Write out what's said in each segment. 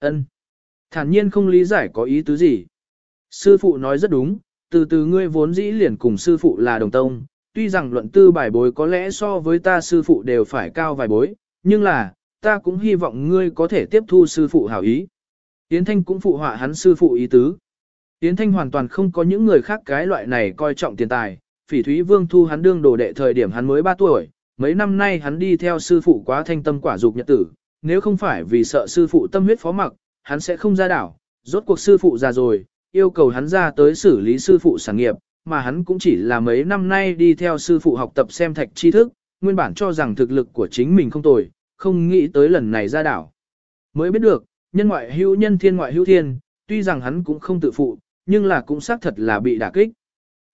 Ân. Thản nhiên không lý giải có ý tứ gì. Sư phụ nói rất đúng, từ từ ngươi vốn dĩ liền cùng sư phụ là đồng tông, tuy rằng luận tư bài bối có lẽ so với ta sư phụ đều phải cao vài bối, nhưng là, ta cũng hy vọng ngươi có thể tiếp thu sư phụ hảo ý. Yến Thanh cũng phụ họa hắn sư phụ ý tứ. Yến Thanh hoàn toàn không có những người khác cái loại này coi trọng tiền tài, phỉ thúy vương thu hắn đương đồ đệ thời điểm hắn mới 3 tuổi, mấy năm nay hắn đi theo sư phụ quá thanh tâm quả dục nhật tử, nếu không phải vì sợ sư phụ tâm huyết phó mặc, hắn sẽ không ra đảo, rốt cuộc sư phụ già rồi, yêu cầu hắn ra tới xử lý sư phụ sản nghiệp, mà hắn cũng chỉ là mấy năm nay đi theo sư phụ học tập xem thạch tri thức, nguyên bản cho rằng thực lực của chính mình không tồi, không nghĩ tới lần này ra đảo. Mới biết được, nhân ngoại hữu nhân thiên ngoại hữu thiên, tuy rằng hắn cũng không tự phụ, nhưng là cũng xác thật là bị đả kích.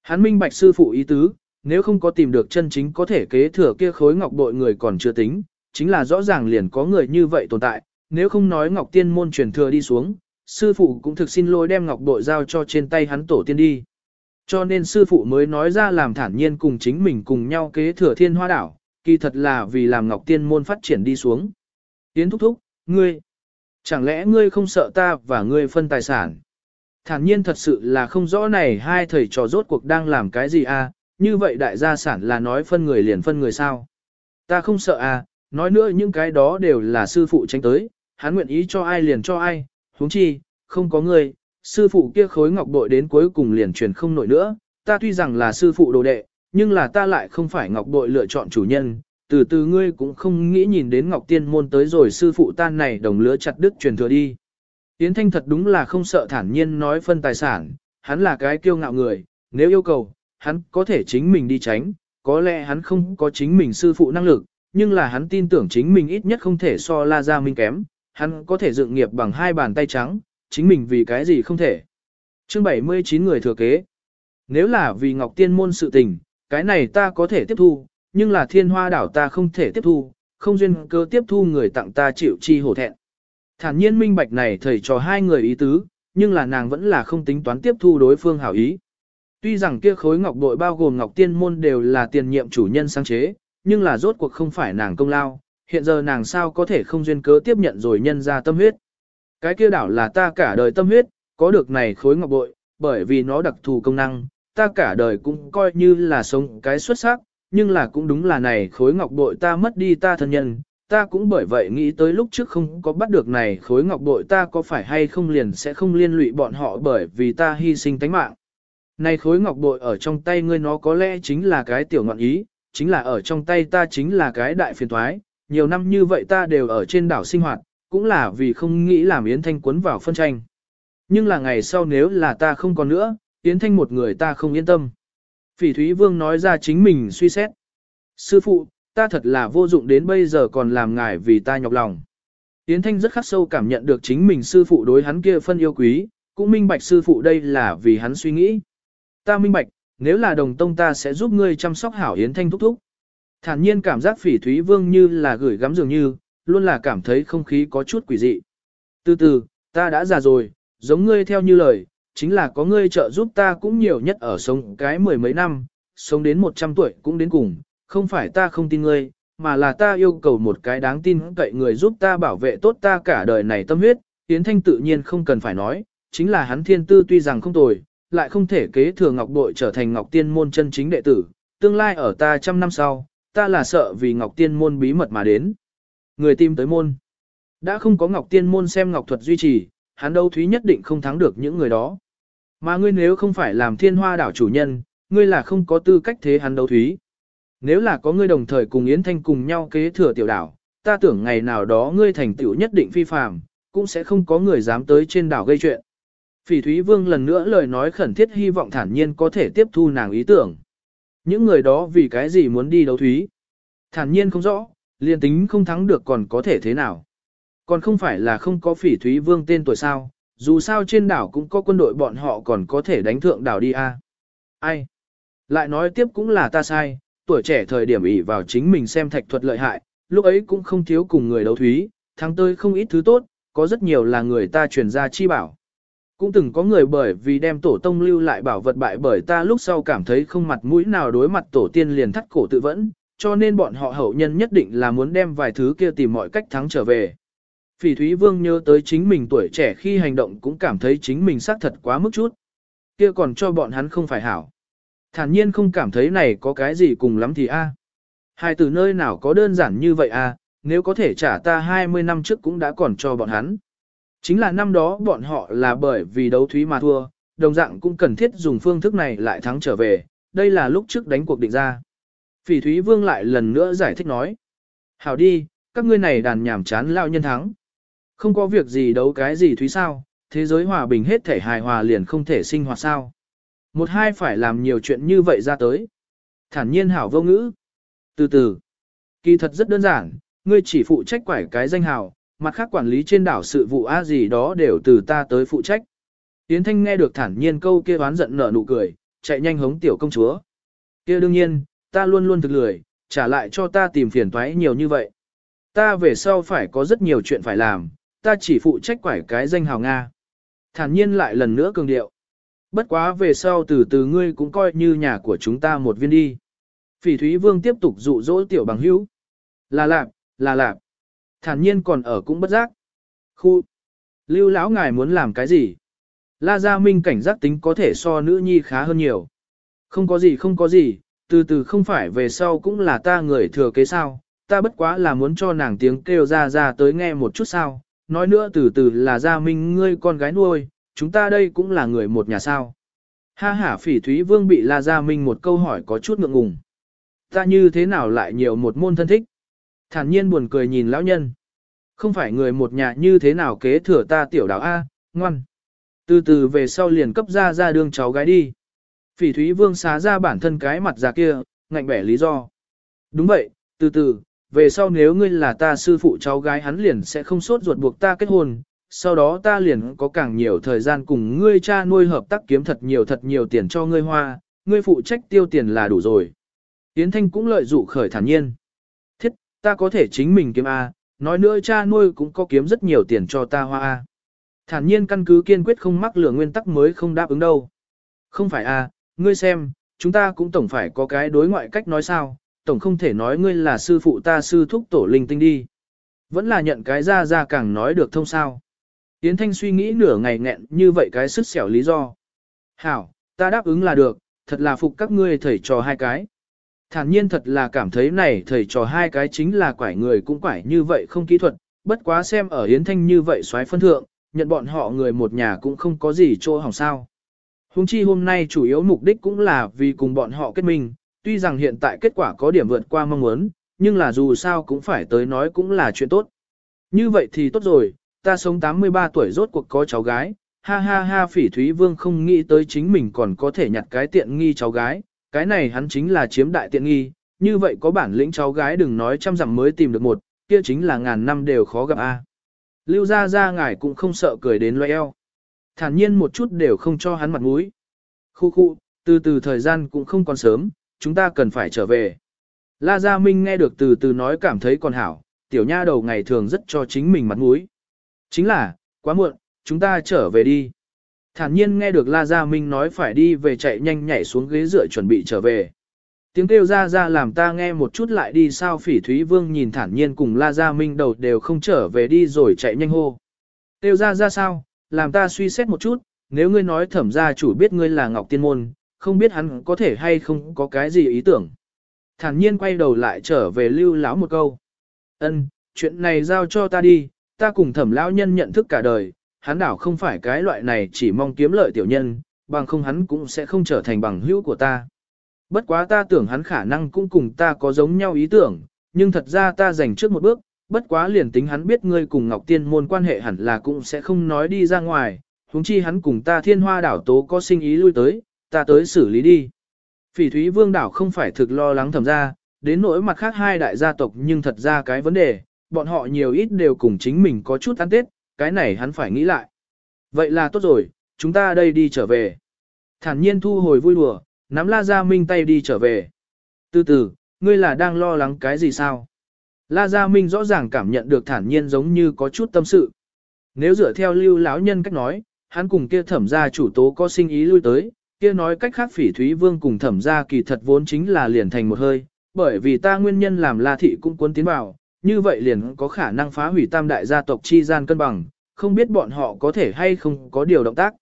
Hắn minh bạch sư phụ ý tứ, nếu không có tìm được chân chính có thể kế thừa kia khối ngọc bội người còn chưa tính, chính là rõ ràng liền có người như vậy tồn tại, nếu không nói ngọc tiên môn truyền thừa đi xuống, sư phụ cũng thực xin lỗi đem ngọc bội giao cho trên tay hắn tổ tiên đi. Cho nên sư phụ mới nói ra làm thản nhiên cùng chính mình cùng nhau kế thừa thiên hoa đảo, kỳ thật là vì làm ngọc tiên môn phát triển đi xuống. Yến thúc thúc, ngươi, chẳng lẽ ngươi không sợ ta và ngươi phân tài sản? Thản nhiên thật sự là không rõ này hai thầy trò rốt cuộc đang làm cái gì à, như vậy đại gia sản là nói phân người liền phân người sao? Ta không sợ à, nói nữa những cái đó đều là sư phụ tránh tới, hắn nguyện ý cho ai liền cho ai, huống chi, không có người, sư phụ kia khối ngọc bội đến cuối cùng liền truyền không nổi nữa, ta tuy rằng là sư phụ đồ đệ, nhưng là ta lại không phải ngọc bội lựa chọn chủ nhân, từ từ ngươi cũng không nghĩ nhìn đến ngọc tiên môn tới rồi sư phụ tan này đồng lứa chặt đứt truyền thừa đi. Yến Thanh thật đúng là không sợ thản nhiên nói phân tài sản, hắn là cái kiêu ngạo người, nếu yêu cầu, hắn có thể chính mình đi tránh, có lẽ hắn không có chính mình sư phụ năng lực, nhưng là hắn tin tưởng chính mình ít nhất không thể so La Gia Minh kém, hắn có thể dựng nghiệp bằng hai bàn tay trắng, chính mình vì cái gì không thể. Chương 79 người thừa kế. Nếu là vì Ngọc Tiên môn sự tình, cái này ta có thể tiếp thu, nhưng là thiên hoa đảo ta không thể tiếp thu, không duyên cơ tiếp thu người tặng ta chịu chi hổ thẹn. Thản nhiên minh bạch này thầy cho hai người ý tứ, nhưng là nàng vẫn là không tính toán tiếp thu đối phương hảo ý. Tuy rằng kia khối ngọc bội bao gồm ngọc tiên môn đều là tiền nhiệm chủ nhân sáng chế, nhưng là rốt cuộc không phải nàng công lao, hiện giờ nàng sao có thể không duyên cớ tiếp nhận rồi nhân ra tâm huyết. Cái kia đảo là ta cả đời tâm huyết, có được này khối ngọc bội, bởi vì nó đặc thù công năng, ta cả đời cũng coi như là sống cái xuất sắc, nhưng là cũng đúng là này khối ngọc bội ta mất đi ta thân nhân, ta cũng bởi vậy nghĩ tới lúc trước không có bắt được này khối ngọc bội ta có phải hay không liền sẽ không liên lụy bọn họ bởi vì ta hy sinh tánh mạng. Này khối ngọc bội ở trong tay ngươi nó có lẽ chính là cái tiểu ngọn ý, chính là ở trong tay ta chính là cái đại phiền thoái, nhiều năm như vậy ta đều ở trên đảo sinh hoạt, cũng là vì không nghĩ làm Yến Thanh cuốn vào phân tranh. Nhưng là ngày sau nếu là ta không còn nữa, Yến Thanh một người ta không yên tâm. Phỉ Thúy Vương nói ra chính mình suy xét. Sư phụ, ta thật là vô dụng đến bây giờ còn làm ngài vì ta nhọc lòng. Yến Thanh rất khắc sâu cảm nhận được chính mình sư phụ đối hắn kia phân yêu quý, cũng minh bạch sư phụ đây là vì hắn suy nghĩ. Ta minh bạch, nếu là đồng tông ta sẽ giúp ngươi chăm sóc hảo Yến Thanh thúc thúc. Thản nhiên cảm giác phỉ thúy vương như là gửi gắm dường như, luôn là cảm thấy không khí có chút quỷ dị. Từ từ, ta đã già rồi, giống ngươi theo như lời, chính là có ngươi trợ giúp ta cũng nhiều nhất ở sống cái mười mấy năm, sống đến một trăm tuổi cũng đến cùng, không phải ta không tin ngươi, mà là ta yêu cầu một cái đáng tin cậy người giúp ta bảo vệ tốt ta cả đời này tâm huyết, Yến Thanh tự nhiên không cần phải nói, chính là hắn thiên tư tuy rằng không tồi, lại không thể kế thừa Ngọc Bội trở thành Ngọc Tiên môn chân chính đệ tử, tương lai ở ta trăm năm sau, ta là sợ vì Ngọc Tiên môn bí mật mà đến. Người tìm tới môn. Đã không có Ngọc Tiên môn xem Ngọc thuật duy trì, hắn đâu thúy nhất định không thắng được những người đó. Mà ngươi nếu không phải làm thiên hoa đảo chủ nhân, ngươi là không có tư cách thế hắn đấu thúy. Nếu là có ngươi đồng thời cùng Yến Thanh cùng nhau kế thừa tiểu đảo, ta tưởng ngày nào đó ngươi thành tựu nhất định phi phàm, cũng sẽ không có người dám tới trên đảo gây chuyện. Phỉ Thúy Vương lần nữa lời nói khẩn thiết hy vọng thản nhiên có thể tiếp thu nàng ý tưởng. Những người đó vì cái gì muốn đi đấu thúy? Thản nhiên không rõ, liền tính không thắng được còn có thể thế nào? Còn không phải là không có Phỉ Thúy Vương tên tuổi sao, dù sao trên đảo cũng có quân đội bọn họ còn có thể đánh thượng đảo đi a. Ai? Lại nói tiếp cũng là ta sai, tuổi trẻ thời điểm ỷ vào chính mình xem thạch thuật lợi hại, lúc ấy cũng không thiếu cùng người đấu thúy, thắng tơi không ít thứ tốt, có rất nhiều là người ta truyền ra chi bảo. Cũng từng có người bởi vì đem tổ tông lưu lại bảo vật bại bởi ta lúc sau cảm thấy không mặt mũi nào đối mặt tổ tiên liền thắt cổ tự vẫn, cho nên bọn họ hậu nhân nhất định là muốn đem vài thứ kia tìm mọi cách thắng trở về. Phỉ Thúy Vương nhớ tới chính mình tuổi trẻ khi hành động cũng cảm thấy chính mình xác thật quá mức chút. Kia còn cho bọn hắn không phải hảo. Thản nhiên không cảm thấy này có cái gì cùng lắm thì a. Hai từ nơi nào có đơn giản như vậy a, nếu có thể trả ta 20 năm trước cũng đã còn cho bọn hắn. Chính là năm đó bọn họ là bởi vì đấu thúy mà thua, đồng dạng cũng cần thiết dùng phương thức này lại thắng trở về, đây là lúc trước đánh cuộc định ra. Phỉ Thúy Vương lại lần nữa giải thích nói. Hảo đi, các ngươi này đàn nhảm chán lao nhân thắng. Không có việc gì đấu cái gì Thúy sao, thế giới hòa bình hết thể hài hòa liền không thể sinh hoạt sao. Một hai phải làm nhiều chuyện như vậy ra tới. Thản nhiên hảo vô ngữ. Từ từ. Kỳ thật rất đơn giản, ngươi chỉ phụ trách quải cái danh hào, mặt khác quản lý trên đảo sự vụ a gì đó đều từ ta tới phụ trách. Yến Thanh nghe được thản nhiên câu kia oán giận nở nụ cười, chạy nhanh hống tiểu công chúa. Kia đương nhiên, ta luôn luôn thực lười, trả lại cho ta tìm phiền toái nhiều như vậy. Ta về sau phải có rất nhiều chuyện phải làm, ta chỉ phụ trách quải cái danh hào Nga. Thản nhiên lại lần nữa cường điệu. Bất quá về sau từ từ ngươi cũng coi như nhà của chúng ta một viên đi. Phỉ Thúy Vương tiếp tục dụ dỗ tiểu bằng hữu. Là lạp, là lạp. Thản nhiên còn ở cũng bất giác. Khu. Lưu lão ngài muốn làm cái gì? La Gia Minh cảnh giác tính có thể so nữ nhi khá hơn nhiều. Không có gì không có gì, từ từ không phải về sau cũng là ta người thừa kế sao, ta bất quá là muốn cho nàng tiếng kêu ra ra tới nghe một chút sao, nói nữa từ từ là Gia Minh ngươi con gái nuôi, chúng ta đây cũng là người một nhà sao. Ha ha phỉ Thúy Vương bị La Gia Minh một câu hỏi có chút ngượng ngùng. Ta như thế nào lại nhiều một môn thân thích? Thản nhiên buồn cười nhìn lão nhân. Không phải người một nhà như thế nào kế thừa ta tiểu đảo A, ngoan. Từ từ về sau liền cấp ra ra đương cháu gái đi. Phỉ Thúy Vương xá ra bản thân cái mặt già kia, ngạnh bẻ lý do. Đúng vậy, từ từ, về sau nếu ngươi là ta sư phụ cháu gái hắn liền sẽ không sốt ruột buộc ta kết hôn, sau đó ta liền có càng nhiều thời gian cùng ngươi cha nuôi hợp tác kiếm thật nhiều thật nhiều tiền cho ngươi hoa, ngươi phụ trách tiêu tiền là đủ rồi. Yến Thanh cũng lợi dụ khởi thản nhiên. Thiết, ta có thể chính mình kiếm A, nói nữa cha nuôi cũng có kiếm rất nhiều tiền cho ta hoa A. Thản nhiên căn cứ kiên quyết không mắc lửa nguyên tắc mới không đáp ứng đâu. Không phải A, ngươi xem, chúng ta cũng tổng phải có cái đối ngoại cách nói sao, tổng không thể nói ngươi là sư phụ ta sư thúc tổ linh tinh đi. Vẫn là nhận cái ra ra càng nói được thông sao. Yến Thanh suy nghĩ nửa ngày nghẹn như vậy cái sức xẻo lý do. Hảo, ta đáp ứng là được, thật là phục các ngươi thầy trò hai cái. Thản nhiên thật là cảm thấy này thầy trò hai cái chính là quải người cũng quải như vậy không kỹ thuật, bất quá xem ở Yến Thanh như vậy xoáy phân thượng, nhận bọn họ người một nhà cũng không có gì chỗ hỏng sao. Hùng chi hôm nay chủ yếu mục đích cũng là vì cùng bọn họ kết minh, tuy rằng hiện tại kết quả có điểm vượt qua mong muốn, nhưng là dù sao cũng phải tới nói cũng là chuyện tốt. Như vậy thì tốt rồi, ta sống 83 tuổi rốt cuộc có cháu gái, ha ha ha phỉ thúy vương không nghĩ tới chính mình còn có thể nhặt cái tiện nghi cháu gái, cái này hắn chính là chiếm đại tiện nghi, như vậy có bản lĩnh cháu gái đừng nói trăm dặm mới tìm được một, kia chính là ngàn năm đều khó gặp a. À. Lưu gia gia ngài cũng không sợ cười đến loe eo. Thản nhiên một chút đều không cho hắn mặt mũi. Khu khu, từ từ thời gian cũng không còn sớm, chúng ta cần phải trở về. La Gia Minh nghe được từ từ nói cảm thấy còn hảo, tiểu nha đầu ngày thường rất cho chính mình mặt mũi. Chính là, quá muộn, chúng ta trở về đi. Thản nhiên nghe được La Gia Minh nói phải đi về chạy nhanh nhảy xuống ghế dựa chuẩn bị trở về. Tiếng kêu ra ra làm ta nghe một chút lại đi sao phỉ Thúy Vương nhìn thản nhiên cùng La Gia Minh đầu đều không trở về đi rồi chạy nhanh hô. Kêu ra ra sao, làm ta suy xét một chút, nếu ngươi nói thẩm gia chủ biết ngươi là Ngọc Tiên Môn, không biết hắn có thể hay không có cái gì ý tưởng. Thản nhiên quay đầu lại trở về lưu lão một câu. Ân, chuyện này giao cho ta đi, ta cùng thẩm lão nhân nhận thức cả đời, hắn đảo không phải cái loại này chỉ mong kiếm lợi tiểu nhân, bằng không hắn cũng sẽ không trở thành bằng hữu của ta. Bất quá ta tưởng hắn khả năng cũng cùng ta có giống nhau ý tưởng, nhưng thật ra ta dành trước một bước, bất quá liền tính hắn biết ngươi cùng Ngọc Tiên môn quan hệ hẳn là cũng sẽ không nói đi ra ngoài, huống chi hắn cùng ta thiên hoa đảo tố có sinh ý lui tới, ta tới xử lý đi. Phỉ Thúy Vương đảo không phải thực lo lắng thầm ra, đến nỗi mặt khác hai đại gia tộc nhưng thật ra cái vấn đề, bọn họ nhiều ít đều cùng chính mình có chút ăn tết, cái này hắn phải nghĩ lại. Vậy là tốt rồi, chúng ta đây đi trở về. Thản nhiên thu hồi vui đùa, nắm La Gia Minh tay đi trở về. Từ từ, ngươi là đang lo lắng cái gì sao? La Gia Minh rõ ràng cảm nhận được thản nhiên giống như có chút tâm sự. Nếu dựa theo lưu lão nhân cách nói, hắn cùng kia thẩm gia chủ tố có sinh ý lui tới, kia nói cách khác phỉ thúy vương cùng thẩm gia kỳ thật vốn chính là liền thành một hơi, bởi vì ta nguyên nhân làm La Thị cũng cuốn tiến vào, như vậy liền có khả năng phá hủy tam đại gia tộc chi gian cân bằng, không biết bọn họ có thể hay không có điều động tác.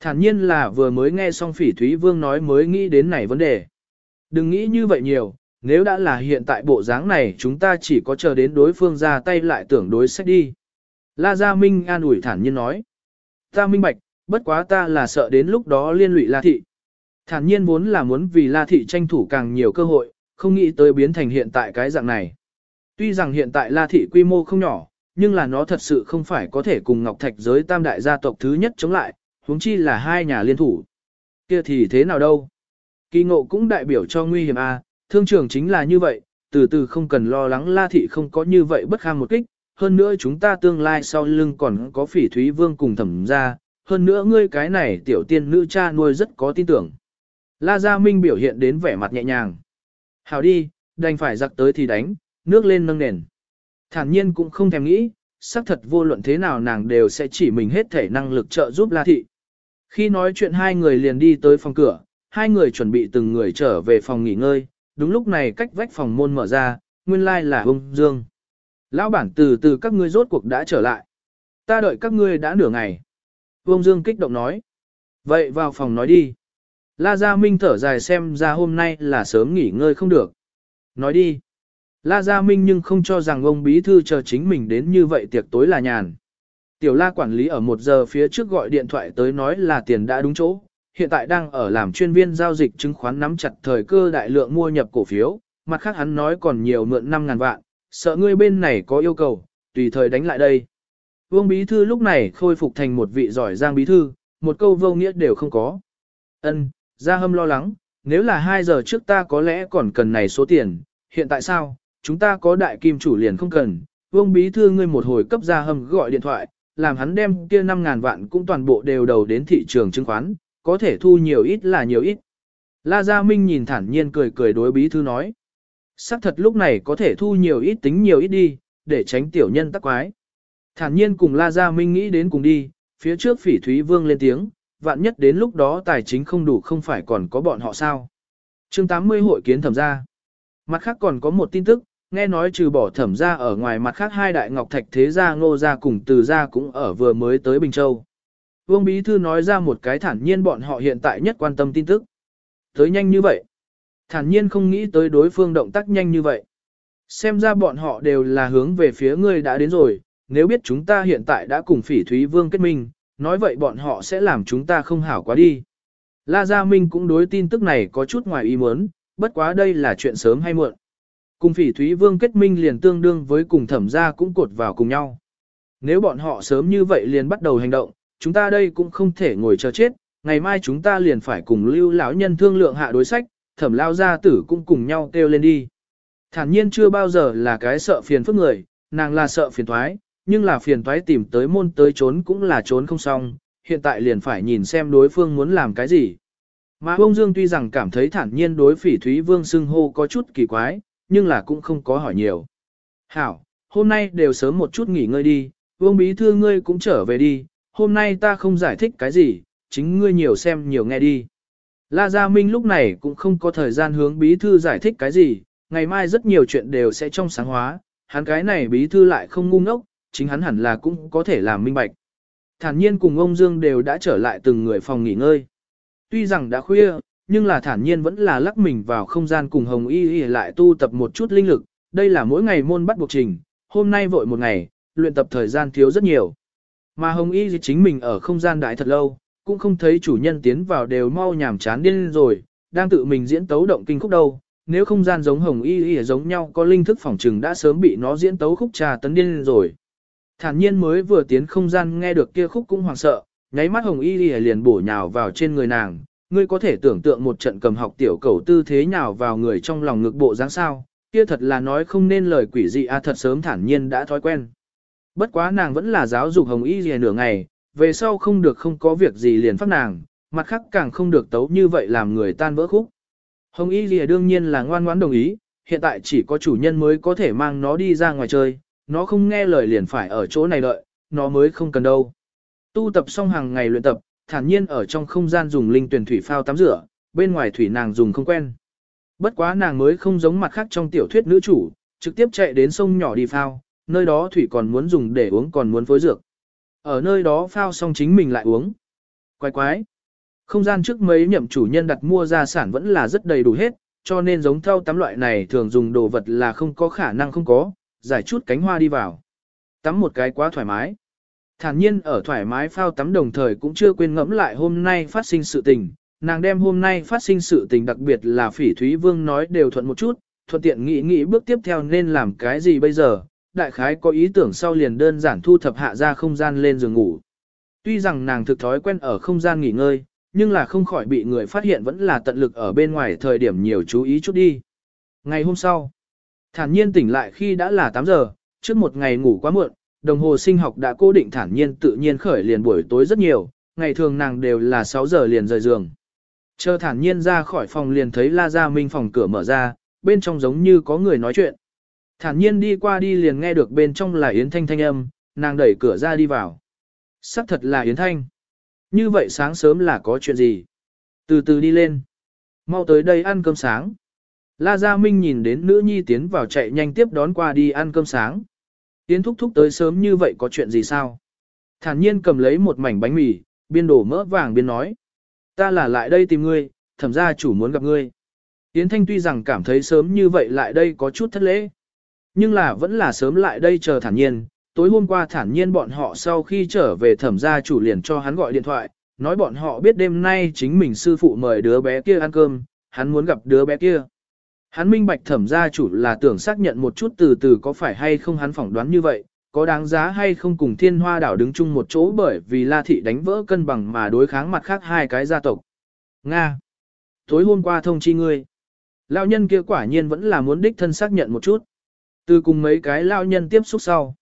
Thản nhiên là vừa mới nghe xong phỉ Thúy Vương nói mới nghĩ đến này vấn đề. Đừng nghĩ như vậy nhiều, nếu đã là hiện tại bộ dáng này chúng ta chỉ có chờ đến đối phương ra tay lại tưởng đối sách đi. La Gia Minh an ủi thản nhiên nói. Ta minh bạch, bất quá ta là sợ đến lúc đó liên lụy La Thị. Thản nhiên muốn là muốn vì La Thị tranh thủ càng nhiều cơ hội, không nghĩ tới biến thành hiện tại cái dạng này. Tuy rằng hiện tại La Thị quy mô không nhỏ, nhưng là nó thật sự không phải có thể cùng Ngọc Thạch giới tam đại gia tộc thứ nhất chống lại, huống chi là hai nhà liên thủ. Kia thì thế nào đâu? Kỳ ngộ cũng đại biểu cho nguy hiểm a, thương trường chính là như vậy, từ từ không cần lo lắng La Thị không có như vậy bất kham một kích, hơn nữa chúng ta tương lai sau lưng còn có phỉ thúy vương cùng thẩm ra, hơn nữa ngươi cái này tiểu tiên nữ cha nuôi rất có tin tưởng. La Gia Minh biểu hiện đến vẻ mặt nhẹ nhàng. Hào đi, đành phải giặc tới thì đánh, nước lên nâng nền. Thản nhiên cũng không thèm nghĩ, xác thật vô luận thế nào nàng đều sẽ chỉ mình hết thể năng lực trợ giúp La Thị. Khi nói chuyện hai người liền đi tới phòng cửa, hai người chuẩn bị từng người trở về phòng nghỉ ngơi, đúng lúc này cách vách phòng môn mở ra, nguyên lai like là ông Dương. Lão bản từ từ các ngươi rốt cuộc đã trở lại. Ta đợi các ngươi đã nửa ngày. Vương Dương kích động nói. Vậy vào phòng nói đi. La Gia Minh thở dài xem ra hôm nay là sớm nghỉ ngơi không được. Nói đi. La Gia Minh nhưng không cho rằng ông bí thư chờ chính mình đến như vậy tiệc tối là nhàn. Tiểu La quản lý ở một giờ phía trước gọi điện thoại tới nói là tiền đã đúng chỗ, hiện tại đang ở làm chuyên viên giao dịch chứng khoán nắm chặt thời cơ đại lượng mua nhập cổ phiếu, mặt khác hắn nói còn nhiều mượn 5.000 vạn, sợ ngươi bên này có yêu cầu, tùy thời đánh lại đây. Vương Bí Thư lúc này khôi phục thành một vị giỏi giang Bí Thư, một câu vô nghĩa đều không có. Ân, Gia Hâm lo lắng, nếu là 2 giờ trước ta có lẽ còn cần này số tiền, hiện tại sao, chúng ta có đại kim chủ liền không cần. Vương Bí Thư ngươi một hồi cấp Gia hầm gọi điện thoại, làm hắn đem kia 5.000 vạn cũng toàn bộ đều đầu đến thị trường chứng khoán, có thể thu nhiều ít là nhiều ít. La Gia Minh nhìn thản nhiên cười cười đối Bí Thư nói. Sắc thật lúc này có thể thu nhiều ít tính nhiều ít đi, để tránh tiểu nhân tắc quái. Thản nhiên cùng La Gia Minh nghĩ đến cùng đi, phía trước phỉ Thúy Vương lên tiếng, vạn nhất đến lúc đó tài chính không đủ không phải còn có bọn họ sao. Trường 80 hội kiến thẩm ra Mặt khác còn có một tin tức, nghe nói trừ bỏ thẩm gia ở ngoài mặt khác hai đại ngọc thạch thế gia ngô gia cùng từ gia cũng ở vừa mới tới Bình Châu. Vương Bí Thư nói ra một cái thản nhiên bọn họ hiện tại nhất quan tâm tin tức. Tới nhanh như vậy. Thản nhiên không nghĩ tới đối phương động tác nhanh như vậy. Xem ra bọn họ đều là hướng về phía ngươi đã đến rồi, nếu biết chúng ta hiện tại đã cùng phỉ Thúy Vương kết minh, nói vậy bọn họ sẽ làm chúng ta không hảo quá đi. La Gia Minh cũng đối tin tức này có chút ngoài ý muốn, bất quá đây là chuyện sớm hay muộn. Cùng phỉ Thúy Vương kết minh liền tương đương với cùng thẩm gia cũng cột vào cùng nhau. Nếu bọn họ sớm như vậy liền bắt đầu hành động, chúng ta đây cũng không thể ngồi chờ chết, ngày mai chúng ta liền phải cùng lưu lão nhân thương lượng hạ đối sách, thẩm lao gia tử cũng cùng nhau kêu lên đi. Thản nhiên chưa bao giờ là cái sợ phiền phức người, nàng là sợ phiền thoái, nhưng là phiền thoái tìm tới môn tới trốn cũng là trốn không xong, hiện tại liền phải nhìn xem đối phương muốn làm cái gì. Mà ông Dương tuy rằng cảm thấy thản nhiên đối phỉ Thúy Vương xưng hô có chút kỳ quái, nhưng là cũng không có hỏi nhiều. Hảo, hôm nay đều sớm một chút nghỉ ngơi đi, Vương Bí Thư ngươi cũng trở về đi, hôm nay ta không giải thích cái gì, chính ngươi nhiều xem nhiều nghe đi. La Gia Minh lúc này cũng không có thời gian hướng bí thư giải thích cái gì, ngày mai rất nhiều chuyện đều sẽ trong sáng hóa, hắn cái này bí thư lại không ngu ngốc, chính hắn hẳn là cũng có thể làm minh bạch. Thản nhiên cùng ông Dương đều đã trở lại từng người phòng nghỉ ngơi. Tuy rằng đã khuya, nhưng là thản nhiên vẫn là lắc mình vào không gian cùng Hồng Y Y lại tu tập một chút linh lực, đây là mỗi ngày môn bắt buộc trình, hôm nay vội một ngày, luyện tập thời gian thiếu rất nhiều. Mà Hồng Y chính mình ở không gian đại thật lâu, cũng không thấy chủ nhân tiến vào đều mau nhảm chán điên rồi, đang tự mình diễn tấu động kinh khúc đâu. Nếu không gian giống hồng y y giống nhau có linh thức phỏng trừng đã sớm bị nó diễn tấu khúc trà tấn điên rồi. Thản nhiên mới vừa tiến không gian nghe được kia khúc cũng hoảng sợ, nháy mắt hồng y y liền bổ nhào vào trên người nàng. Ngươi có thể tưởng tượng một trận cầm học tiểu cầu tư thế nào vào người trong lòng ngực bộ dáng sao, kia thật là nói không nên lời quỷ dị a thật sớm thản nhiên đã thói quen. Bất quá nàng vẫn là giáo dục hồng y y nửa ngày, về sau không được không có việc gì liền phát nàng, mặt khác càng không được tấu như vậy làm người tan vỡ khúc. Hồng Y Lìa đương nhiên là ngoan ngoãn đồng ý, hiện tại chỉ có chủ nhân mới có thể mang nó đi ra ngoài chơi, nó không nghe lời liền phải ở chỗ này đợi, nó mới không cần đâu. Tu tập xong hàng ngày luyện tập, thản nhiên ở trong không gian dùng linh tuyển thủy phao tắm rửa, bên ngoài thủy nàng dùng không quen. Bất quá nàng mới không giống mặt khác trong tiểu thuyết nữ chủ, trực tiếp chạy đến sông nhỏ đi phao, nơi đó thủy còn muốn dùng để uống còn muốn phối dược. Ở nơi đó phao xong chính mình lại uống. Quái quái. Không gian trước mấy nhậm chủ nhân đặt mua gia sản vẫn là rất đầy đủ hết, cho nên giống thau tắm loại này thường dùng đồ vật là không có khả năng không có, giải chút cánh hoa đi vào. Tắm một cái quá thoải mái. Thản nhiên ở thoải mái phao tắm đồng thời cũng chưa quên ngẫm lại hôm nay phát sinh sự tình, nàng đem hôm nay phát sinh sự tình đặc biệt là phỉ Thúy Vương nói đều thuận một chút, thuận tiện nghĩ nghĩ bước tiếp theo nên làm cái gì bây giờ, đại khái có ý tưởng sau liền đơn giản thu thập hạ ra không gian lên giường ngủ. Tuy rằng nàng thực thói quen ở không gian nghỉ ngơi, nhưng là không khỏi bị người phát hiện vẫn là tận lực ở bên ngoài thời điểm nhiều chú ý chút đi. Ngày hôm sau, thản nhiên tỉnh lại khi đã là 8 giờ, trước một ngày ngủ quá muộn, đồng hồ sinh học đã cố định thản nhiên tự nhiên khởi liền buổi tối rất nhiều, ngày thường nàng đều là 6 giờ liền rời giường. Chờ thản nhiên ra khỏi phòng liền thấy La Gia Minh phòng cửa mở ra, bên trong giống như có người nói chuyện. Thản nhiên đi qua đi liền nghe được bên trong là Yến Thanh thanh âm, nàng đẩy cửa ra đi vào. Sắc thật là Yến Thanh. Như vậy sáng sớm là có chuyện gì? Từ từ đi lên. Mau tới đây ăn cơm sáng. La Gia Minh nhìn đến nữ nhi tiến vào chạy nhanh tiếp đón qua đi ăn cơm sáng. Yến thúc thúc tới sớm như vậy có chuyện gì sao? Thản nhiên cầm lấy một mảnh bánh mì, biên đổ mỡ vàng biên nói. Ta là lại đây tìm ngươi, thẩm gia chủ muốn gặp ngươi. Yến Thanh tuy rằng cảm thấy sớm như vậy lại đây có chút thất lễ. Nhưng là vẫn là sớm lại đây chờ thản nhiên, tối hôm qua thản nhiên bọn họ sau khi trở về thẩm gia chủ liền cho hắn gọi điện thoại, nói bọn họ biết đêm nay chính mình sư phụ mời đứa bé kia ăn cơm, hắn muốn gặp đứa bé kia. Hắn minh bạch thẩm gia chủ là tưởng xác nhận một chút từ từ có phải hay không hắn phỏng đoán như vậy, có đáng giá hay không cùng thiên hoa đảo đứng chung một chỗ bởi vì La Thị đánh vỡ cân bằng mà đối kháng mặt khác hai cái gia tộc. Nga. Tối hôm qua thông chi ngươi. Lão nhân kia quả nhiên vẫn là muốn đích thân xác nhận một chút. Từ cùng mấy cái lão nhân tiếp xúc sau.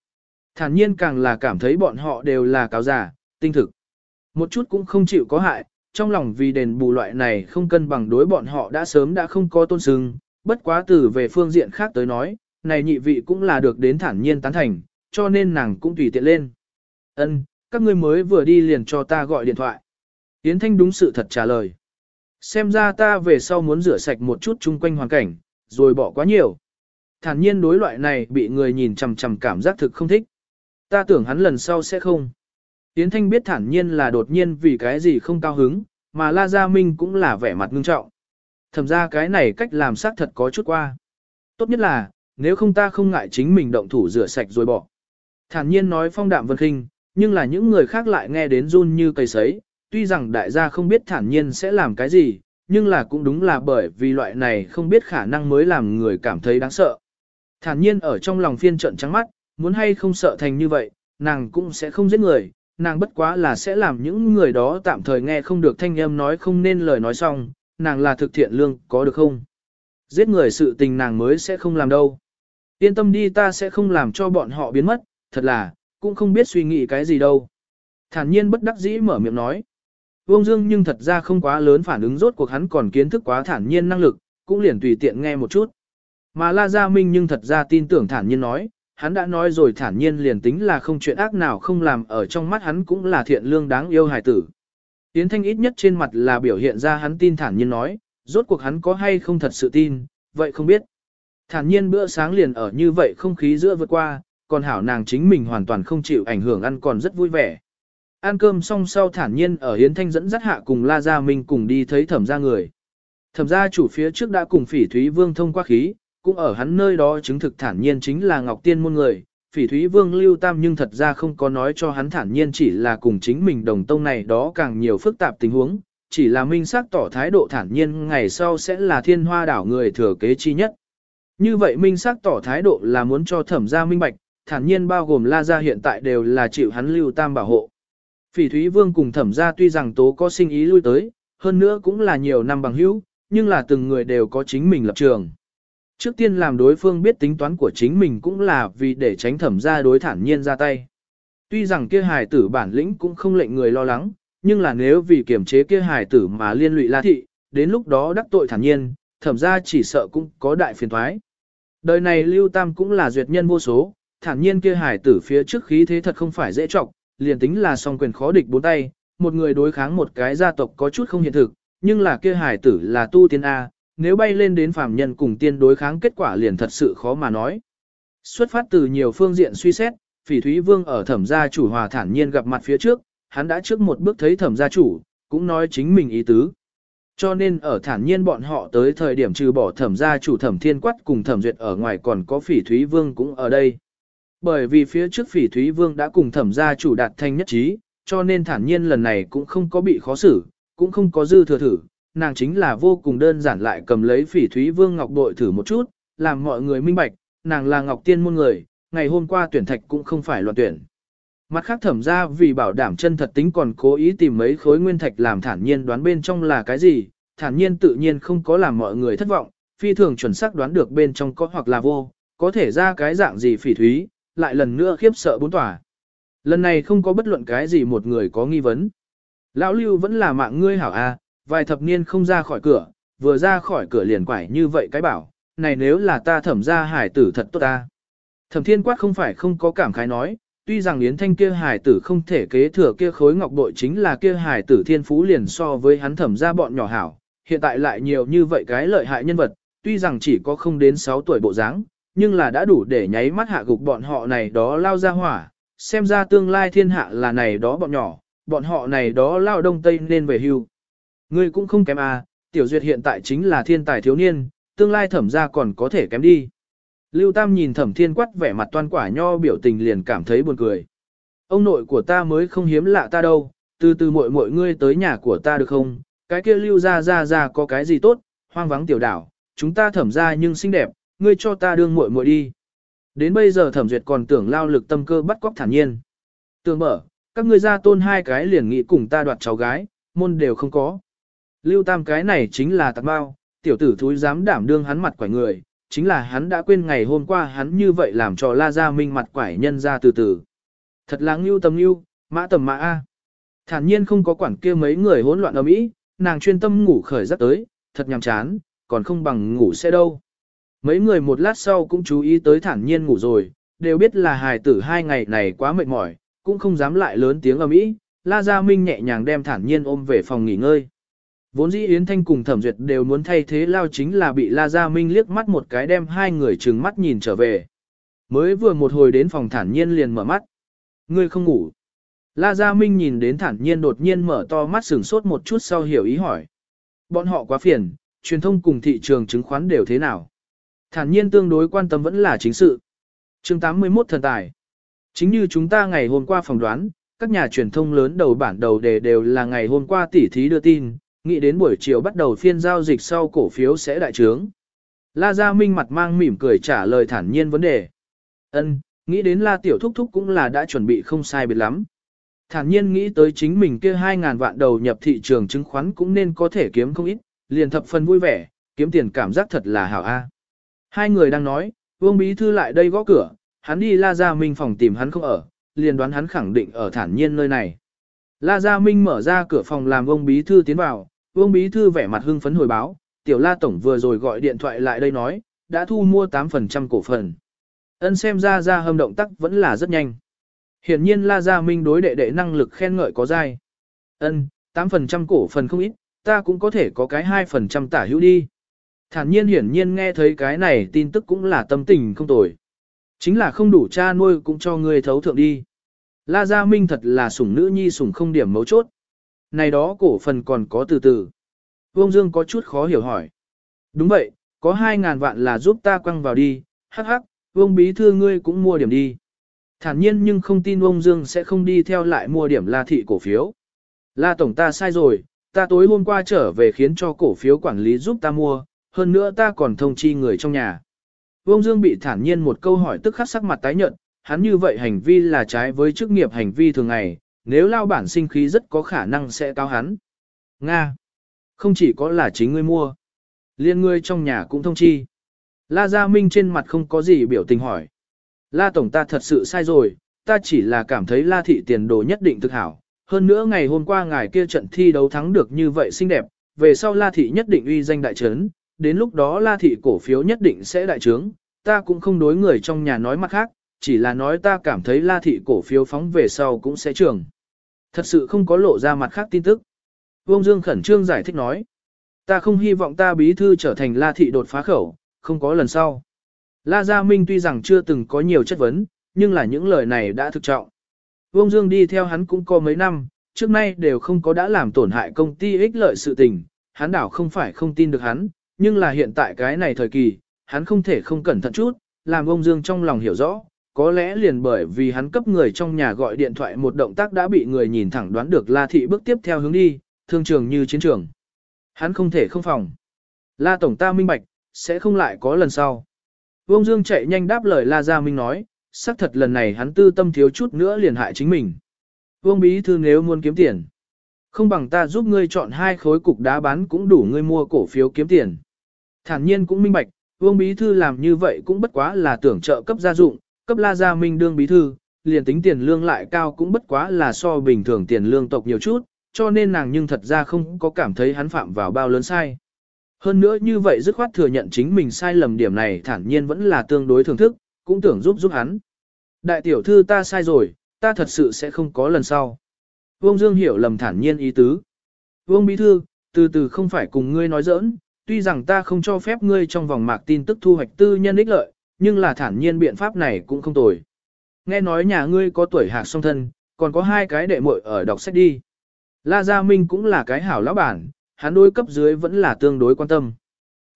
Thản nhiên càng là cảm thấy bọn họ đều là cáo giả, tinh thực. Một chút cũng không chịu có hại, trong lòng vì đền bù loại này không cân bằng đối bọn họ đã sớm đã không có tôn sưng, bất quá từ về phương diện khác tới nói, này nhị vị cũng là được đến thản nhiên tán thành, cho nên nàng cũng tùy tiện lên. Ân, các ngươi mới vừa đi liền cho ta gọi điện thoại. Yến Thanh đúng sự thật trả lời. Xem ra ta về sau muốn rửa sạch một chút chung quanh hoàn cảnh, rồi bỏ quá nhiều. Thản nhiên đối loại này bị người nhìn chằm chằm cảm giác thực không thích. Ta tưởng hắn lần sau sẽ không. Yến Thanh biết thản nhiên là đột nhiên vì cái gì không cao hứng, mà La Gia Minh cũng là vẻ mặt ngưng trọng. Thầm ra cái này cách làm xác thật có chút qua. Tốt nhất là, nếu không ta không ngại chính mình động thủ rửa sạch rồi bỏ. Thản nhiên nói phong đạm vân khinh, nhưng là những người khác lại nghe đến run như cây sấy, tuy rằng đại gia không biết thản nhiên sẽ làm cái gì, nhưng là cũng đúng là bởi vì loại này không biết khả năng mới làm người cảm thấy đáng sợ. Thản nhiên ở trong lòng phiên trận trắng mắt, muốn hay không sợ thành như vậy, nàng cũng sẽ không giết người, nàng bất quá là sẽ làm những người đó tạm thời nghe không được thanh âm nói không nên lời nói xong, nàng là thực thiện lương, có được không? Giết người sự tình nàng mới sẽ không làm đâu. Yên tâm đi ta sẽ không làm cho bọn họ biến mất, thật là, cũng không biết suy nghĩ cái gì đâu. Thản nhiên bất đắc dĩ mở miệng nói. Vương Dương nhưng thật ra không quá lớn phản ứng rốt cuộc hắn còn kiến thức quá thản nhiên năng lực, cũng liền tùy tiện nghe một chút. Mà La Gia Minh nhưng thật ra tin tưởng thản nhiên nói, hắn đã nói rồi thản nhiên liền tính là không chuyện ác nào không làm ở trong mắt hắn cũng là thiện lương đáng yêu hài tử. Yến Thanh ít nhất trên mặt là biểu hiện ra hắn tin thản nhiên nói, rốt cuộc hắn có hay không thật sự tin, vậy không biết. Thản nhiên bữa sáng liền ở như vậy không khí giữa vượt qua, còn hảo nàng chính mình hoàn toàn không chịu ảnh hưởng ăn còn rất vui vẻ. Ăn cơm xong sau thản nhiên ở Yến Thanh dẫn dắt hạ cùng La Gia Minh cùng đi thấy thẩm gia người. Thẩm gia chủ phía trước đã cùng phỉ Thúy Vương thông qua khí, cũng ở hắn nơi đó chứng thực thản nhiên chính là Ngọc Tiên môn người. Phỉ Thúy Vương lưu tam nhưng thật ra không có nói cho hắn thản nhiên chỉ là cùng chính mình đồng tông này đó càng nhiều phức tạp tình huống, chỉ là minh xác tỏ thái độ thản nhiên ngày sau sẽ là thiên hoa đảo người thừa kế chi nhất. Như vậy minh xác tỏ thái độ là muốn cho thẩm gia minh bạch, thản nhiên bao gồm La Gia hiện tại đều là chịu hắn lưu tam bảo hộ. Phỉ Thúy Vương cùng thẩm gia tuy rằng tố có sinh ý lui tới, hơn nữa cũng là nhiều năm bằng hữu, nhưng là từng người đều có chính mình lập trường. Trước tiên làm đối phương biết tính toán của chính mình cũng là vì để tránh thẩm gia đối thản nhiên ra tay. Tuy rằng kia hài tử bản lĩnh cũng không lệnh người lo lắng, nhưng là nếu vì kiểm chế kia hài tử mà liên lụy La Thị, đến lúc đó đắc tội thản nhiên, thẩm gia chỉ sợ cũng có đại phiền thoái. Đời này Lưu Tam cũng là duyệt nhân vô số, thản nhiên kia hài tử phía trước khí thế thật không phải dễ trọng, liền tính là song quyền khó địch bốn tay, một người đối kháng một cái gia tộc có chút không hiện thực, nhưng là kia hài tử là tu tiên A, nếu bay lên đến phàm nhân cùng tiên đối kháng kết quả liền thật sự khó mà nói. Xuất phát từ nhiều phương diện suy xét, Phỉ Thúy Vương ở thẩm gia chủ hòa thản nhiên gặp mặt phía trước, hắn đã trước một bước thấy thẩm gia chủ, cũng nói chính mình ý tứ. Cho nên ở thản nhiên bọn họ tới thời điểm trừ bỏ thẩm gia chủ thẩm thiên quát cùng thẩm duyệt ở ngoài còn có Phỉ Thúy Vương cũng ở đây. Bởi vì phía trước Phỉ Thúy Vương đã cùng thẩm gia chủ đạt thanh nhất trí, cho nên thản nhiên lần này cũng không có bị khó xử, cũng không có dư thừa thử, nàng chính là vô cùng đơn giản lại cầm lấy Phỉ Thúy Vương ngọc bội thử một chút, làm mọi người minh bạch, nàng là ngọc tiên môn người, ngày hôm qua tuyển thạch cũng không phải loạn tuyển. Mặt khác thẩm ra vì bảo đảm chân thật tính còn cố ý tìm mấy khối nguyên thạch làm thản nhiên đoán bên trong là cái gì, thản nhiên tự nhiên không có làm mọi người thất vọng, phi thường chuẩn xác đoán được bên trong có hoặc là vô, có thể ra cái dạng gì phỉ thúy, lại lần nữa khiếp sợ bốn tỏa. Lần này không có bất luận cái gì một người có nghi vấn. Lão Lưu vẫn là mạng ngươi hảo a, vài thập niên không ra khỏi cửa, vừa ra khỏi cửa liền quải như vậy cái bảo, này nếu là ta thẩm ra hải tử thật tốt ta. Thẩm thiên quát không phải không có cảm khái nói, tuy rằng Yến Thanh kia hải tử không thể kế thừa kia khối ngọc bội chính là kia hải tử thiên phú liền so với hắn thẩm ra bọn nhỏ hảo, hiện tại lại nhiều như vậy cái lợi hại nhân vật, tuy rằng chỉ có không đến 6 tuổi bộ dáng, nhưng là đã đủ để nháy mắt hạ gục bọn họ này đó lao ra hỏa, xem ra tương lai thiên hạ là này đó bọn nhỏ, bọn họ này đó lao đông tây nên về hưu. Ngươi cũng không kém à, tiểu duyệt hiện tại chính là thiên tài thiếu niên, tương lai thẩm ra còn có thể kém đi. Lưu Tam nhìn thẩm thiên quát vẻ mặt toan quả nho biểu tình liền cảm thấy buồn cười. Ông nội của ta mới không hiếm lạ ta đâu, từ từ muội muội ngươi tới nhà của ta được không, cái kia lưu ra ra ra có cái gì tốt, hoang vắng tiểu đảo, chúng ta thẩm ra nhưng xinh đẹp, ngươi cho ta đương muội muội đi. Đến bây giờ thẩm duyệt còn tưởng lao lực tâm cơ bắt cóc thản nhiên. Tưởng mở, các ngươi ra tôn hai cái liền nghĩ cùng ta đoạt cháu gái, môn đều không có. Lưu tam cái này chính là tạc bao, tiểu tử thúi dám đảm đương hắn mặt quải người, chính là hắn đã quên ngày hôm qua hắn như vậy làm cho La Gia Minh mặt quải nhân ra từ từ. Thật là ngưu tầm ngưu, mã tầm mã A. Thản nhiên không có quản kia mấy người hỗn loạn ầm ĩ, nàng chuyên tâm ngủ khởi rất tới, thật nhàm chán, còn không bằng ngủ sẽ đâu. Mấy người một lát sau cũng chú ý tới thản nhiên ngủ rồi, đều biết là hài tử hai ngày này quá mệt mỏi, cũng không dám lại lớn tiếng ầm ĩ. La Gia Minh nhẹ nhàng đem thản nhiên ôm về phòng nghỉ ngơi. Vốn dĩ Yến Thanh cùng Thẩm Duyệt đều muốn thay thế lao chính là bị La Gia Minh liếc mắt một cái đem hai người trừng mắt nhìn trở về. Mới vừa một hồi đến phòng thản nhiên liền mở mắt. Ngươi không ngủ. La Gia Minh nhìn đến thản nhiên đột nhiên mở to mắt sửng sốt một chút sau hiểu ý hỏi. Bọn họ quá phiền, truyền thông cùng thị trường chứng khoán đều thế nào. Thản nhiên tương đối quan tâm vẫn là chính sự. chương 81 thần tài. Chính như chúng ta ngày hôm qua phỏng đoán, các nhà truyền thông lớn đầu bản đầu đề đều là ngày hôm qua tỉ thí đưa tin, nghĩ đến buổi chiều bắt đầu phiên giao dịch sau cổ phiếu sẽ đại trướng. La Gia Minh mặt mang mỉm cười trả lời thản nhiên vấn đề. Ân, nghĩ đến La Tiểu Thúc Thúc cũng là đã chuẩn bị không sai biệt lắm. Thản nhiên nghĩ tới chính mình kia 2.000 vạn đầu nhập thị trường chứng khoán cũng nên có thể kiếm không ít, liền thập phần vui vẻ, kiếm tiền cảm giác thật là hảo a. À. Hai người đang nói, Vương Bí Thư lại đây gõ cửa, hắn đi La Gia Minh phòng tìm hắn không ở, liền đoán hắn khẳng định ở thản nhiên nơi này. La Gia Minh mở ra cửa phòng làm Vương Bí Thư tiến vào, Vương Bí Thư vẻ mặt hưng phấn hồi báo, Tiểu La Tổng vừa rồi gọi điện thoại lại đây nói, đã thu mua 8% cổ phần. Ân xem ra ra hâm động tác vẫn là rất nhanh. Hiển nhiên La Gia Minh đối đệ đệ năng lực khen ngợi có dai. Ân, 8% cổ phần không ít, ta cũng có thể có cái 2% tả hữu đi. Thản nhiên hiển nhiên nghe thấy cái này tin tức cũng là tâm tình không tồi. Chính là không đủ cha nuôi cũng cho ngươi thấu thượng đi. La Gia Minh thật là sủng nữ nhi sủng không điểm mấu chốt. Này đó cổ phần còn có từ từ. Vương Dương có chút khó hiểu hỏi. Đúng vậy, có 2.000 vạn là giúp ta quăng vào đi, hắc hắc, Vương Bí Thư ngươi cũng mua điểm đi. Thản nhiên nhưng không tin Vương Dương sẽ không đi theo lại mua điểm La Thị cổ phiếu. La Tổng ta sai rồi, ta tối hôm qua trở về khiến cho cổ phiếu quản lý giúp ta mua, hơn nữa ta còn thông chi người trong nhà. Vương Dương bị thản nhiên một câu hỏi tức khắc sắc mặt tái nhợt, hắn như vậy hành vi là trái với chức nghiệp hành vi thường ngày, nếu lao bản sinh khí rất có khả năng sẽ cao hắn. Nga. Không chỉ có là chính ngươi mua. Liên ngươi trong nhà cũng thông chi. La Gia Minh trên mặt không có gì biểu tình hỏi. La Tổng ta thật sự sai rồi, ta chỉ là cảm thấy La Thị tiền đồ nhất định thực hảo. Hơn nữa ngày hôm qua ngài kia trận thi đấu thắng được như vậy xinh đẹp, về sau La Thị nhất định uy danh đại trấn, đến lúc đó La Thị cổ phiếu nhất định sẽ đại trướng, ta cũng không đối người trong nhà nói mặt khác, chỉ là nói ta cảm thấy La Thị cổ phiếu phóng về sau cũng sẽ trưởng. Thật sự không có lộ ra mặt khác tin tức. Vương Dương khẩn trương giải thích nói. Ta không hy vọng ta bí thư trở thành La Thị đột phá khẩu, không có lần sau. La Gia Minh tuy rằng chưa từng có nhiều chất vấn, nhưng là những lời này đã thực trọng. Vương Dương đi theo hắn cũng có mấy năm, trước nay đều không có đã làm tổn hại công ty ích lợi sự tình, hắn đảo không phải không tin được hắn, nhưng là hiện tại cái này thời kỳ, hắn không thể không cẩn thận chút, làm ông Dương trong lòng hiểu rõ, có lẽ liền bởi vì hắn cấp người trong nhà gọi điện thoại một động tác đã bị người nhìn thẳng đoán được La Thị bước tiếp theo hướng đi, thương trường như chiến trường. Hắn không thể không phòng. La Tổng ta minh bạch, sẽ không lại có lần sau. Vương Dương chạy nhanh đáp lời La Gia Minh nói, xác thật lần này hắn tư tâm thiếu chút nữa liền hại chính mình. Vương Bí Thư nếu muốn kiếm tiền, không bằng ta giúp ngươi chọn hai khối cục đá bán cũng đủ ngươi mua cổ phiếu kiếm tiền. Thản nhiên cũng minh bạch, Vương Bí Thư làm như vậy cũng bất quá là tưởng trợ cấp gia dụng, cấp La Gia Minh đương Bí Thư, liền tính tiền lương lại cao cũng bất quá là so bình thường tiền lương tộc nhiều chút, cho nên nàng nhưng thật ra không có cảm thấy hắn phạm vào bao lớn sai. Hơn nữa như vậy dứt khoát thừa nhận chính mình sai lầm điểm này thản nhiên vẫn là tương đối thưởng thức, cũng tưởng giúp giúp hắn. Đại tiểu thư ta sai rồi, ta thật sự sẽ không có lần sau. Vương Dương hiểu lầm thản nhiên ý tứ. Vương Bí Thư, từ từ không phải cùng ngươi nói giỡn, tuy rằng ta không cho phép ngươi trong vòng mạc tin tức thu hoạch tư nhân ích lợi, nhưng là thản nhiên biện pháp này cũng không tồi. Nghe nói nhà ngươi có tuổi hạc song thân, còn có hai cái đệ muội ở đọc sách đi. La Gia Minh cũng là cái hảo lão bản, hắn đối cấp dưới vẫn là tương đối quan tâm.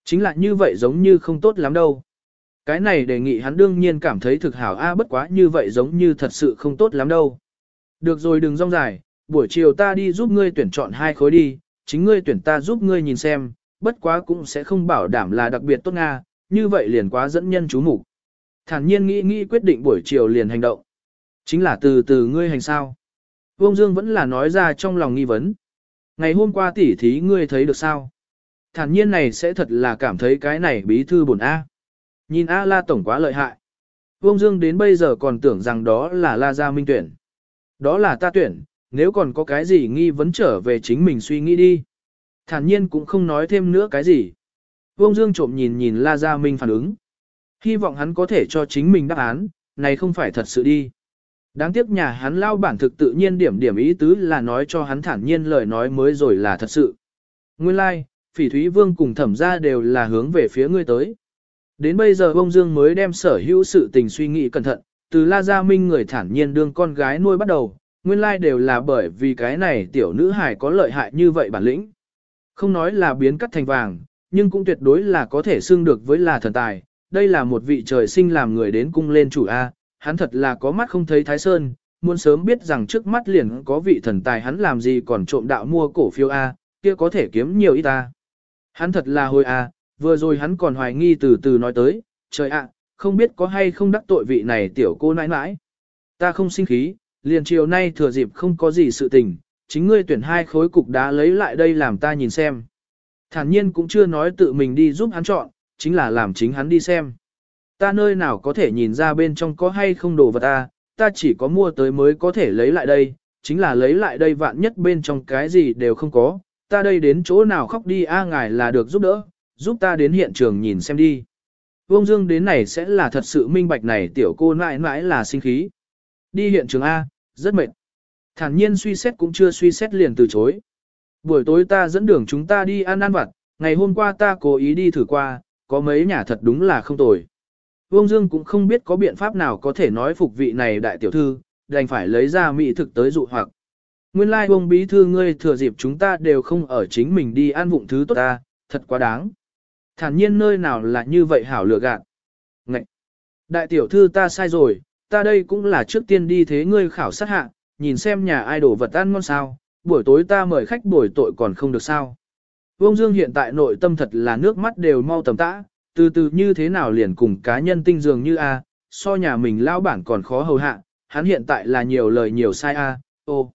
Chính là như vậy giống như không tốt lắm đâu. Cái này đề nghị hắn đương nhiên cảm thấy thực hảo a bất quá như vậy giống như thật sự không tốt lắm đâu. Được rồi đừng rong dài, buổi chiều ta đi giúp ngươi tuyển chọn hai khối đi, chính ngươi tuyển ta giúp ngươi nhìn xem, bất quá cũng sẽ không bảo đảm là đặc biệt tốt Nga, như vậy liền quá dẫn nhân chú mục Thản nhiên nghĩ nghĩ quyết định buổi chiều liền hành động. Chính là từ từ ngươi hành sao. Vương Dương vẫn là nói ra trong lòng nghi vấn. Ngày hôm qua tỉ thí ngươi thấy được sao? Thản nhiên này sẽ thật là cảm thấy cái này bí thư bổn A. Nhìn A La Tổng quá lợi hại. Vương Dương đến bây giờ còn tưởng rằng đó là La Gia Minh tuyển. Đó là ta tuyển, nếu còn có cái gì nghi vấn trở về chính mình suy nghĩ đi. Thản nhiên cũng không nói thêm nữa cái gì. Vương Dương trộm nhìn nhìn La Gia Minh phản ứng. Hy vọng hắn có thể cho chính mình đáp án, này không phải thật sự đi. Đáng tiếc nhà hắn lao bản thực tự nhiên điểm điểm ý tứ là nói cho hắn thản nhiên lời nói mới rồi là thật sự. Nguyên lai, like, phỉ thúy vương cùng thẩm ra đều là hướng về phía ngươi tới. Đến bây giờ ông Dương mới đem sở hữu sự tình suy nghĩ cẩn thận, từ La Gia Minh người thản nhiên đương con gái nuôi bắt đầu, nguyên lai like đều là bởi vì cái này tiểu nữ hài có lợi hại như vậy bản lĩnh. Không nói là biến cắt thành vàng, nhưng cũng tuyệt đối là có thể xưng được với là thần tài. Đây là một vị trời sinh làm người đến cung lên chủ A, hắn thật là có mắt không thấy Thái Sơn, muốn sớm biết rằng trước mắt liền có vị thần tài hắn làm gì còn trộm đạo mua cổ phiếu A, kia có thể kiếm nhiều ít ta. Hắn thật là hồi A, vừa rồi hắn còn hoài nghi từ từ nói tới, trời ạ, không biết có hay không đắc tội vị này tiểu cô nãi nãi. Ta không sinh khí, liền chiều nay thừa dịp không có gì sự tình, chính ngươi tuyển hai khối cục đá lấy lại đây làm ta nhìn xem. Thản nhiên cũng chưa nói tự mình đi giúp hắn chọn, chính là làm chính hắn đi xem ta nơi nào có thể nhìn ra bên trong có hay không đồ vật ta, ta chỉ có mua tới mới có thể lấy lại đây, chính là lấy lại đây vạn nhất bên trong cái gì đều không có, ta đây đến chỗ nào khóc đi a ngài là được giúp đỡ, giúp ta đến hiện trường nhìn xem đi. Vương Dương đến này sẽ là thật sự minh bạch này tiểu cô mãi mãi là sinh khí. Đi hiện trường A, rất mệt. Thản nhiên suy xét cũng chưa suy xét liền từ chối. Buổi tối ta dẫn đường chúng ta đi ăn ăn vặt, ngày hôm qua ta cố ý đi thử qua, có mấy nhà thật đúng là không tồi. Vương Dương cũng không biết có biện pháp nào có thể nói phục vị này đại tiểu thư, đành phải lấy ra mỹ thực tới dụ hoặc. Nguyên lai like, Vương bí thư ngươi thừa dịp chúng ta đều không ở chính mình đi ăn vụng thứ tốt ta, thật quá đáng. Thản nhiên nơi nào là như vậy hảo lựa gạt. Ngậy! Đại tiểu thư ta sai rồi, ta đây cũng là trước tiên đi thế ngươi khảo sát hạ, nhìn xem nhà ai đổ vật ăn ngon sao, buổi tối ta mời khách buổi tội còn không được sao. Vương Dương hiện tại nội tâm thật là nước mắt đều mau tầm tã, từ từ như thế nào liền cùng cá nhân tinh dường như A, so nhà mình lao bản còn khó hầu hạ, hắn hiện tại là nhiều lời nhiều sai A, ô.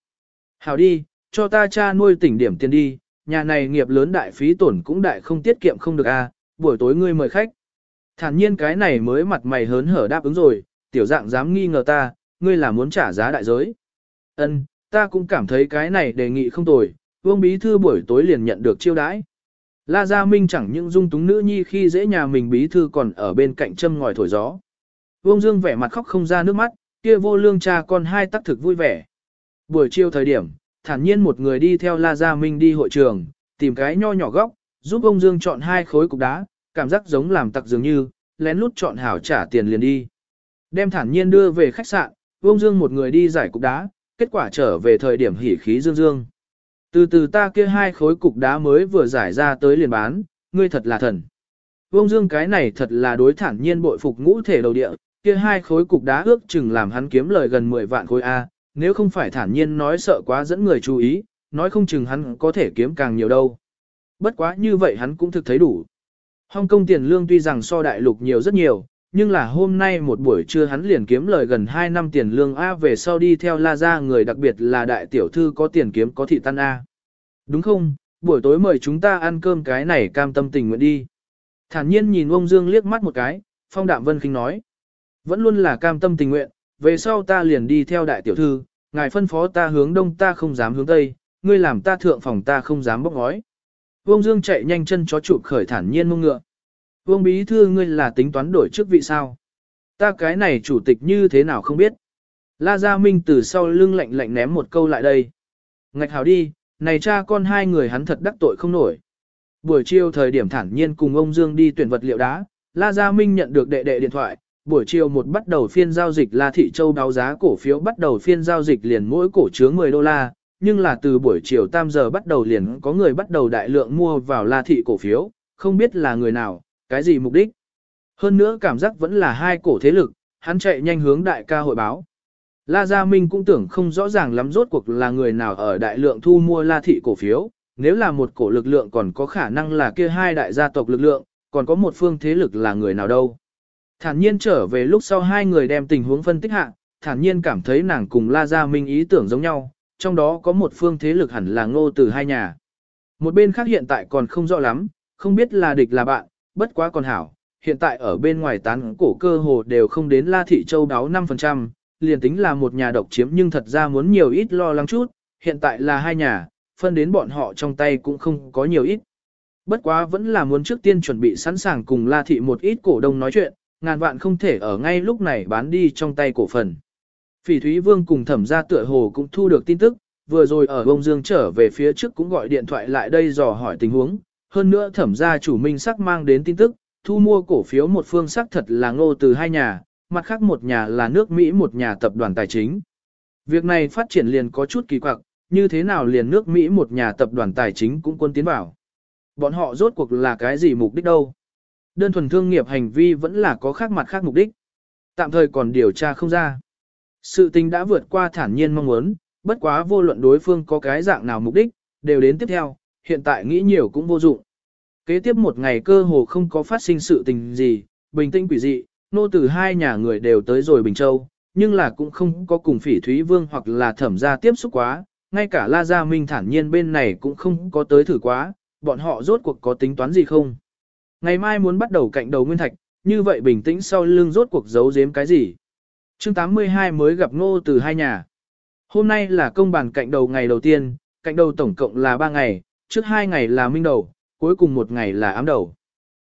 Hảo đi, cho ta cha nuôi tỉnh điểm tiền đi, nhà này nghiệp lớn đại phí tổn cũng đại không tiết kiệm không được A, buổi tối ngươi mời khách. Thản nhiên cái này mới mặt mày hớn hở đáp ứng rồi, tiểu dạng dám nghi ngờ ta, ngươi là muốn trả giá đại giới. Ân, ta cũng cảm thấy cái này đề nghị không tồi, vương bí thư buổi tối liền nhận được chiêu đãi. La Gia Minh chẳng những dung túng nữ nhi khi dễ nhà mình bí thư còn ở bên cạnh châm ngòi thổi gió. Vương Dương vẻ mặt khóc không ra nước mắt, kia vô lương cha con hai tác thực vui vẻ. Buổi chiều thời điểm, thản nhiên một người đi theo La Gia Minh đi hội trường, tìm cái nho nhỏ góc, Giúp ông Dương chọn hai khối cục đá, cảm giác giống làm tặc dường như, lén lút chọn hảo trả tiền liền đi. Đem thản nhiên đưa về khách sạn, ông Dương một người đi giải cục đá, kết quả trở về thời điểm hỉ khí dương dương. Từ từ ta kia hai khối cục đá mới vừa giải ra tới liền bán, ngươi thật là thần. Vông Dương cái này thật là đối thản nhiên bội phục ngũ thể đầu địa, kia hai khối cục đá ước chừng làm hắn kiếm lời gần 10 vạn khối A, nếu không phải thản nhiên nói sợ quá dẫn người chú ý, nói không chừng hắn có thể kiếm càng nhiều đâu. Bất quá như vậy hắn cũng thực thấy đủ. Hong Kong tiền lương tuy rằng so đại lục nhiều rất nhiều, nhưng là hôm nay một buổi trưa hắn liền kiếm lời gần 2 năm tiền lương A về sau đi theo La Gia người đặc biệt là đại tiểu thư có tiền kiếm có thị tan A. Đúng không, buổi tối mời chúng ta ăn cơm cái này cam tâm tình nguyện đi. Thản nhiên nhìn ông Dương liếc mắt một cái, Phong Đạm Vân khinh nói. Vẫn luôn là cam tâm tình nguyện, về sau ta liền đi theo đại tiểu thư, ngài phân phó ta hướng đông ta không dám hướng tây, ngươi làm ta thượng phòng ta không dám bóc ngói. ông Dương chạy nhanh chân chó chụp khởi thản nhiên mông ngựa. Vương bí thư ngươi là tính toán đổi chức vị sao? Ta cái này chủ tịch như thế nào không biết. La Gia Minh từ sau lưng lạnh lạnh ném một câu lại đây. Ngạch hào đi, này cha con hai người hắn thật đắc tội không nổi. Buổi chiều thời điểm thản nhiên cùng ông Dương đi tuyển vật liệu đá, La Gia Minh nhận được đệ đệ điện thoại, buổi chiều một bắt đầu phiên giao dịch La Thị Châu báo giá cổ phiếu bắt đầu phiên giao dịch liền mỗi cổ chứa 10 đô la, nhưng là từ buổi chiều tam giờ bắt đầu liền có người bắt đầu đại lượng mua vào La Thị cổ phiếu, không biết là người nào, cái gì mục đích. Hơn nữa cảm giác vẫn là hai cổ thế lực, hắn chạy nhanh hướng đại ca hội báo. La Gia Minh cũng tưởng không rõ ràng lắm rốt cuộc là người nào ở đại lượng thu mua La Thị cổ phiếu, nếu là một cổ lực lượng còn có khả năng là kia hai đại gia tộc lực lượng, còn có một phương thế lực là người nào đâu. Thản nhiên trở về lúc sau hai người đem tình huống phân tích hạ, thản nhiên cảm thấy nàng cùng La Gia Minh ý tưởng giống nhau, trong đó có một phương thế lực hẳn là ngô từ hai nhà. Một bên khác hiện tại còn không rõ lắm, không biết là địch là bạn, bất quá còn hảo, hiện tại ở bên ngoài tán cổ cơ hồ đều không đến La Thị Châu đáo 5%, liền tính là một nhà độc chiếm nhưng thật ra muốn nhiều ít lo lắng chút, hiện tại là hai nhà, phân đến bọn họ trong tay cũng không có nhiều ít. Bất quá vẫn là muốn trước tiên chuẩn bị sẵn sàng cùng La Thị một ít cổ đông nói chuyện, ngàn vạn không thể ở ngay lúc này bán đi trong tay cổ phần. Phỉ Thúy Vương cùng thẩm gia tựa hồ cũng thu được tin tức, vừa rồi ở bông dương trở về phía trước cũng gọi điện thoại lại đây dò hỏi tình huống, hơn nữa thẩm gia chủ minh sắc mang đến tin tức, thu mua cổ phiếu một phương sắc thật là ngô từ hai nhà, mặt khác một nhà là nước Mỹ một nhà tập đoàn tài chính. Việc này phát triển liền có chút kỳ quặc, như thế nào liền nước Mỹ một nhà tập đoàn tài chính cũng quân tiến vào. Bọn họ rốt cuộc là cái gì mục đích đâu? Đơn thuần thương nghiệp hành vi vẫn là có khác mặt khác mục đích. Tạm thời còn điều tra không ra. Sự tình đã vượt qua thản nhiên mong muốn, bất quá vô luận đối phương có cái dạng nào mục đích, đều đến tiếp theo, hiện tại nghĩ nhiều cũng vô dụng. Kế tiếp một ngày cơ hồ không có phát sinh sự tình gì, bình tĩnh quỷ dị, nô từ hai nhà người đều tới rồi Bình Châu, nhưng là cũng không có cùng phỉ Thúy Vương hoặc là thẩm gia tiếp xúc quá, ngay cả La Gia Minh thản nhiên bên này cũng không có tới thử quá, bọn họ rốt cuộc có tính toán gì không. Ngày mai muốn bắt đầu cạnh đầu nguyên thạch, như vậy bình tĩnh sau lưng rốt cuộc giấu giếm cái gì. chương 82 mới gặp ngô từ hai nhà. Hôm nay là công bàn cạnh đầu ngày đầu tiên, cạnh đầu tổng cộng là 3 ngày, trước hai ngày là minh đầu, cuối cùng một ngày là ám đầu.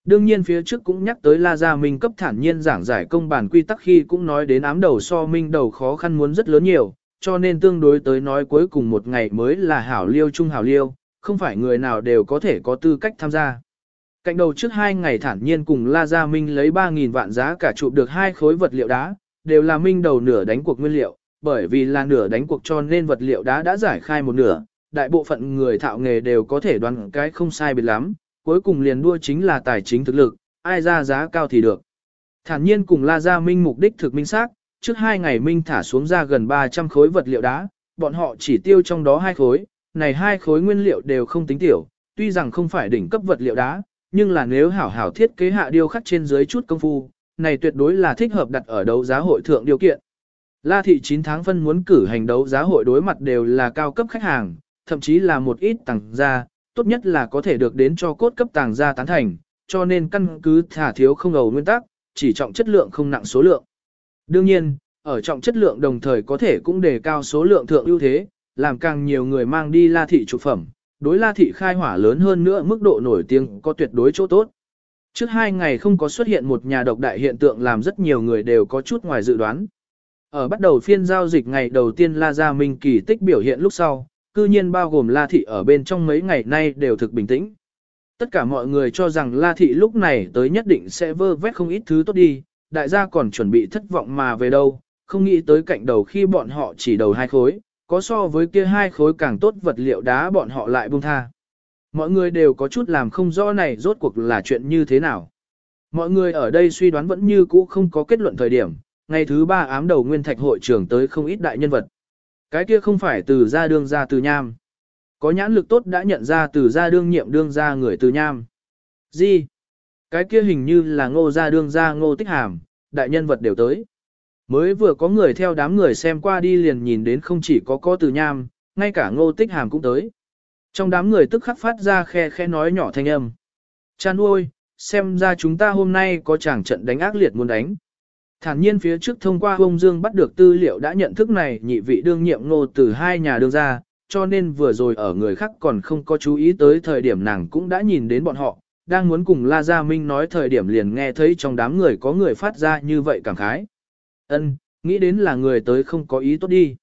Đương nhiên phía trước cũng nhắc tới La Gia Minh cấp thản nhiên giảng giải công bản quy tắc khi cũng nói đến ám đầu so minh đầu khó khăn muốn rất lớn nhiều, cho nên tương đối tới nói cuối cùng một ngày mới là hảo liêu trung hảo liêu, không phải người nào đều có thể có tư cách tham gia. Cạnh đầu trước hai ngày thản nhiên cùng La Gia Minh lấy 3.000 vạn giá cả chụp được hai khối vật liệu đá, đều là Minh đầu nửa đánh cuộc nguyên liệu, bởi vì là nửa đánh cuộc cho nên vật liệu đá đã giải khai một nửa, đại bộ phận người thạo nghề đều có thể đoán cái không sai biệt lắm, cuối cùng liền đua chính là tài chính thực lực, ai ra giá cao thì được. Thản nhiên cùng La Gia Minh mục đích thực minh xác, trước hai ngày Minh thả xuống ra gần 300 khối vật liệu đá, bọn họ chỉ tiêu trong đó hai khối, này hai khối nguyên liệu đều không tính tiểu, tuy rằng không phải đỉnh cấp vật liệu đá, nhưng là nếu hảo hảo thiết kế hạ điêu khắc trên dưới chút công phu, này tuyệt đối là thích hợp đặt ở đấu giá hội thượng điều kiện. La thị 9 tháng phân muốn cử hành đấu giá hội đối mặt đều là cao cấp khách hàng, thậm chí là một ít tàng gia, tốt nhất là có thể được đến cho cốt cấp tàng gia tán thành, cho nên căn cứ thả thiếu không ầu nguyên tắc, chỉ trọng chất lượng không nặng số lượng. Đương nhiên, ở trọng chất lượng đồng thời có thể cũng đề cao số lượng thượng ưu thế, làm càng nhiều người mang đi la thị trụ phẩm, đối la thị khai hỏa lớn hơn nữa mức độ nổi tiếng có tuyệt đối chỗ tốt. Trước hai ngày không có xuất hiện một nhà độc đại hiện tượng làm rất nhiều người đều có chút ngoài dự đoán. Ở bắt đầu phiên giao dịch ngày đầu tiên La Gia Minh kỳ tích biểu hiện lúc sau, cư nhiên bao gồm La Thị ở bên trong mấy ngày nay đều thực bình tĩnh. Tất cả mọi người cho rằng La Thị lúc này tới nhất định sẽ vơ vét không ít thứ tốt đi, đại gia còn chuẩn bị thất vọng mà về đâu, không nghĩ tới cạnh đầu khi bọn họ chỉ đầu hai khối, có so với kia hai khối càng tốt vật liệu đá bọn họ lại buông tha. Mọi người đều có chút làm không rõ này rốt cuộc là chuyện như thế nào. Mọi người ở đây suy đoán vẫn như cũ không có kết luận thời điểm, ngày thứ ba ám đầu nguyên thạch hội trưởng tới không ít đại nhân vật. Cái kia không phải từ gia đương ra từ nham. Có nhãn lực tốt đã nhận ra từ gia đương nhiệm đương ra người từ nham. Gì? Cái kia hình như là ngô gia đương gia ngô tích hàm, đại nhân vật đều tới. Mới vừa có người theo đám người xem qua đi liền nhìn đến không chỉ có có từ nham, ngay cả ngô tích hàm cũng tới. Trong đám người tức khắc phát ra khe khe nói nhỏ thanh âm. Chan ôi, xem ra chúng ta hôm nay có chàng trận đánh ác liệt muốn đánh. Thản nhiên phía trước thông qua ông Dương bắt được tư liệu đã nhận thức này nhị vị đương nhiệm ngô từ hai nhà đương ra, cho nên vừa rồi ở người khác còn không có chú ý tới thời điểm nàng cũng đã nhìn đến bọn họ, đang muốn cùng La Gia Minh nói thời điểm liền nghe thấy trong đám người có người phát ra như vậy cảm khái. Ân, nghĩ đến là người tới không có ý tốt đi.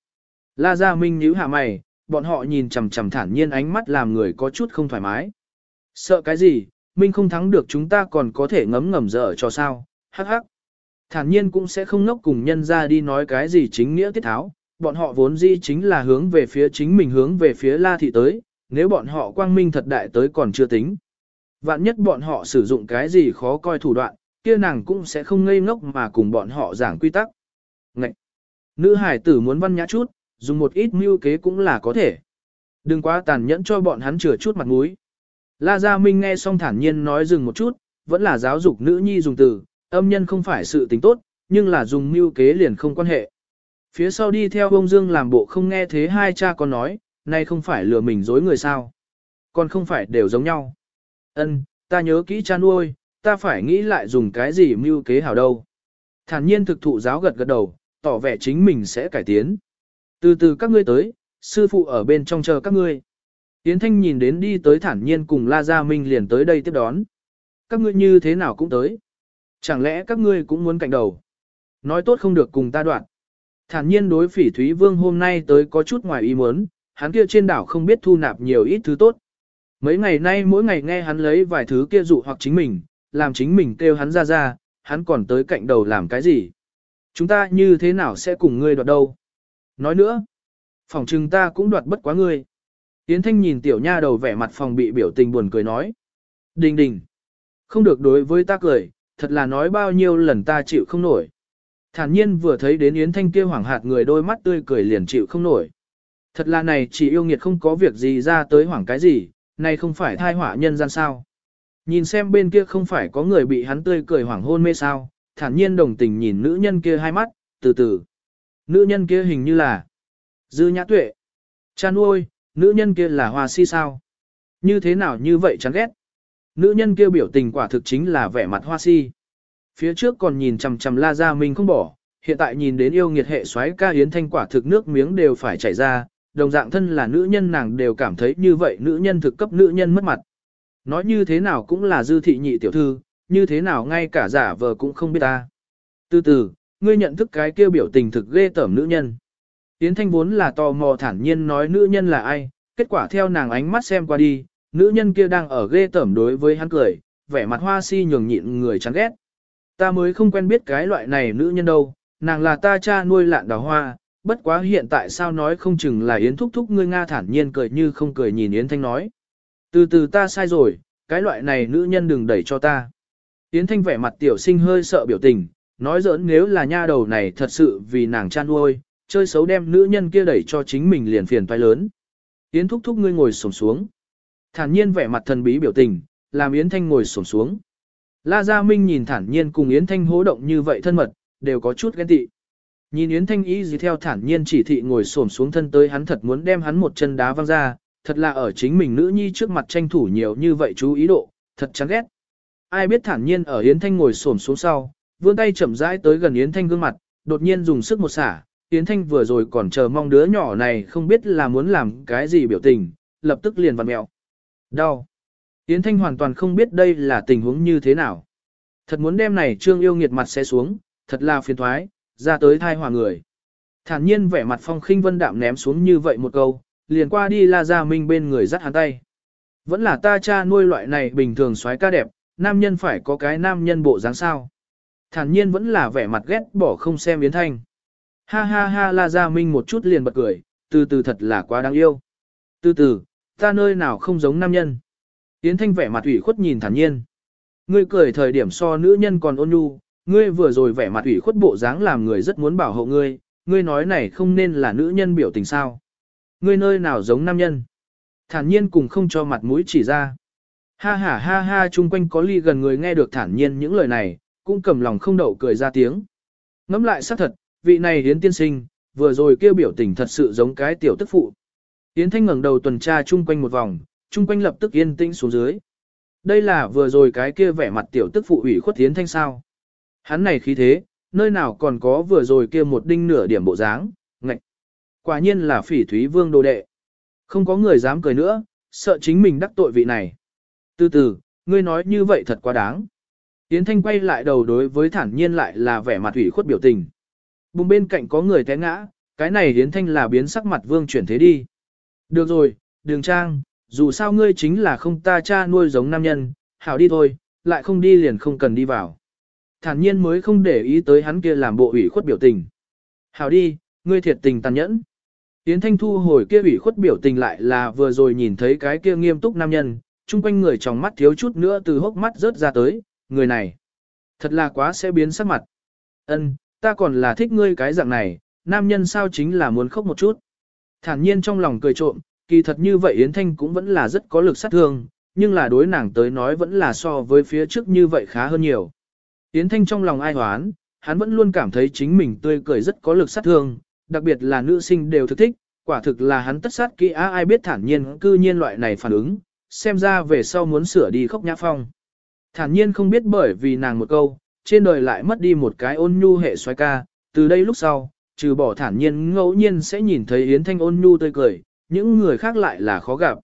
La Gia Minh nhíu hạ mày, bọn họ nhìn chằm chằm thản nhiên ánh mắt làm người có chút không thoải mái. Sợ cái gì, Minh không thắng được chúng ta còn có thể ngấm ngầm dở cho sao, hắc hắc. Thản nhiên cũng sẽ không ngốc cùng nhân ra đi nói cái gì chính nghĩa tiết tháo, bọn họ vốn dĩ chính là hướng về phía chính mình hướng về phía La Thị tới, nếu bọn họ quang minh thật đại tới còn chưa tính. Vạn nhất bọn họ sử dụng cái gì khó coi thủ đoạn, kia nàng cũng sẽ không ngây ngốc mà cùng bọn họ giảng quy tắc. Ngậy! Nữ hải tử muốn văn nhã chút, dùng một ít mưu kế cũng là có thể. Đừng quá tàn nhẫn cho bọn hắn chừa chút mặt mũi. La Gia Minh nghe xong thản nhiên nói dừng một chút, vẫn là giáo dục nữ nhi dùng từ, âm nhân không phải sự tính tốt, nhưng là dùng mưu kế liền không quan hệ. Phía sau đi theo ông Dương làm bộ không nghe thế hai cha con nói, nay không phải lừa mình dối người sao. Còn không phải đều giống nhau. Ân, ta nhớ kỹ cha nuôi, ta phải nghĩ lại dùng cái gì mưu kế hảo đâu. Thản nhiên thực thụ giáo gật gật đầu, tỏ vẻ chính mình sẽ cải tiến. Từ từ các ngươi tới, sư phụ ở bên trong chờ các ngươi. Yến Thanh nhìn đến đi tới thản nhiên cùng La Gia Minh liền tới đây tiếp đón. Các ngươi như thế nào cũng tới. Chẳng lẽ các ngươi cũng muốn cạnh đầu? Nói tốt không được cùng ta đoạn. Thản nhiên đối phỉ Thúy Vương hôm nay tới có chút ngoài ý muốn, hắn kia trên đảo không biết thu nạp nhiều ít thứ tốt. Mấy ngày nay mỗi ngày nghe hắn lấy vài thứ kia dụ hoặc chính mình, làm chính mình kêu hắn ra ra, hắn còn tới cạnh đầu làm cái gì? Chúng ta như thế nào sẽ cùng ngươi đoạt đâu? Nói nữa, phòng trừng ta cũng đoạt bất quá ngươi. Yến Thanh nhìn tiểu nha đầu vẻ mặt phòng bị biểu tình buồn cười nói. Đình đình, không được đối với ta cười, thật là nói bao nhiêu lần ta chịu không nổi. Thản nhiên vừa thấy đến Yến Thanh kia hoảng hạt người đôi mắt tươi cười liền chịu không nổi. Thật là này chỉ yêu nghiệt không có việc gì ra tới hoảng cái gì, này không phải thai họa nhân gian sao. Nhìn xem bên kia không phải có người bị hắn tươi cười hoảng hôn mê sao, thản nhiên đồng tình nhìn nữ nhân kia hai mắt, từ từ. Nữ nhân kia hình như là Dư Nhã Tuệ. Cha nuôi, nữ nhân kia là Hoa Si sao? Như thế nào như vậy chán ghét? Nữ nhân kia biểu tình quả thực chính là vẻ mặt Hoa Si. Phía trước còn nhìn chằm chằm La Gia Minh không bỏ, hiện tại nhìn đến yêu nghiệt hệ xoáy ca yến thanh quả thực nước miếng đều phải chảy ra, đồng dạng thân là nữ nhân nàng đều cảm thấy như vậy nữ nhân thực cấp nữ nhân mất mặt. Nói như thế nào cũng là dư thị nhị tiểu thư, như thế nào ngay cả giả vờ cũng không biết ta. Từ từ, ngươi nhận thức cái kêu biểu tình thực ghê tởm nữ nhân. Yến Thanh vốn là tò mò thản nhiên nói nữ nhân là ai, kết quả theo nàng ánh mắt xem qua đi, nữ nhân kia đang ở ghê tởm đối với hắn cười, vẻ mặt hoa si nhường nhịn người chán ghét. Ta mới không quen biết cái loại này nữ nhân đâu, nàng là ta cha nuôi lạn đào hoa, bất quá hiện tại sao nói không chừng là Yến thúc thúc ngươi Nga thản nhiên cười như không cười nhìn Yến Thanh nói. Từ từ ta sai rồi, cái loại này nữ nhân đừng đẩy cho ta. Yến Thanh vẻ mặt tiểu sinh hơi sợ biểu tình, nói giỡn nếu là nha đầu này thật sự vì nàng chan nuôi, chơi xấu đem nữ nhân kia đẩy cho chính mình liền phiền toái lớn. Yến thúc thúc ngươi ngồi xổm xuống. Thản nhiên vẻ mặt thần bí biểu tình, làm Yến Thanh ngồi xổm xuống. La Gia Minh nhìn thản nhiên cùng Yến Thanh hố động như vậy thân mật, đều có chút ghen tị. Nhìn Yến Thanh ý gì theo thản nhiên chỉ thị ngồi xổm xuống thân tới hắn thật muốn đem hắn một chân đá văng ra, thật là ở chính mình nữ nhi trước mặt tranh thủ nhiều như vậy chú ý độ, thật chán ghét. Ai biết thản nhiên ở Yến Thanh ngồi xổm xuống sau, vươn tay chậm rãi tới gần Yến Thanh gương mặt, đột nhiên dùng sức một xả, Yến Thanh vừa rồi còn chờ mong đứa nhỏ này không biết là muốn làm cái gì biểu tình, lập tức liền vặn mẹo. Đau. Yến Thanh hoàn toàn không biết đây là tình huống như thế nào. Thật muốn đem này trương yêu nghiệt mặt sẽ xuống, thật là phiền thoái, ra tới thai hòa người. Thản nhiên vẻ mặt phong khinh vân đạm ném xuống như vậy một câu, liền qua đi la ra minh bên người dắt hắn tay. Vẫn là ta cha nuôi loại này bình thường xoái ca đẹp, nam nhân phải có cái nam nhân bộ dáng sao. Thản nhiên vẫn là vẻ mặt ghét bỏ không xem Yến Thanh. Ha ha ha la gia minh một chút liền bật cười, từ từ thật là quá đáng yêu. Từ từ, ta nơi nào không giống nam nhân. Yến Thanh vẻ mặt ủy khuất nhìn thản nhiên. Ngươi cười thời điểm so nữ nhân còn ôn nhu, ngươi vừa rồi vẻ mặt ủy khuất bộ dáng làm người rất muốn bảo hộ ngươi, ngươi nói này không nên là nữ nhân biểu tình sao. Ngươi nơi nào giống nam nhân. Thản nhiên cùng không cho mặt mũi chỉ ra. Ha ha ha ha chung quanh có ly gần người nghe được thản nhiên những lời này, cũng cầm lòng không đậu cười ra tiếng. Ngắm lại xác thật, vị này hiến tiên sinh, vừa rồi kêu biểu tình thật sự giống cái tiểu tức phụ. Yến Thanh ngẩng đầu tuần tra chung quanh một vòng, chung quanh lập tức yên tĩnh xuống dưới. Đây là vừa rồi cái kia vẻ mặt tiểu tức phụ ủy khuất Yến Thanh sao. Hắn này khí thế, nơi nào còn có vừa rồi kia một đinh nửa điểm bộ dáng, ngạch. Quả nhiên là phỉ thúy vương đồ đệ. Không có người dám cười nữa, sợ chính mình đắc tội vị này. Từ từ, ngươi nói như vậy thật quá đáng. Yến Thanh quay lại đầu đối với thản nhiên lại là vẻ mặt ủy khuất biểu tình. Bùng bên cạnh có người té ngã, cái này Yến Thanh là biến sắc mặt vương chuyển thế đi. Được rồi, đường trang, dù sao ngươi chính là không ta cha nuôi giống nam nhân, hảo đi thôi, lại không đi liền không cần đi vào. Thản nhiên mới không để ý tới hắn kia làm bộ ủy khuất biểu tình. Hảo đi, ngươi thiệt tình tàn nhẫn. Yến Thanh thu hồi kia ủy khuất biểu tình lại là vừa rồi nhìn thấy cái kia nghiêm túc nam nhân, chung quanh người trong mắt thiếu chút nữa từ hốc mắt rớt ra tới, người này. Thật là quá sẽ biến sắc mặt. Ân, ta còn là thích ngươi cái dạng này, nam nhân sao chính là muốn khóc một chút. Thản nhiên trong lòng cười trộm, kỳ thật như vậy Yến Thanh cũng vẫn là rất có lực sát thương, nhưng là đối nàng tới nói vẫn là so với phía trước như vậy khá hơn nhiều. Yến Thanh trong lòng ai hoán, hắn vẫn luôn cảm thấy chính mình tươi cười rất có lực sát thương, đặc biệt là nữ sinh đều thực thích, quả thực là hắn tất sát kỹ á ai biết thản nhiên cư nhiên loại này phản ứng, xem ra về sau muốn sửa đi khóc nhã phong. Thản nhiên không biết bởi vì nàng một câu, trên đời lại mất đi một cái ôn nhu hệ xoay ca, từ đây lúc sau, trừ bỏ thản nhiên ngẫu nhiên sẽ nhìn thấy Yến Thanh ôn nhu tươi cười, những người khác lại là khó gặp.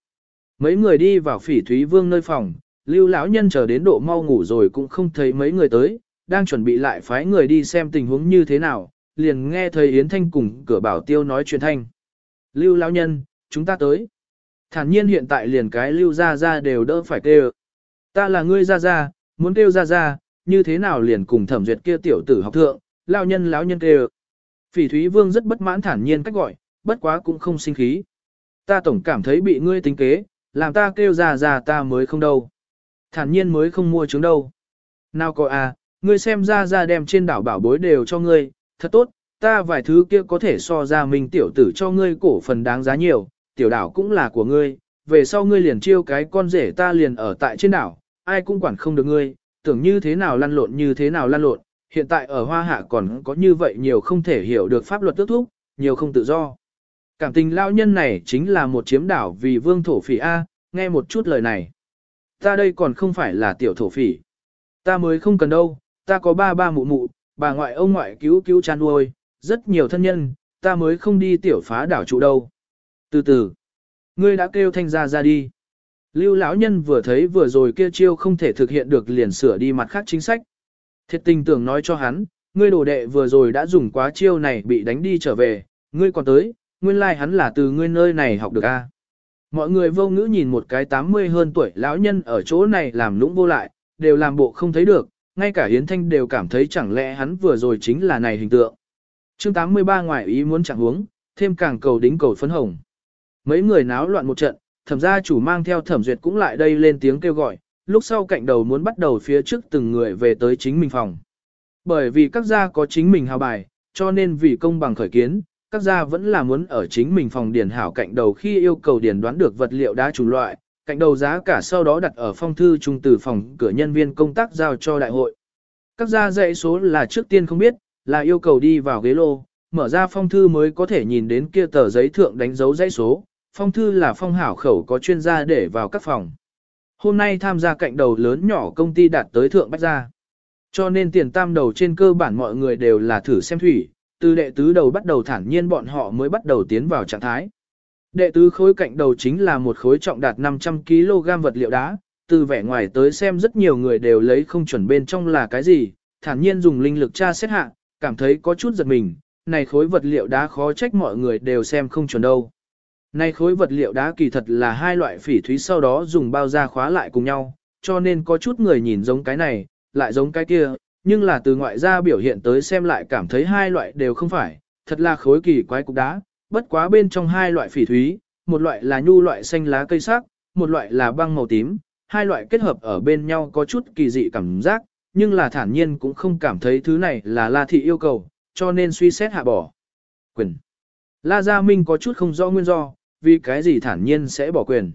Mấy người đi vào phỉ thúy vương nơi phòng, lưu lão nhân chờ đến độ mau ngủ rồi cũng không thấy mấy người tới, đang chuẩn bị lại phái người đi xem tình huống như thế nào, liền nghe thấy Yến Thanh cùng cửa bảo tiêu nói chuyện thanh. Lưu lão nhân, chúng ta tới. Thản nhiên hiện tại liền cái lưu ra ra đều đỡ phải kêu. Ta là ngươi ra ra, muốn kêu ra ra, như thế nào liền cùng thẩm duyệt kia tiểu tử học thượng, lão nhân lão nhân kêu. Phỉ Thúy Vương rất bất mãn thản nhiên cách gọi, bất quá cũng không sinh khí. Ta tổng cảm thấy bị ngươi tính kế, làm ta kêu ra ra ta mới không đâu. Thản nhiên mới không mua trứng đâu. Nào coi à, ngươi xem ra ra đem trên đảo bảo bối đều cho ngươi, thật tốt, ta vài thứ kia có thể so ra mình tiểu tử cho ngươi cổ phần đáng giá nhiều, tiểu đảo cũng là của ngươi, về sau ngươi liền chiêu cái con rể ta liền ở tại trên đảo, ai cũng quản không được ngươi, tưởng như thế nào lăn lộn như thế nào lăn lộn, hiện tại ở Hoa Hạ còn có như vậy nhiều không thể hiểu được pháp luật tước thúc, nhiều không tự do. Cảm tình lão nhân này chính là một chiếm đảo vì vương thổ phỉ A, nghe một chút lời này. Ta đây còn không phải là tiểu thổ phỉ. Ta mới không cần đâu, ta có ba ba mụ mụ, bà ngoại ông ngoại cứu cứu chan nuôi, rất nhiều thân nhân, ta mới không đi tiểu phá đảo trụ đâu. Từ từ, ngươi đã kêu thanh ra ra đi. Lưu lão nhân vừa thấy vừa rồi kia chiêu không thể thực hiện được liền sửa đi mặt khác chính sách. Thiệt tình tưởng nói cho hắn, ngươi đồ đệ vừa rồi đã dùng quá chiêu này bị đánh đi trở về, ngươi còn tới, nguyên lai like hắn là từ ngươi nơi này học được a. Mọi người vô ngữ nhìn một cái 80 hơn tuổi lão nhân ở chỗ này làm lũng vô lại, đều làm bộ không thấy được, ngay cả yến Thanh đều cảm thấy chẳng lẽ hắn vừa rồi chính là này hình tượng. chương 83 ngoại ý muốn chẳng huống, thêm càng cầu đính cầu phấn hồng. Mấy người náo loạn một trận, thẩm gia chủ mang theo thẩm duyệt cũng lại đây lên tiếng kêu gọi, lúc sau cạnh đầu muốn bắt đầu phía trước từng người về tới chính mình phòng. Bởi vì các gia có chính mình hào bài, cho nên vì công bằng khởi kiến, các gia vẫn là muốn ở chính mình phòng điền hảo cạnh đầu khi yêu cầu điền đoán được vật liệu đá chủng loại, cạnh đầu giá cả sau đó đặt ở phong thư trung từ phòng cửa nhân viên công tác giao cho đại hội. Các gia dãy số là trước tiên không biết, là yêu cầu đi vào ghế lô, mở ra phong thư mới có thể nhìn đến kia tờ giấy thượng đánh dấu dãy số, phong thư là phong hảo khẩu có chuyên gia để vào các phòng. Hôm nay tham gia cạnh đầu lớn nhỏ công ty đạt tới thượng bách gia. Cho nên tiền tam đầu trên cơ bản mọi người đều là thử xem thủy, từ đệ tứ đầu bắt đầu thản nhiên bọn họ mới bắt đầu tiến vào trạng thái. Đệ tứ khối cạnh đầu chính là một khối trọng đạt 500kg vật liệu đá, từ vẻ ngoài tới xem rất nhiều người đều lấy không chuẩn bên trong là cái gì, thản nhiên dùng linh lực tra xét hạ, cảm thấy có chút giật mình, này khối vật liệu đá khó trách mọi người đều xem không chuẩn đâu nay khối vật liệu đá kỳ thật là hai loại phỉ thúy sau đó dùng bao da khóa lại cùng nhau, cho nên có chút người nhìn giống cái này, lại giống cái kia, nhưng là từ ngoại ra biểu hiện tới xem lại cảm thấy hai loại đều không phải, thật là khối kỳ quái cục đá, bất quá bên trong hai loại phỉ thúy, một loại là nhu loại xanh lá cây sắc, một loại là băng màu tím, hai loại kết hợp ở bên nhau có chút kỳ dị cảm giác, nhưng là thản nhiên cũng không cảm thấy thứ này là La Thị yêu cầu, cho nên suy xét hạ bỏ. Quyền. La Gia Minh có chút không rõ nguyên do, vì cái gì thản nhiên sẽ bỏ quyền.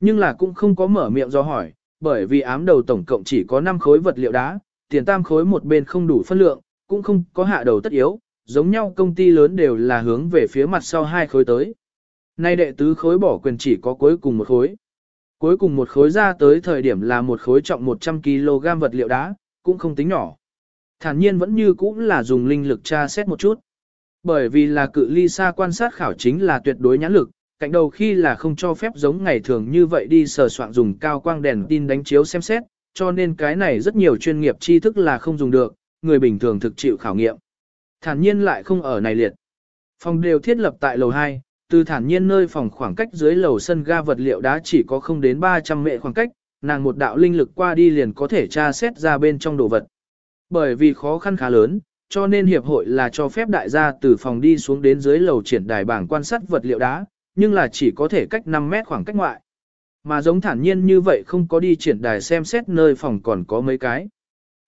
Nhưng là cũng không có mở miệng do hỏi, bởi vì ám đầu tổng cộng chỉ có 5 khối vật liệu đá, tiền tam khối một bên không đủ phân lượng, cũng không có hạ đầu tất yếu, giống nhau công ty lớn đều là hướng về phía mặt sau hai khối tới. Nay đệ tứ khối bỏ quyền chỉ có cuối cùng một khối. Cuối cùng một khối ra tới thời điểm là một khối trọng 100kg vật liệu đá, cũng không tính nhỏ. Thản nhiên vẫn như cũ là dùng linh lực tra xét một chút. Bởi vì là cự ly xa quan sát khảo chính là tuyệt đối nhãn lực, cạnh đầu khi là không cho phép giống ngày thường như vậy đi sờ soạn dùng cao quang đèn tin đánh chiếu xem xét, cho nên cái này rất nhiều chuyên nghiệp tri thức là không dùng được, người bình thường thực chịu khảo nghiệm. Thản nhiên lại không ở này liệt. Phòng đều thiết lập tại lầu 2, từ thản nhiên nơi phòng khoảng cách dưới lầu sân ga vật liệu đá chỉ có không đến 300 mệ khoảng cách, nàng một đạo linh lực qua đi liền có thể tra xét ra bên trong đồ vật. Bởi vì khó khăn khá lớn, cho nên hiệp hội là cho phép đại gia từ phòng đi xuống đến dưới lầu triển đài bảng quan sát vật liệu đá, nhưng là chỉ có thể cách 5 mét khoảng cách ngoại. Mà giống thản nhiên như vậy không có đi triển đài xem xét nơi phòng còn có mấy cái.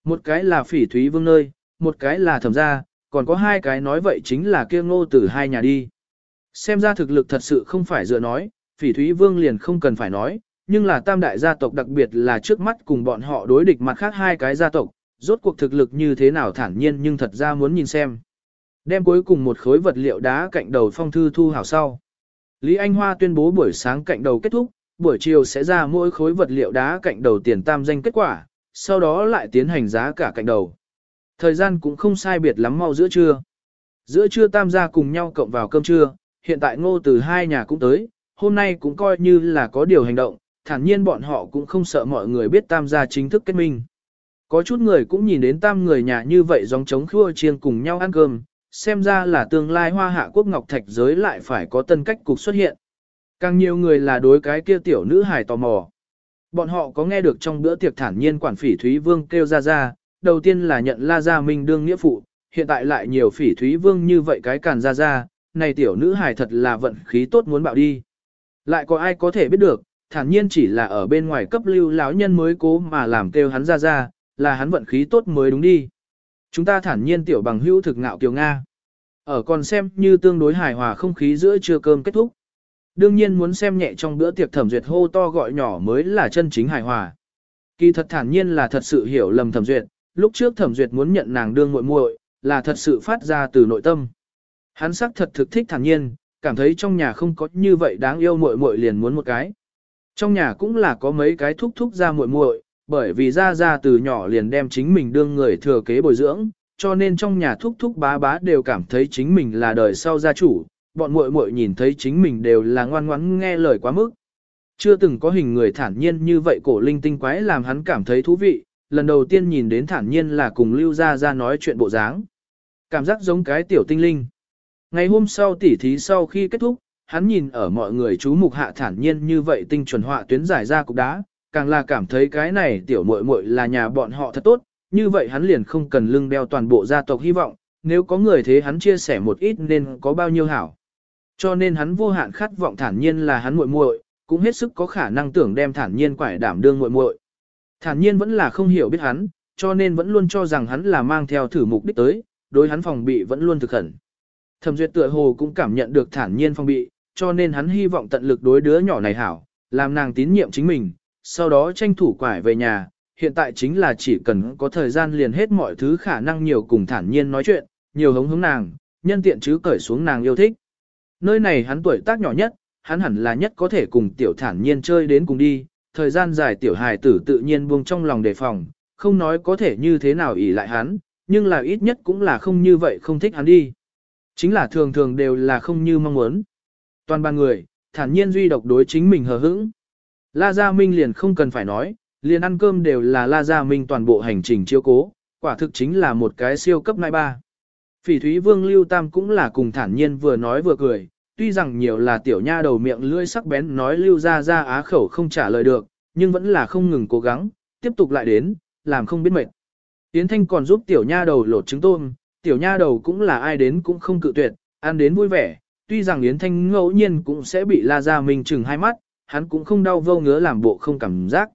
Một cái là phỉ thúy vương nơi, một cái là thẩm gia, còn có hai cái nói vậy chính là kia ngô từ hai nhà đi. Xem ra thực lực thật sự không phải dựa nói, phỉ thúy vương liền không cần phải nói, nhưng là tam đại gia tộc đặc biệt là trước mắt cùng bọn họ đối địch mặt khác hai cái gia tộc, rốt cuộc thực lực như thế nào thản nhiên nhưng thật ra muốn nhìn xem. Đem cuối cùng một khối vật liệu đá cạnh đầu phong thư thu hảo sau. Lý Anh Hoa tuyên bố buổi sáng cạnh đầu kết thúc, buổi chiều sẽ ra mỗi khối vật liệu đá cạnh đầu tiền tam danh kết quả, sau đó lại tiến hành giá cả cạnh đầu. Thời gian cũng không sai biệt lắm mau giữa trưa. Giữa trưa tam gia cùng nhau cộng vào cơm trưa, hiện tại ngô từ hai nhà cũng tới, hôm nay cũng coi như là có điều hành động, thản nhiên bọn họ cũng không sợ mọi người biết tam gia chính thức kết minh. Có chút người cũng nhìn đến tam người nhà như vậy dòng chống khua chiên cùng nhau ăn cơm, xem ra là tương lai hoa hạ quốc ngọc thạch giới lại phải có tân cách cục xuất hiện. Càng nhiều người là đối cái kia tiểu nữ hài tò mò. Bọn họ có nghe được trong bữa tiệc thản nhiên quản phỉ Thúy Vương kêu ra ra, đầu tiên là nhận La Gia Minh đương nghĩa phụ, hiện tại lại nhiều phỉ Thúy Vương như vậy cái càn ra ra, này tiểu nữ hài thật là vận khí tốt muốn bạo đi. Lại có ai có thể biết được, thản nhiên chỉ là ở bên ngoài cấp lưu lão nhân mới cố mà làm kêu hắn ra ra, là hắn vận khí tốt mới đúng đi. Chúng ta thản nhiên tiểu bằng hữu thực ngạo kiều Nga. Ở còn xem như tương đối hài hòa không khí giữa trưa cơm kết thúc. Đương nhiên muốn xem nhẹ trong bữa tiệc thẩm duyệt hô to gọi nhỏ mới là chân chính hài hòa. Kỳ thật thản nhiên là thật sự hiểu lầm thẩm duyệt, lúc trước thẩm duyệt muốn nhận nàng đương muội muội, là thật sự phát ra từ nội tâm. Hắn sắc thật thực thích thản nhiên, cảm thấy trong nhà không có như vậy đáng yêu muội muội liền muốn một cái. Trong nhà cũng là có mấy cái thúc thúc ra muội muội, bởi vì ra ra từ nhỏ liền đem chính mình đương người thừa kế bồi dưỡng, cho nên trong nhà thúc thúc bá bá đều cảm thấy chính mình là đời sau gia chủ, bọn muội muội nhìn thấy chính mình đều là ngoan ngoãn nghe lời quá mức. Chưa từng có hình người thản nhiên như vậy cổ linh tinh quái làm hắn cảm thấy thú vị, lần đầu tiên nhìn đến thản nhiên là cùng lưu ra ra nói chuyện bộ dáng. Cảm giác giống cái tiểu tinh linh. Ngày hôm sau tỉ thí sau khi kết thúc, hắn nhìn ở mọi người chú mục hạ thản nhiên như vậy tinh chuẩn họa tuyến giải ra cục đá, càng là cảm thấy cái này tiểu muội muội là nhà bọn họ thật tốt, như vậy hắn liền không cần lưng đeo toàn bộ gia tộc hy vọng, nếu có người thế hắn chia sẻ một ít nên có bao nhiêu hảo. Cho nên hắn vô hạn khát vọng thản nhiên là hắn muội muội, cũng hết sức có khả năng tưởng đem thản nhiên quải đảm đương muội muội. Thản nhiên vẫn là không hiểu biết hắn, cho nên vẫn luôn cho rằng hắn là mang theo thử mục đích tới, đối hắn phòng bị vẫn luôn thực khẩn. Thẩm duyệt tựa hồ cũng cảm nhận được thản nhiên phòng bị, cho nên hắn hy vọng tận lực đối đứa nhỏ này hảo, làm nàng tín nhiệm chính mình, sau đó tranh thủ quải về nhà, hiện tại chính là chỉ cần có thời gian liền hết mọi thứ khả năng nhiều cùng thản nhiên nói chuyện, nhiều hống hống nàng, nhân tiện chứ cởi xuống nàng yêu thích. Nơi này hắn tuổi tác nhỏ nhất, hắn hẳn là nhất có thể cùng tiểu thản nhiên chơi đến cùng đi, thời gian dài tiểu hài tử tự nhiên buông trong lòng đề phòng, không nói có thể như thế nào ỷ lại hắn, nhưng là ít nhất cũng là không như vậy không thích hắn đi. Chính là thường thường đều là không như mong muốn. Toàn ba người, thản nhiên duy độc đối chính mình hờ hững. La Gia Minh liền không cần phải nói, liền ăn cơm đều là La Gia Minh toàn bộ hành trình chiếu cố, quả thực chính là một cái siêu cấp nai ba. Phỉ Thúy Vương Lưu Tam cũng là cùng thản nhiên vừa nói vừa cười, tuy rằng nhiều là tiểu nha đầu miệng lưỡi sắc bén nói lưu Gia Gia á khẩu không trả lời được, nhưng vẫn là không ngừng cố gắng, tiếp tục lại đến, làm không biết mệt. Yến Thanh còn giúp tiểu nha đầu lột trứng tôm, tiểu nha đầu cũng là ai đến cũng không cự tuyệt, ăn đến vui vẻ, tuy rằng Yến Thanh ngẫu nhiên cũng sẽ bị La Gia Minh chừng hai mắt, hắn cũng không đau vô ngứa làm bộ không cảm giác.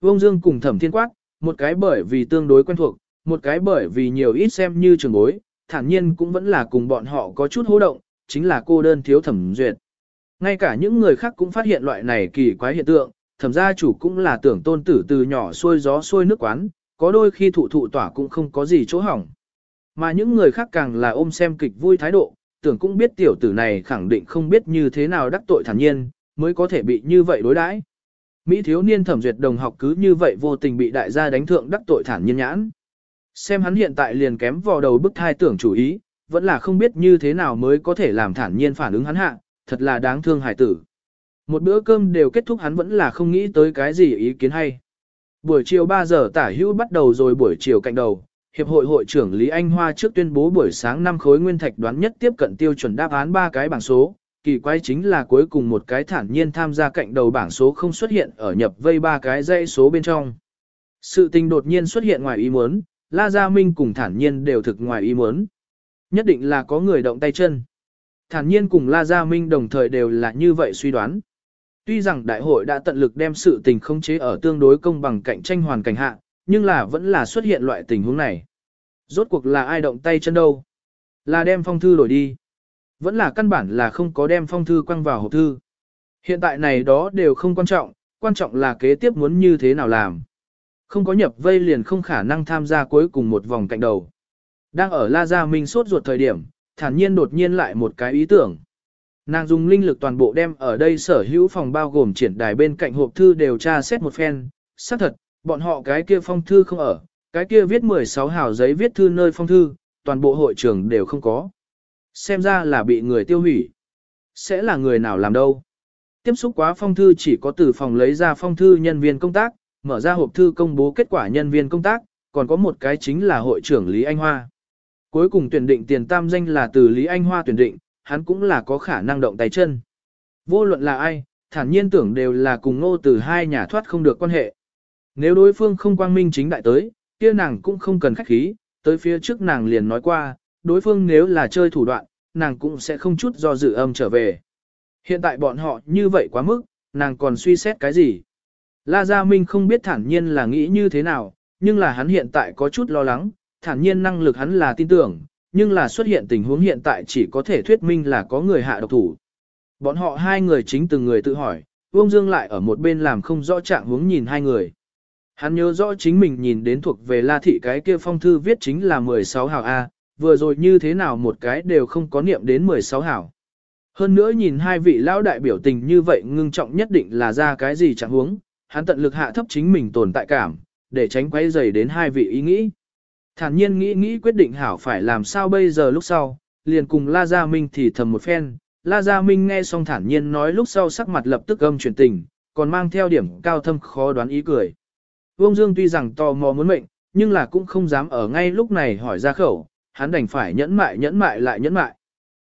Vông Dương cùng Thẩm Thiên Quát, một cái bởi vì tương đối quen thuộc, một cái bởi vì nhiều ít xem như trường bối, thản nhiên cũng vẫn là cùng bọn họ có chút hô động, chính là cô đơn thiếu thẩm duyệt. Ngay cả những người khác cũng phát hiện loại này kỳ quái hiện tượng, thẩm gia chủ cũng là tưởng tôn tử từ nhỏ xuôi gió xuôi nước quán, có đôi khi thụ thụ tỏa cũng không có gì chỗ hỏng. Mà những người khác càng là ôm xem kịch vui thái độ, tưởng cũng biết tiểu tử này khẳng định không biết như thế nào đắc tội thản nhiên, mới có thể bị như vậy đối đãi. Mỹ thiếu niên thẩm duyệt đồng học cứ như vậy vô tình bị đại gia đánh thượng đắc tội thản nhiên nhãn. Xem hắn hiện tại liền kém vào đầu bức thai tưởng chủ ý, vẫn là không biết như thế nào mới có thể làm thản nhiên phản ứng hắn hạ, thật là đáng thương hải tử. Một bữa cơm đều kết thúc hắn vẫn là không nghĩ tới cái gì ý kiến hay. Buổi chiều 3 giờ tả hữu bắt đầu rồi buổi chiều cạnh đầu, Hiệp hội hội trưởng Lý Anh Hoa trước tuyên bố buổi sáng năm khối nguyên thạch đoán nhất tiếp cận tiêu chuẩn đáp án ba cái bảng số, kỳ quái chính là cuối cùng một cái thản nhiên tham gia cạnh đầu bảng số không xuất hiện ở nhập vây ba cái dãy số bên trong. Sự tình đột nhiên xuất hiện ngoài ý muốn, La Gia Minh cùng thản nhiên đều thực ngoài ý muốn. Nhất định là có người động tay chân. Thản nhiên cùng La Gia Minh đồng thời đều là như vậy suy đoán. Tuy rằng đại hội đã tận lực đem sự tình khống chế ở tương đối công bằng cạnh tranh hoàn cảnh hạ, nhưng là vẫn là xuất hiện loại tình huống này. Rốt cuộc là ai động tay chân đâu? Là đem phong thư đổi đi. Vẫn là căn bản là không có đem phong thư quăng vào hộp thư. Hiện tại này đó đều không quan trọng, quan trọng là kế tiếp muốn như thế nào làm. Không có nhập vây liền không khả năng tham gia cuối cùng một vòng cạnh đầu. Đang ở La Gia Minh sốt ruột thời điểm, thản nhiên đột nhiên lại một cái ý tưởng. Nàng dùng linh lực toàn bộ đem ở đây sở hữu phòng bao gồm triển đài bên cạnh hộp thư đều tra xét một phen. xác thật, bọn họ cái kia phong thư không ở, cái kia viết 16 hào giấy viết thư nơi phong thư, toàn bộ hội trường đều không có. Xem ra là bị người tiêu hủy. Sẽ là người nào làm đâu? Tiếp xúc quá phong thư chỉ có từ phòng lấy ra phong thư nhân viên công tác, mở ra hộp thư công bố kết quả nhân viên công tác, còn có một cái chính là hội trưởng Lý Anh Hoa. Cuối cùng tuyển định tiền tam danh là từ Lý Anh Hoa tuyển định, hắn cũng là có khả năng động tay chân. Vô luận là ai, thản nhiên tưởng đều là cùng ngô từ hai nhà thoát không được quan hệ. Nếu đối phương không quang minh chính đại tới, kia nàng cũng không cần khách khí, tới phía trước nàng liền nói qua, đối phương nếu là chơi thủ đoạn, nàng cũng sẽ không chút do dự âm trở về. Hiện tại bọn họ như vậy quá mức, nàng còn suy xét cái gì? La Gia Minh không biết thản nhiên là nghĩ như thế nào, nhưng là hắn hiện tại có chút lo lắng, thản nhiên năng lực hắn là tin tưởng, nhưng là xuất hiện tình huống hiện tại chỉ có thể thuyết minh là có người hạ độc thủ. Bọn họ hai người chính từng người tự hỏi, Vương Dương lại ở một bên làm không rõ trạng hướng nhìn hai người. Hắn nhớ rõ chính mình nhìn đến thuộc về La Thị cái kia phong thư viết chính là 16 hảo A, vừa rồi như thế nào một cái đều không có niệm đến 16 hảo. Hơn nữa nhìn hai vị lão đại biểu tình như vậy ngưng trọng nhất định là ra cái gì chẳng huống, hắn tận lực hạ thấp chính mình tồn tại cảm, để tránh quay dày đến hai vị ý nghĩ. Thản nhiên nghĩ nghĩ quyết định hảo phải làm sao bây giờ lúc sau, liền cùng La Gia Minh thì thầm một phen. La Gia Minh nghe xong thản nhiên nói lúc sau sắc mặt lập tức âm chuyển tình, còn mang theo điểm cao thâm khó đoán ý cười. Vương Dương tuy rằng tò mò muốn mệnh, nhưng là cũng không dám ở ngay lúc này hỏi ra khẩu, hắn đành phải nhẫn mại nhẫn mại lại nhẫn mại.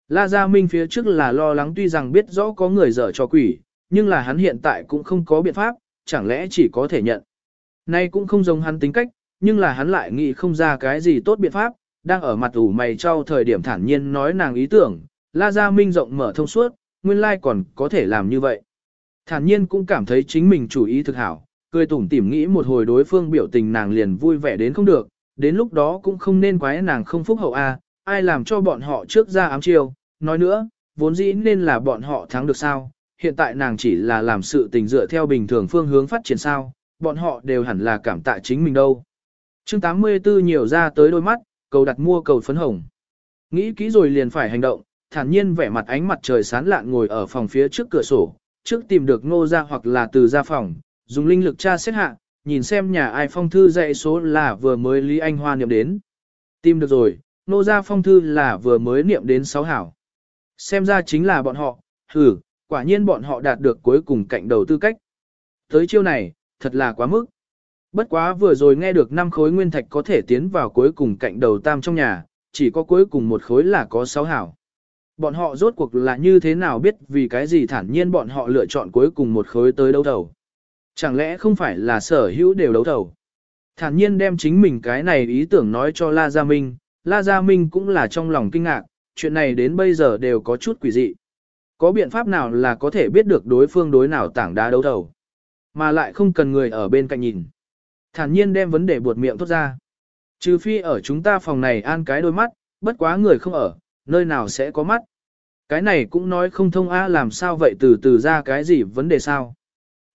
La Gia Minh phía trước là lo lắng tuy rằng biết rõ có người dở cho quỷ, nhưng là hắn hiện tại cũng không có biện pháp, chẳng lẽ chỉ có thể nhận. Nay cũng không giống hắn tính cách, nhưng là hắn lại nghĩ không ra cái gì tốt biện pháp, đang ở mặt ủ mày trao thời điểm thản nhiên nói nàng ý tưởng, La Gia Minh rộng mở thông suốt, nguyên lai còn có thể làm như vậy. Thản nhiên cũng cảm thấy chính mình chủ ý thực hảo, cười tủm tỉm nghĩ một hồi đối phương biểu tình nàng liền vui vẻ đến không được, đến lúc đó cũng không nên quái nàng không phúc hậu a, ai làm cho bọn họ trước ra ám chiêu, nói nữa, vốn dĩ nên là bọn họ thắng được sao, hiện tại nàng chỉ là làm sự tình dựa theo bình thường phương hướng phát triển sao, bọn họ đều hẳn là cảm tạ chính mình đâu. Chương 84 nhiều ra tới đôi mắt, cầu đặt mua cầu phấn hồng. Nghĩ kỹ rồi liền phải hành động, thản nhiên vẻ mặt ánh mặt trời sáng lạn ngồi ở phòng phía trước cửa sổ, trước tìm được ngô ra hoặc là từ ra phòng, dùng linh lực tra xét hạ, nhìn xem nhà ai phong thư dạy số là vừa mới Lý Anh Hoa niệm đến. Tìm được rồi, nô ra phong thư là vừa mới niệm đến sáu hảo. Xem ra chính là bọn họ, hử, quả nhiên bọn họ đạt được cuối cùng cạnh đầu tư cách. Tới chiêu này, thật là quá mức. Bất quá vừa rồi nghe được năm khối nguyên thạch có thể tiến vào cuối cùng cạnh đầu tam trong nhà, chỉ có cuối cùng một khối là có sáu hảo. bọn họ rốt cuộc là như thế nào biết vì cái gì thản nhiên bọn họ lựa chọn cuối cùng một khối tới đâu thầu. Chẳng lẽ không phải là sở hữu đều đấu thầu. Thản nhiên đem chính mình cái này ý tưởng nói cho La Gia Minh, La Gia Minh cũng là trong lòng kinh ngạc, chuyện này đến bây giờ đều có chút quỷ dị. Có biện pháp nào là có thể biết được đối phương đối nào tảng đá đấu thầu, mà lại không cần người ở bên cạnh nhìn. Thản nhiên đem vấn đề buột miệng thốt ra. Trừ phi ở chúng ta phòng này an cái đôi mắt, bất quá người không ở, nơi nào sẽ có mắt. Cái này cũng nói không thông a làm sao vậy từ từ ra cái gì vấn đề sao.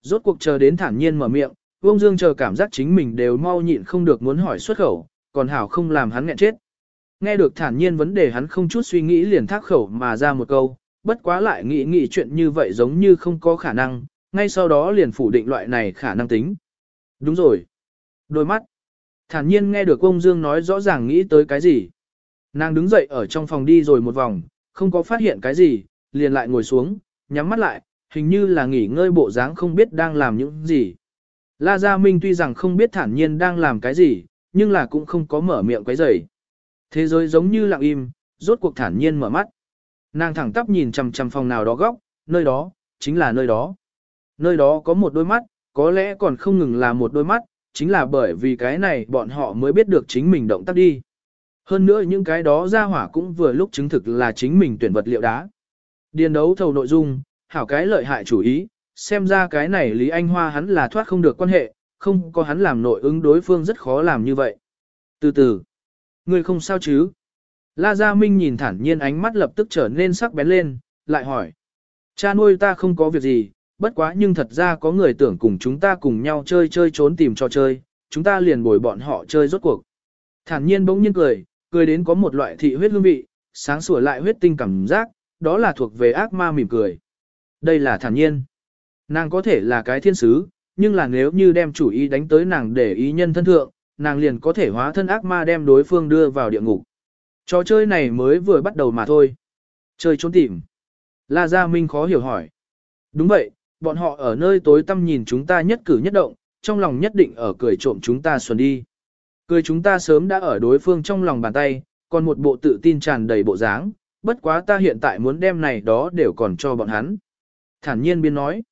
Rốt cuộc chờ đến thản nhiên mở miệng, Vương Dương chờ cảm giác chính mình đều mau nhịn không được muốn hỏi xuất khẩu, còn hảo không làm hắn nghẹn chết. Nghe được thản nhiên vấn đề hắn không chút suy nghĩ liền thác khẩu mà ra một câu, bất quá lại nghĩ nghĩ chuyện như vậy giống như không có khả năng, ngay sau đó liền phủ định loại này khả năng tính. Đúng rồi. Đôi mắt. Thản nhiên nghe được ông Dương nói rõ ràng nghĩ tới cái gì. Nàng đứng dậy ở trong phòng đi rồi một vòng, không có phát hiện cái gì, liền lại ngồi xuống, nhắm mắt lại, hình như là nghỉ ngơi bộ dáng không biết đang làm những gì. La Gia Minh tuy rằng không biết thản nhiên đang làm cái gì, nhưng là cũng không có mở miệng quấy rầy. Thế giới giống như lặng im, rốt cuộc thản nhiên mở mắt. Nàng thẳng tắp nhìn chằm chằm phòng nào đó góc, nơi đó, chính là nơi đó. Nơi đó có một đôi mắt, có lẽ còn không ngừng là một đôi mắt, chính là bởi vì cái này bọn họ mới biết được chính mình động tác đi. Hơn nữa những cái đó ra hỏa cũng vừa lúc chứng thực là chính mình tuyển vật liệu đá. Điền đấu thầu nội dung, hảo cái lợi hại chủ ý, xem ra cái này Lý Anh Hoa hắn là thoát không được quan hệ, không có hắn làm nội ứng đối phương rất khó làm như vậy. Từ từ, người không sao chứ? La Gia Minh nhìn thản nhiên ánh mắt lập tức trở nên sắc bén lên, lại hỏi. Cha nuôi ta không có việc gì, bất quá nhưng thật ra có người tưởng cùng chúng ta cùng nhau chơi chơi trốn tìm trò chơi, chúng ta liền bồi bọn họ chơi rốt cuộc. Thản nhiên bỗng nhiên cười, cười đến có một loại thị huyết hương vị, sáng sủa lại huyết tinh cảm giác, đó là thuộc về ác ma mỉm cười. Đây là thản nhiên. Nàng có thể là cái thiên sứ, nhưng là nếu như đem chủ ý đánh tới nàng để ý nhân thân thượng, nàng liền có thể hóa thân ác ma đem đối phương đưa vào địa ngục. Trò chơi này mới vừa bắt đầu mà thôi. Chơi trốn tìm. La Gia Minh khó hiểu hỏi. Đúng vậy, bọn họ ở nơi tối tăm nhìn chúng ta nhất cử nhất động, trong lòng nhất định ở cười trộm chúng ta xuân đi. Cười chúng ta sớm đã ở đối phương trong lòng bàn tay, còn một bộ tự tin tràn đầy bộ dáng, bất quá ta hiện tại muốn đem này đó đều còn cho bọn hắn. Thản nhiên biên nói.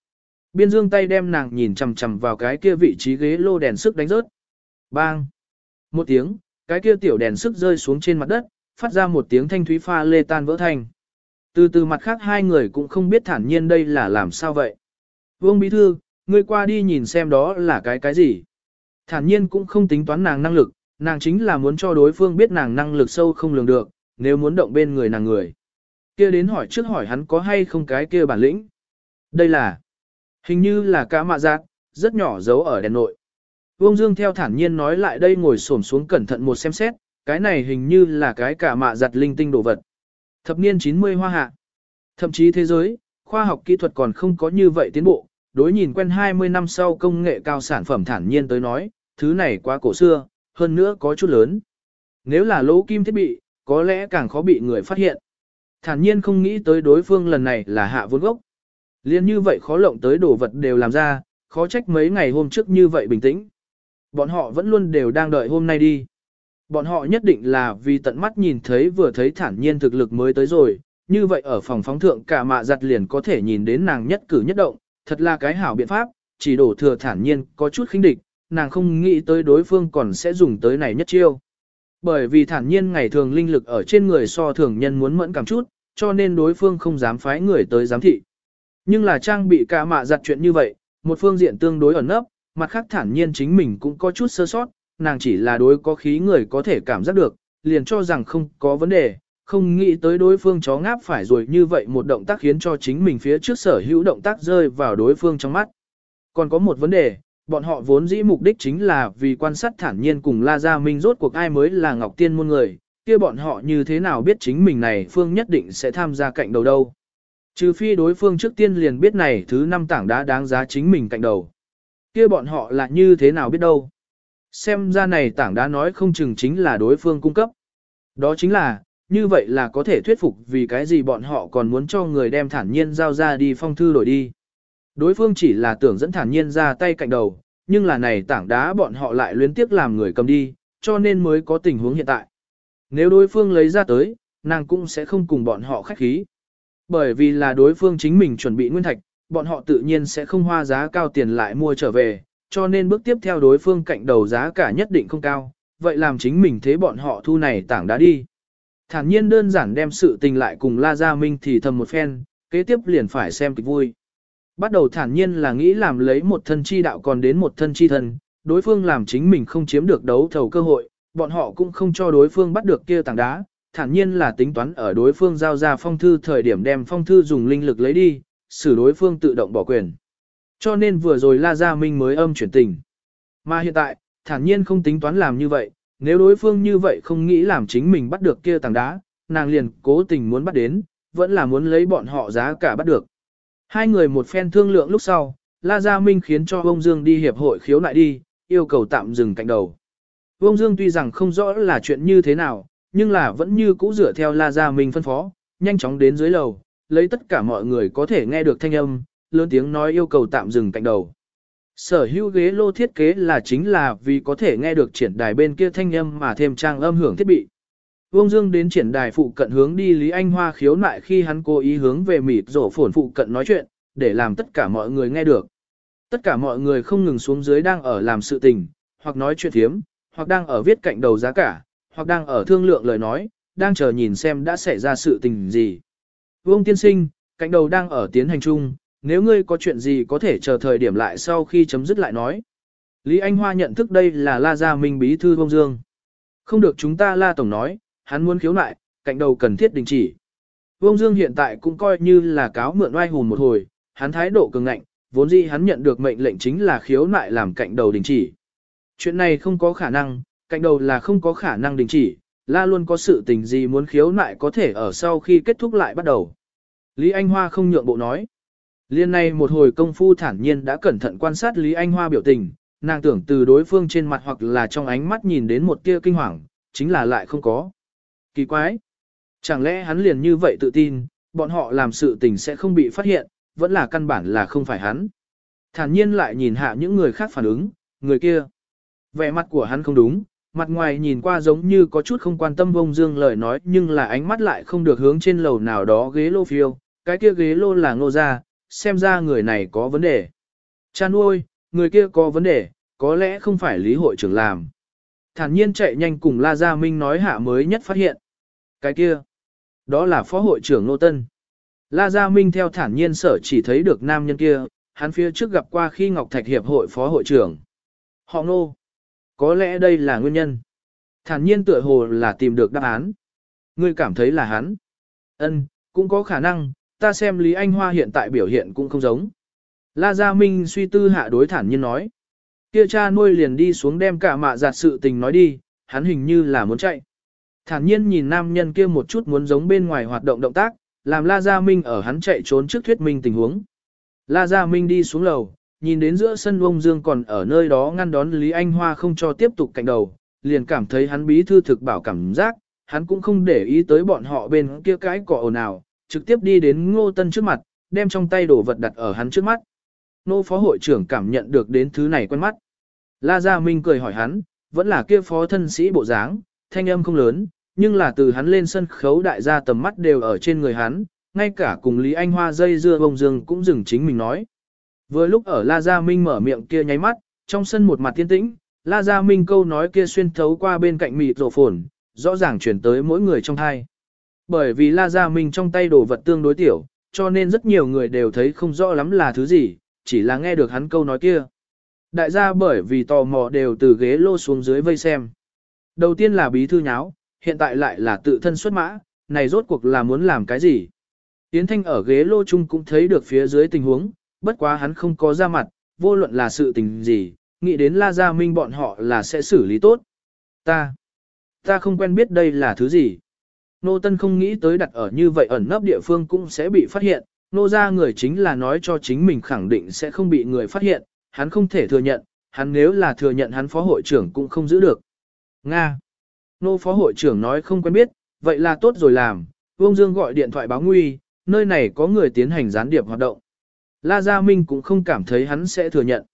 Biên dương tay đem nàng nhìn chằm chằm vào cái kia vị trí ghế lô đèn sức đánh rớt. Bang! Một tiếng, cái kia tiểu đèn sức rơi xuống trên mặt đất, phát ra một tiếng thanh thúy pha lê tan vỡ thành. Từ từ mặt khác hai người cũng không biết thản nhiên đây là làm sao vậy. Vương Bí Thư, ngươi qua đi nhìn xem đó là cái cái gì. Thản nhiên cũng không tính toán nàng năng lực, nàng chính là muốn cho đối phương biết nàng năng lực sâu không lường được, nếu muốn động bên người nàng người. kia đến hỏi trước hỏi hắn có hay không cái kia bản lĩnh. Đây là, hình như là cá mạ giác, rất nhỏ giấu ở đèn nội. Vương Dương theo thản nhiên nói lại đây ngồi xổm xuống cẩn thận một xem xét, cái này hình như là cái cả mạ giặt linh tinh đồ vật. Thập niên 90 hoa hạ. Thậm chí thế giới, khoa học kỹ thuật còn không có như vậy tiến bộ, đối nhìn quen 20 năm sau công nghệ cao sản phẩm thản nhiên tới nói, thứ này quá cổ xưa, hơn nữa có chút lớn. Nếu là lỗ kim thiết bị, có lẽ càng khó bị người phát hiện. Thản nhiên không nghĩ tới đối phương lần này là hạ vốn gốc. Liên như vậy khó lộng tới đồ vật đều làm ra, khó trách mấy ngày hôm trước như vậy bình tĩnh. Bọn họ vẫn luôn đều đang đợi hôm nay đi. Bọn họ nhất định là vì tận mắt nhìn thấy vừa thấy thản nhiên thực lực mới tới rồi, như vậy ở phòng phóng thượng cả mạ giặt liền có thể nhìn đến nàng nhất cử nhất động, thật là cái hảo biện pháp, chỉ đổ thừa thản nhiên có chút khinh địch, nàng không nghĩ tới đối phương còn sẽ dùng tới này nhất chiêu. Bởi vì thản nhiên ngày thường linh lực ở trên người so thường nhân muốn mẫn cảm chút, cho nên đối phương không dám phái người tới giám thị. Nhưng là trang bị cả mạ giặt chuyện như vậy, một phương diện tương đối ẩn nấp, mặt khác thản nhiên chính mình cũng có chút sơ sót, nàng chỉ là đối có khí người có thể cảm giác được, liền cho rằng không có vấn đề, không nghĩ tới đối phương chó ngáp phải rồi như vậy một động tác khiến cho chính mình phía trước sở hữu động tác rơi vào đối phương trong mắt. Còn có một vấn đề, bọn họ vốn dĩ mục đích chính là vì quan sát thản nhiên cùng La Gia Minh rốt cuộc ai mới là Ngọc Tiên môn người, kia bọn họ như thế nào biết chính mình này phương nhất định sẽ tham gia cạnh đầu đâu. Trừ phi đối phương trước tiên liền biết này thứ năm tảng đá đáng giá chính mình cạnh đầu. Kia bọn họ là như thế nào biết đâu. Xem ra này tảng đá nói không chừng chính là đối phương cung cấp. Đó chính là, như vậy là có thể thuyết phục vì cái gì bọn họ còn muốn cho người đem thản nhiên giao ra đi phong thư đổi đi. Đối phương chỉ là tưởng dẫn thản nhiên ra tay cạnh đầu, nhưng là này tảng đá bọn họ lại luyến tiếc làm người cầm đi, cho nên mới có tình huống hiện tại. Nếu đối phương lấy ra tới, nàng cũng sẽ không cùng bọn họ khách khí. Bởi vì là đối phương chính mình chuẩn bị nguyên thạch, bọn họ tự nhiên sẽ không hoa giá cao tiền lại mua trở về, cho nên bước tiếp theo đối phương cạnh đầu giá cả nhất định không cao, vậy làm chính mình thế bọn họ thu này tảng đá đi. Thản nhiên đơn giản đem sự tình lại cùng La Gia Minh thì thầm một phen, kế tiếp liền phải xem kịch vui. Bắt đầu thản nhiên là nghĩ làm lấy một thân chi đạo còn đến một thân chi thân, đối phương làm chính mình không chiếm được đấu thầu cơ hội, bọn họ cũng không cho đối phương bắt được kia tảng đá, thản nhiên là tính toán ở đối phương giao ra phong thư thời điểm đem phong thư dùng linh lực lấy đi, xử đối phương tự động bỏ quyền. Cho nên vừa rồi La Gia Minh mới âm chuyển tình. Mà hiện tại, thản nhiên không tính toán làm như vậy, nếu đối phương như vậy không nghĩ làm chính mình bắt được kia tảng đá, nàng liền cố tình muốn bắt đến, vẫn là muốn lấy bọn họ giá cả bắt được. Hai người một phen thương lượng lúc sau, La Gia Minh khiến cho ông Dương đi hiệp hội khiếu nại đi, yêu cầu tạm dừng cạnh đầu. Vông Dương tuy rằng không rõ là chuyện như thế nào, nhưng là vẫn như cũ dựa theo La Gia Minh phân phó, nhanh chóng đến dưới lầu, lấy tất cả mọi người có thể nghe được thanh âm, lớn tiếng nói yêu cầu tạm dừng cạnh đầu. Sở hữu ghế lô thiết kế là chính là vì có thể nghe được triển đài bên kia thanh âm mà thêm trang âm hưởng thiết bị. Vương Dương đến triển đài phụ cận hướng đi Lý Anh Hoa khiếu nại khi hắn cố ý hướng về mịt rổ phổn phụ cận nói chuyện, để làm tất cả mọi người nghe được. Tất cả mọi người không ngừng xuống dưới đang ở làm sự tình, hoặc nói chuyện thiếm, hoặc đang ở viết cạnh đầu giá cả, hoặc đang ở thương lượng lời nói, đang chờ nhìn xem đã xảy ra sự tình gì. Vương tiên sinh, cạnh đầu đang ở tiến hành chung, nếu ngươi có chuyện gì có thể chờ thời điểm lại sau khi chấm dứt lại nói. Lý Anh Hoa nhận thức đây là La Gia Minh bí thư Vương Dương. Không được chúng ta La Tổng nói, hắn muốn khiếu nại, cạnh đầu cần thiết đình chỉ. Vương Dương hiện tại cũng coi như là cáo mượn oai hùn một hồi, hắn thái độ cường ngạnh, vốn dĩ hắn nhận được mệnh lệnh chính là khiếu nại làm cạnh đầu đình chỉ. Chuyện này không có khả năng, cạnh đầu là không có khả năng đình chỉ, la luôn có sự tình gì muốn khiếu nại có thể ở sau khi kết thúc lại bắt đầu. Lý Anh Hoa không nhượng bộ nói. Liên này một hồi công phu thản nhiên đã cẩn thận quan sát Lý Anh Hoa biểu tình, nàng tưởng từ đối phương trên mặt hoặc là trong ánh mắt nhìn đến một tia kinh hoàng, chính là lại không có. Kỳ quái! Chẳng lẽ hắn liền như vậy tự tin, bọn họ làm sự tình sẽ không bị phát hiện, vẫn là căn bản là không phải hắn. Thản nhiên lại nhìn hạ những người khác phản ứng, người kia. Vẻ mặt của hắn không đúng, mặt ngoài nhìn qua giống như có chút không quan tâm bông dương lời nói nhưng là ánh mắt lại không được hướng trên lầu nào đó ghế lô phiêu, cái kia ghế lô là ngô ra, xem ra người này có vấn đề. Chan nuôi, người kia có vấn đề, có lẽ không phải lý hội trưởng làm. Thản nhiên chạy nhanh cùng La Gia Minh nói hạ mới nhất phát hiện. Cái kia, đó là phó hội trưởng Nô Tân. La Gia Minh theo thản nhiên sở chỉ thấy được nam nhân kia, hắn phía trước gặp qua khi Ngọc Thạch Hiệp hội phó hội trưởng. Họ Nô. Có lẽ đây là nguyên nhân. Thản nhiên tựa hồ là tìm được đáp án. Ngươi cảm thấy là hắn. Ân, cũng có khả năng, ta xem Lý Anh Hoa hiện tại biểu hiện cũng không giống. La Gia Minh suy tư hạ đối thản nhiên nói. Kia cha nuôi liền đi xuống đem cả mạ giặt sự tình nói đi, hắn hình như là muốn chạy. Thản nhiên nhìn nam nhân kia một chút muốn giống bên ngoài hoạt động động tác, làm La Gia Minh ở hắn chạy trốn trước thuyết minh tình huống. La Gia Minh đi xuống lầu, nhìn đến giữa sân ông Dương còn ở nơi đó ngăn đón Lý Anh Hoa không cho tiếp tục cạnh đầu, liền cảm thấy hắn bí thư thực bảo cảm giác, hắn cũng không để ý tới bọn họ bên kia cái cỏ ồn ào, trực tiếp đi đến Ngô Tân trước mặt, đem trong tay đồ vật đặt ở hắn trước mắt. Nô phó hội trưởng cảm nhận được đến thứ này quen mắt. La Gia Minh cười hỏi hắn, vẫn là kia phó thân sĩ bộ dáng, thanh âm không lớn, nhưng là từ hắn lên sân khấu đại gia tầm mắt đều ở trên người hắn, ngay cả cùng Lý Anh Hoa dây dưa bông dương cũng dừng chính mình nói. Vừa lúc ở La Gia Minh mở miệng kia nháy mắt, trong sân một mặt tiên tĩnh, La Gia Minh câu nói kia xuyên thấu qua bên cạnh mịt rổ phồn, rõ ràng chuyển tới mỗi người trong thai. Bởi vì La Gia Minh trong tay đồ vật tương đối tiểu, cho nên rất nhiều người đều thấy không rõ lắm là thứ gì, chỉ là nghe được hắn câu nói kia. Đại gia bởi vì tò mò đều từ ghế lô xuống dưới vây xem. Đầu tiên là bí thư nháo, hiện tại lại là tự thân xuất mã, này rốt cuộc là muốn làm cái gì? Yến Thanh ở ghế lô chung cũng thấy được phía dưới tình huống, bất quá hắn không có ra mặt, vô luận là sự tình gì, nghĩ đến La Gia Minh bọn họ là sẽ xử lý tốt. Ta, ta không quen biết đây là thứ gì. Nô Tân không nghĩ tới đặt ở như vậy ẩn nấp địa phương cũng sẽ bị phát hiện, nô ra người chính là nói cho chính mình khẳng định sẽ không bị người phát hiện, hắn không thể thừa nhận, hắn nếu là thừa nhận hắn phó hội trưởng cũng không giữ được. Nga. Nô phó hội trưởng nói không quen biết, vậy là tốt rồi làm, Vương Dương gọi điện thoại báo nguy, nơi này có người tiến hành gián điệp hoạt động. La Gia Minh cũng không cảm thấy hắn sẽ thừa nhận.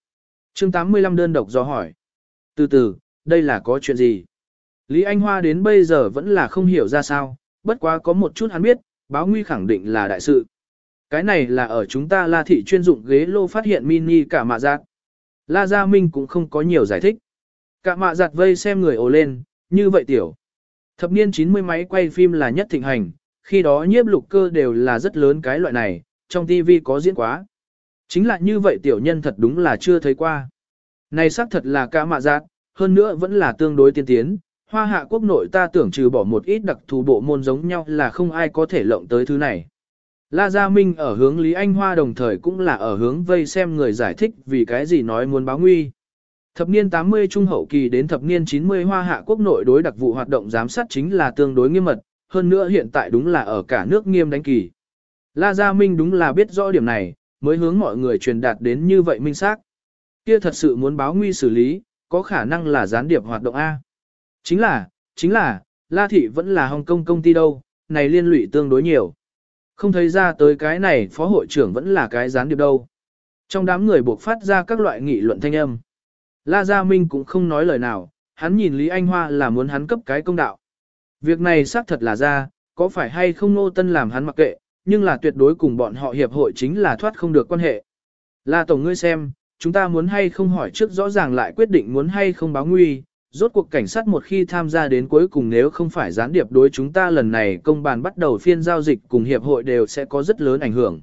chương 85 đơn độc do hỏi. Từ từ, đây là có chuyện gì? Lý Anh Hoa đến bây giờ vẫn là không hiểu ra sao, bất quá có một chút hắn biết, báo nguy khẳng định là đại sự. Cái này là ở chúng ta La Thị chuyên dụng ghế lô phát hiện mini cả mạ giác. La Gia Minh cũng không có nhiều giải thích. Cả mạ giặt vây xem người ồ lên, như vậy tiểu. Thập niên 90 máy quay phim là nhất thịnh hành, khi đó nhiếp lục cơ đều là rất lớn cái loại này, trong TV có diễn quá. Chính là như vậy tiểu nhân thật đúng là chưa thấy qua. Này xác thật là cả mạ giác, hơn nữa vẫn là tương đối tiên tiến. Hoa hạ quốc nội ta tưởng trừ bỏ một ít đặc thù bộ môn giống nhau là không ai có thể lộng tới thứ này. La Gia Minh ở hướng Lý Anh Hoa đồng thời cũng là ở hướng vây xem người giải thích vì cái gì nói muốn báo nguy. Thập niên 80 trung hậu kỳ đến thập niên 90 hoa hạ quốc nội đối đặc vụ hoạt động giám sát chính là tương đối nghiêm mật, hơn nữa hiện tại đúng là ở cả nước nghiêm đánh kỳ. La Gia Minh đúng là biết rõ điểm này, mới hướng mọi người truyền đạt đến như vậy minh xác. Kia thật sự muốn báo nguy xử lý, có khả năng là gián điệp hoạt động A. Chính là, chính là, La Thị vẫn là Hồng Kông công ty đâu, này liên lụy tương đối nhiều. Không thấy ra tới cái này phó hội trưởng vẫn là cái gián điệp đâu. Trong đám người buộc phát ra các loại nghị luận thanh âm. La Gia Minh cũng không nói lời nào, hắn nhìn Lý Anh Hoa là muốn hắn cấp cái công đạo. Việc này xác thật là ra, có phải hay không Nô Tân làm hắn mặc kệ, nhưng là tuyệt đối cùng bọn họ hiệp hội chính là thoát không được quan hệ. La Tổng ngươi xem, chúng ta muốn hay không hỏi trước rõ ràng lại quyết định muốn hay không báo nguy, rốt cuộc cảnh sát một khi tham gia đến cuối cùng nếu không phải gián điệp đối chúng ta lần này công bàn bắt đầu phiên giao dịch cùng hiệp hội đều sẽ có rất lớn ảnh hưởng.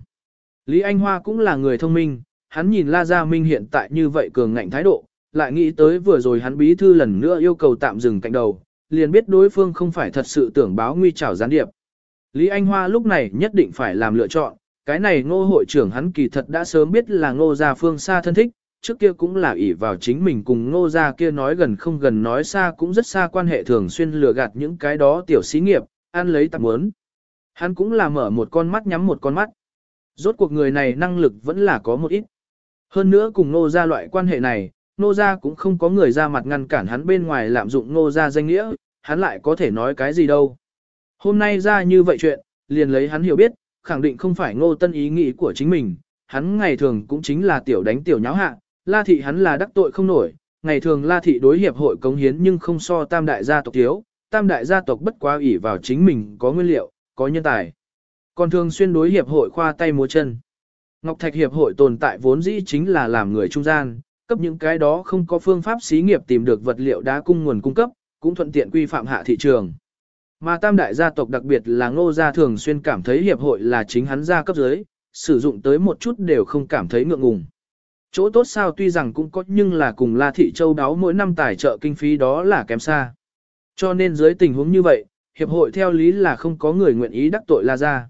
Lý Anh Hoa cũng là người thông minh, hắn nhìn La Gia Minh hiện tại như vậy cường ngạnh thái độ, lại nghĩ tới vừa rồi hắn bí thư lần nữa yêu cầu tạm dừng cạnh đầu, liền biết đối phương không phải thật sự tưởng báo nguy trảo gián điệp. Lý Anh Hoa lúc này nhất định phải làm lựa chọn, cái này ngô hội trưởng hắn kỳ thật đã sớm biết là ngô gia phương xa thân thích, trước kia cũng là ỷ vào chính mình cùng ngô gia kia nói gần không gần nói xa cũng rất xa quan hệ thường xuyên lừa gạt những cái đó tiểu xí nghiệp, ăn lấy tạm muốn. Hắn cũng là mở một con mắt nhắm một con mắt. Rốt cuộc người này năng lực vẫn là có một ít. Hơn nữa cùng ngô gia loại quan hệ này, ngô gia cũng không có người ra mặt ngăn cản hắn bên ngoài lạm dụng ngô gia danh nghĩa, hắn lại có thể nói cái gì đâu. Hôm nay ra như vậy chuyện, liền lấy hắn hiểu biết, khẳng định không phải ngô tân ý nghĩ của chính mình, hắn ngày thường cũng chính là tiểu đánh tiểu nháo hạ, La thị hắn là đắc tội không nổi, ngày thường La thị đối hiệp hội cống hiến nhưng không so tam đại gia tộc thiếu, tam đại gia tộc bất quá ủy vào chính mình có nguyên liệu, có nhân tài. Còn thường xuyên đối hiệp hội khoa tay múa chân. Ngọc Thạch hiệp hội tồn tại vốn dĩ chính là làm người trung gian, cấp những cái đó không có phương pháp xí nghiệp tìm được vật liệu đá cung nguồn cung cấp, cũng thuận tiện quy phạm hạ thị trường. Mà tam đại gia tộc đặc biệt là ngô gia thường xuyên cảm thấy hiệp hội là chính hắn gia cấp dưới, sử dụng tới một chút đều không cảm thấy ngượng ngùng. Chỗ tốt sao tuy rằng cũng có nhưng là cùng La Thị Châu đáo mỗi năm tài trợ kinh phí đó là kém xa. Cho nên dưới tình huống như vậy, hiệp hội theo lý là không có người nguyện ý đắc tội La gia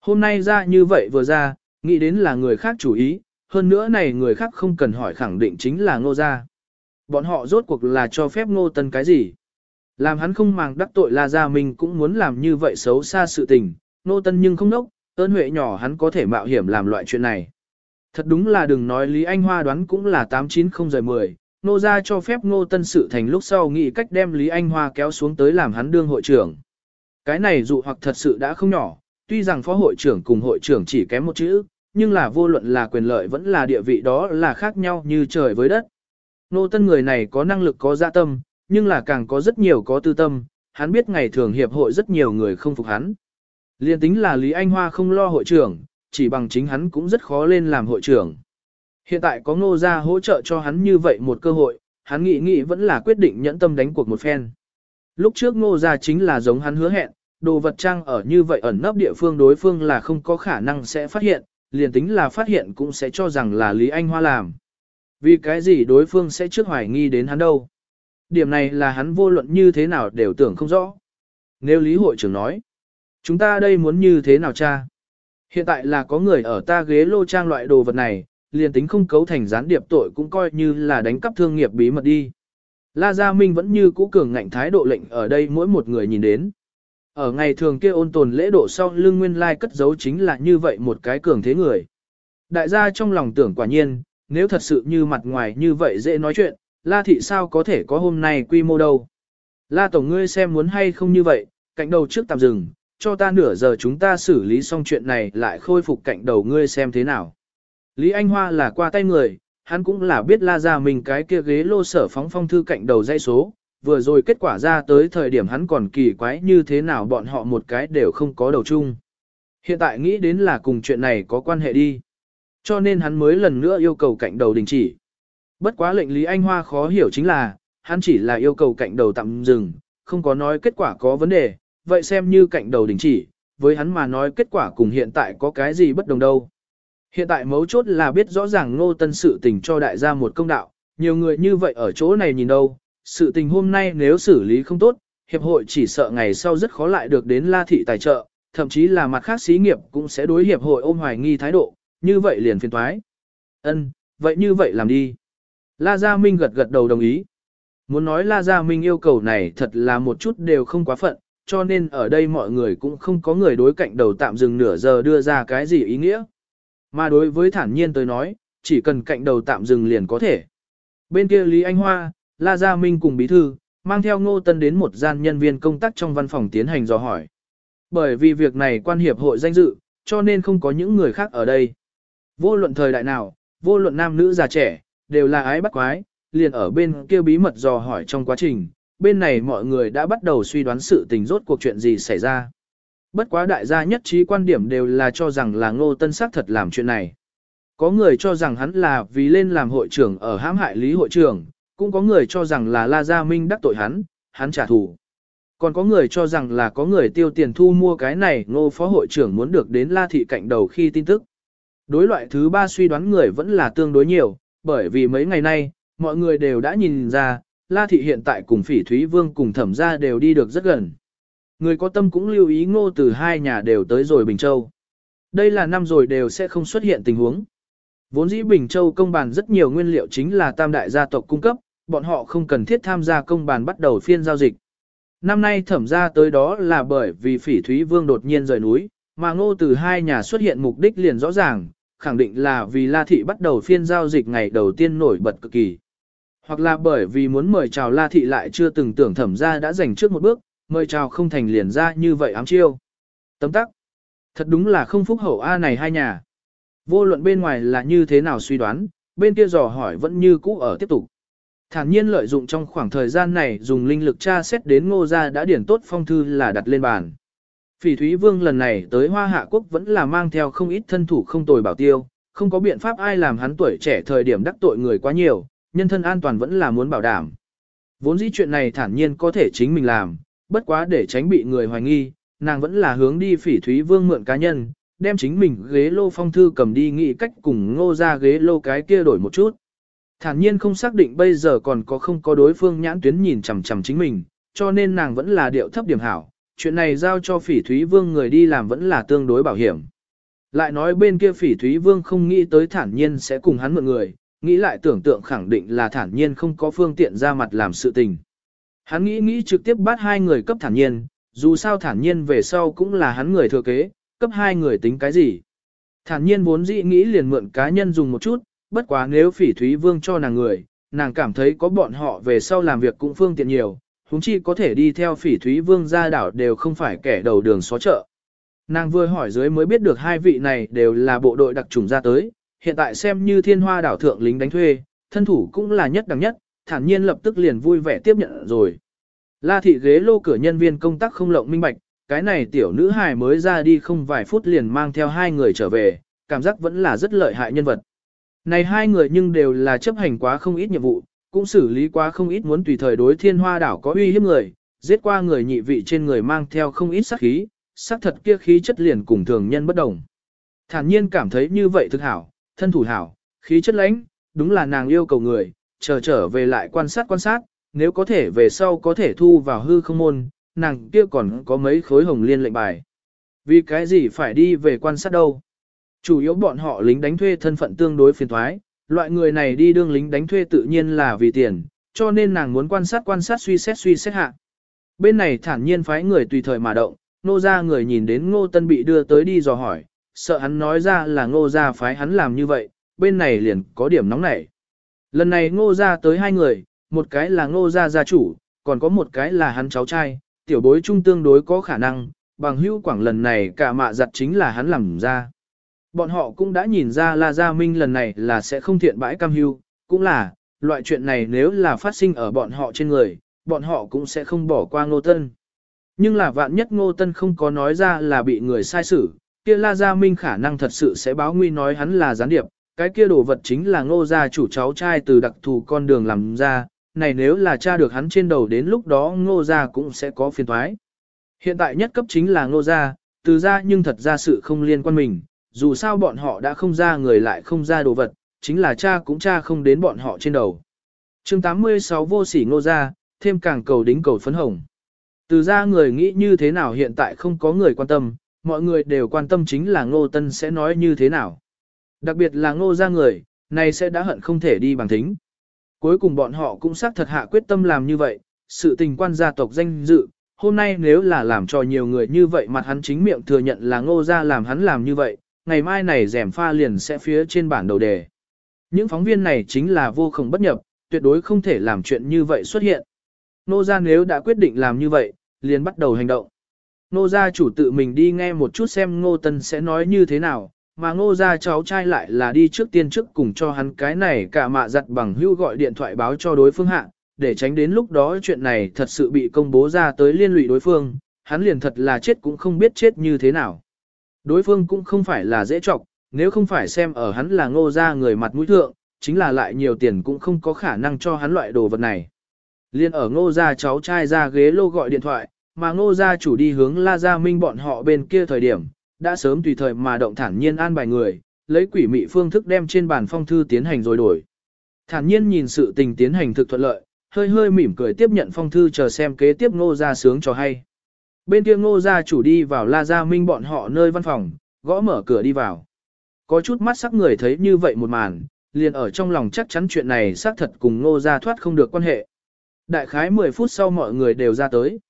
Hôm nay ra như vậy vừa ra, nghĩ đến là người khác chủ ý, hơn nữa này người khác không cần hỏi khẳng định chính là ngô gia. Bọn họ rốt cuộc là cho phép ngô tân cái gì? Làm hắn không màng đắc tội La Gia mình cũng muốn làm như vậy xấu xa sự tình, ngô tân nhưng không nốc, ơn huệ nhỏ hắn có thể mạo hiểm làm loại chuyện này. Thật đúng là đừng nói Lý Anh Hoa đoán cũng là 890 giờ 10, nô ra cho phép ngô tân sự thành lúc sau nghĩ cách đem Lý Anh Hoa kéo xuống tới làm hắn đương hội trưởng. Cái này dụ hoặc thật sự đã không nhỏ, tuy rằng phó hội trưởng cùng hội trưởng chỉ kém một chữ, nhưng là vô luận là quyền lợi vẫn là địa vị đó là khác nhau như trời với đất. Nô tân người này có năng lực có dạ tâm, nhưng là càng có rất nhiều có tư tâm, hắn biết ngày thường hiệp hội rất nhiều người không phục hắn. Liên tính là Lý Anh Hoa không lo hội trưởng, chỉ bằng chính hắn cũng rất khó lên làm hội trưởng. Hiện tại có ngô gia hỗ trợ cho hắn như vậy một cơ hội, hắn nghĩ nghĩ vẫn là quyết định nhẫn tâm đánh cuộc một phen. Lúc trước ngô gia chính là giống hắn hứa hẹn, đồ vật trang ở như vậy ẩn nấp địa phương đối phương là không có khả năng sẽ phát hiện, liền tính là phát hiện cũng sẽ cho rằng là Lý Anh Hoa làm. Vì cái gì đối phương sẽ trước hoài nghi đến hắn đâu. Điểm này là hắn vô luận như thế nào đều tưởng không rõ. Nếu Lý hội trưởng nói, chúng ta đây muốn như thế nào cha? Hiện tại là có người ở ta ghế lô trang loại đồ vật này, liền tính không cấu thành gián điệp tội cũng coi như là đánh cắp thương nghiệp bí mật đi. La Gia Minh vẫn như cũ cường ngạnh thái độ lệnh ở đây mỗi một người nhìn đến. Ở ngày thường kia ôn tồn lễ độ sau lưng nguyên lai cất giấu chính là như vậy một cái cường thế người. Đại gia trong lòng tưởng quả nhiên, nếu thật sự như mặt ngoài như vậy dễ nói chuyện, La Thị sao có thể có hôm nay quy mô đâu. La Tổng ngươi xem muốn hay không như vậy, cạnh đầu trước tạm dừng, cho ta nửa giờ chúng ta xử lý xong chuyện này lại khôi phục cạnh đầu ngươi xem thế nào. Lý Anh Hoa là qua tay người, hắn cũng là biết la ra mình cái kia ghế lô sở phóng phong thư cạnh đầu dây số, vừa rồi kết quả ra tới thời điểm hắn còn kỳ quái như thế nào bọn họ một cái đều không có đầu chung. Hiện tại nghĩ đến là cùng chuyện này có quan hệ đi. Cho nên hắn mới lần nữa yêu cầu cạnh đầu đình chỉ. Bất quá lệnh Lý Anh Hoa khó hiểu chính là, hắn chỉ là yêu cầu cạnh đầu tạm dừng, không có nói kết quả có vấn đề, vậy xem như cạnh đầu đình chỉ, với hắn mà nói kết quả cùng hiện tại có cái gì bất đồng đâu. Hiện tại mấu chốt là biết rõ ràng ngô tân sự tình cho đại gia một công đạo, nhiều người như vậy ở chỗ này nhìn đâu, sự tình hôm nay nếu xử lý không tốt, hiệp hội chỉ sợ ngày sau rất khó lại được đến la thị tài trợ, thậm chí là mặt khác xí nghiệp cũng sẽ đối hiệp hội ôm hoài nghi thái độ, như vậy liền phiền thoái. Ân, vậy như vậy làm đi. La Gia Minh gật gật đầu đồng ý. Muốn nói La Gia Minh yêu cầu này thật là một chút đều không quá phận, cho nên ở đây mọi người cũng không có người đối cạnh đầu tạm dừng nửa giờ đưa ra cái gì ý nghĩa. Mà đối với thản nhiên tới nói, chỉ cần cạnh đầu tạm dừng liền có thể. Bên kia Lý Anh Hoa, La Gia Minh cùng bí thư, mang theo ngô tân đến một gian nhân viên công tác trong văn phòng tiến hành dò hỏi. Bởi vì việc này quan hiệp hội danh dự, cho nên không có những người khác ở đây. Vô luận thời đại nào, vô luận nam nữ già trẻ, đều là ái bắt quái, liền ở bên kia bí mật dò hỏi trong quá trình, bên này mọi người đã bắt đầu suy đoán sự tình rốt cuộc chuyện gì xảy ra. Bất quá đại gia nhất trí quan điểm đều là cho rằng là ngô tân sắc thật làm chuyện này. Có người cho rằng hắn là vì lên làm hội trưởng ở hãm hại lý hội trưởng, cũng có người cho rằng là La Gia Minh đắc tội hắn, hắn trả thù. Còn có người cho rằng là có người tiêu tiền thu mua cái này ngô phó hội trưởng muốn được đến La Thị cạnh đầu khi tin tức. Đối loại thứ ba suy đoán người vẫn là tương đối nhiều, bởi vì mấy ngày nay, mọi người đều đã nhìn ra, La Thị hiện tại cùng Phỉ Thúy Vương cùng thẩm gia đều đi được rất gần. Người có tâm cũng lưu ý ngô từ hai nhà đều tới rồi Bình Châu. Đây là năm rồi đều sẽ không xuất hiện tình huống. Vốn dĩ Bình Châu công bàn rất nhiều nguyên liệu chính là tam đại gia tộc cung cấp, bọn họ không cần thiết tham gia công bàn bắt đầu phiên giao dịch. Năm nay thẩm ra tới đó là bởi vì phỉ thúy vương đột nhiên rời núi, mà ngô từ hai nhà xuất hiện mục đích liền rõ ràng, khẳng định là vì La Thị bắt đầu phiên giao dịch ngày đầu tiên nổi bật cực kỳ. Hoặc là bởi vì muốn mời chào La Thị lại chưa từng tưởng thẩm ra đã giành trước một bước, mời chào không thành liền ra như vậy ám chiêu. Tấm tắc. Thật đúng là không phúc hậu A này hai nhà. Vô luận bên ngoài là như thế nào suy đoán, bên kia dò hỏi vẫn như cũ ở tiếp tục. Thản nhiên lợi dụng trong khoảng thời gian này dùng linh lực tra xét đến ngô gia đã điển tốt phong thư là đặt lên bàn. Phỉ Thúy Vương lần này tới Hoa Hạ Quốc vẫn là mang theo không ít thân thủ không tồi bảo tiêu, không có biện pháp ai làm hắn tuổi trẻ thời điểm đắc tội người quá nhiều, nhân thân an toàn vẫn là muốn bảo đảm. Vốn dĩ chuyện này thản nhiên có thể chính mình làm, bất quá để tránh bị người hoài nghi, nàng vẫn là hướng đi Phỉ Thúy Vương mượn cá nhân, đem chính mình ghế lô phong thư cầm đi nghĩ cách cùng ngô ra ghế lô cái kia đổi một chút. Thản nhiên không xác định bây giờ còn có không có đối phương nhãn tuyến nhìn chằm chằm chính mình, cho nên nàng vẫn là điệu thấp điểm hảo, chuyện này giao cho phỉ thúy vương người đi làm vẫn là tương đối bảo hiểm. Lại nói bên kia phỉ thúy vương không nghĩ tới thản nhiên sẽ cùng hắn mượn người, nghĩ lại tưởng tượng khẳng định là thản nhiên không có phương tiện ra mặt làm sự tình. Hắn nghĩ nghĩ trực tiếp bắt hai người cấp thản nhiên, dù sao thản nhiên về sau cũng là hắn người thừa kế, cấp hai người tính cái gì. Thản nhiên vốn dĩ nghĩ liền mượn cá nhân dùng một chút, bất quá nếu phỉ thúy vương cho nàng người, nàng cảm thấy có bọn họ về sau làm việc cũng phương tiện nhiều, huống chi có thể đi theo phỉ thúy vương gia đảo đều không phải kẻ đầu đường xó chợ. Nàng vừa hỏi dưới mới biết được hai vị này đều là bộ đội đặc trùng ra tới, hiện tại xem như thiên hoa đảo thượng lính đánh thuê, thân thủ cũng là nhất đẳng nhất, thản nhiên lập tức liền vui vẻ tiếp nhận rồi. La thị ghế lô cửa nhân viên công tác không lộng minh bạch, cái này tiểu nữ hài mới ra đi không vài phút liền mang theo hai người trở về, cảm giác vẫn là rất lợi hại nhân vật. Này hai người nhưng đều là chấp hành quá không ít nhiệm vụ, cũng xử lý quá không ít muốn tùy thời đối thiên hoa đảo có uy hiếp người, giết qua người nhị vị trên người mang theo không ít sát khí, sát thật kia khí chất liền cùng thường nhân bất đồng. Thản nhiên cảm thấy như vậy thực hảo, thân thủ hảo, khí chất lãnh, đúng là nàng yêu cầu người, chờ trở về lại quan sát quan sát, nếu có thể về sau có thể thu vào hư không môn, nàng kia còn có mấy khối hồng liên lệnh bài. Vì cái gì phải đi về quan sát đâu? Chủ yếu bọn họ lính đánh thuê thân phận tương đối phiền thoái, loại người này đi đương lính đánh thuê tự nhiên là vì tiền, cho nên nàng muốn quan sát quan sát suy xét suy xét hạ. Bên này thản nhiên phái người tùy thời mà động, nô gia người nhìn đến ngô tân bị đưa tới đi dò hỏi, sợ hắn nói ra là ngô gia phái hắn làm như vậy, bên này liền có điểm nóng nảy. Lần này ngô gia tới hai người, một cái là ngô gia gia chủ, còn có một cái là hắn cháu trai, tiểu bối trung tương đối có khả năng, bằng hữu quảng lần này cả mạ giặt chính là hắn làm ra. Bọn họ cũng đã nhìn ra La Gia Minh lần này là sẽ không thiện bãi cam hưu, cũng là, loại chuyện này nếu là phát sinh ở bọn họ trên người, bọn họ cũng sẽ không bỏ qua ngô tân. Nhưng là vạn nhất ngô tân không có nói ra là bị người sai xử, kia La Gia Minh khả năng thật sự sẽ báo nguy nói hắn là gián điệp, cái kia đồ vật chính là ngô gia chủ cháu trai từ đặc thù con đường làm ra, này nếu là cha được hắn trên đầu đến lúc đó ngô gia cũng sẽ có phiền thoái. Hiện tại nhất cấp chính là ngô gia, từ gia nhưng thật ra sự không liên quan mình, dù sao bọn họ đã không ra người lại không ra đồ vật, chính là cha cũng cha không đến bọn họ trên đầu. chương 86 vô sỉ ngô gia, thêm càng cầu đính cầu phấn hồng. Từ ra người nghĩ như thế nào hiện tại không có người quan tâm, mọi người đều quan tâm chính là ngô tân sẽ nói như thế nào. Đặc biệt là ngô ra người, này sẽ đã hận không thể đi bằng thính. Cuối cùng bọn họ cũng xác thật hạ quyết tâm làm như vậy, sự tình quan gia tộc danh dự, hôm nay nếu là làm cho nhiều người như vậy mặt hắn chính miệng thừa nhận là ngô ra làm hắn làm như vậy, ngày mai này rèm pha liền sẽ phía trên bản đầu đề. Những phóng viên này chính là vô cùng bất nhập, tuyệt đối không thể làm chuyện như vậy xuất hiện. Nô gia nếu đã quyết định làm như vậy, liền bắt đầu hành động. Nô gia chủ tự mình đi nghe một chút xem ngô tân sẽ nói như thế nào, mà ngô gia cháu trai lại là đi trước tiên trước cùng cho hắn cái này cả mạ giặt bằng hưu gọi điện thoại báo cho đối phương hạ, để tránh đến lúc đó chuyện này thật sự bị công bố ra tới liên lụy đối phương, hắn liền thật là chết cũng không biết chết như thế nào. Đối phương cũng không phải là dễ trọc, nếu không phải xem ở hắn là ngô gia người mặt mũi thượng, chính là lại nhiều tiền cũng không có khả năng cho hắn loại đồ vật này. Liên ở ngô gia cháu trai ra ghế lô gọi điện thoại, mà ngô gia chủ đi hướng la gia minh bọn họ bên kia thời điểm, đã sớm tùy thời mà động thản nhiên an bài người, lấy quỷ mị phương thức đem trên bàn phong thư tiến hành rồi đổi. Thản nhiên nhìn sự tình tiến hành thực thuận lợi, hơi hơi mỉm cười tiếp nhận phong thư chờ xem kế tiếp ngô gia sướng cho hay. Bên kia ngô gia chủ đi vào la gia minh bọn họ nơi văn phòng, gõ mở cửa đi vào. Có chút mắt sắc người thấy như vậy một màn, liền ở trong lòng chắc chắn chuyện này xác thật cùng ngô gia thoát không được quan hệ. Đại khái 10 phút sau mọi người đều ra tới.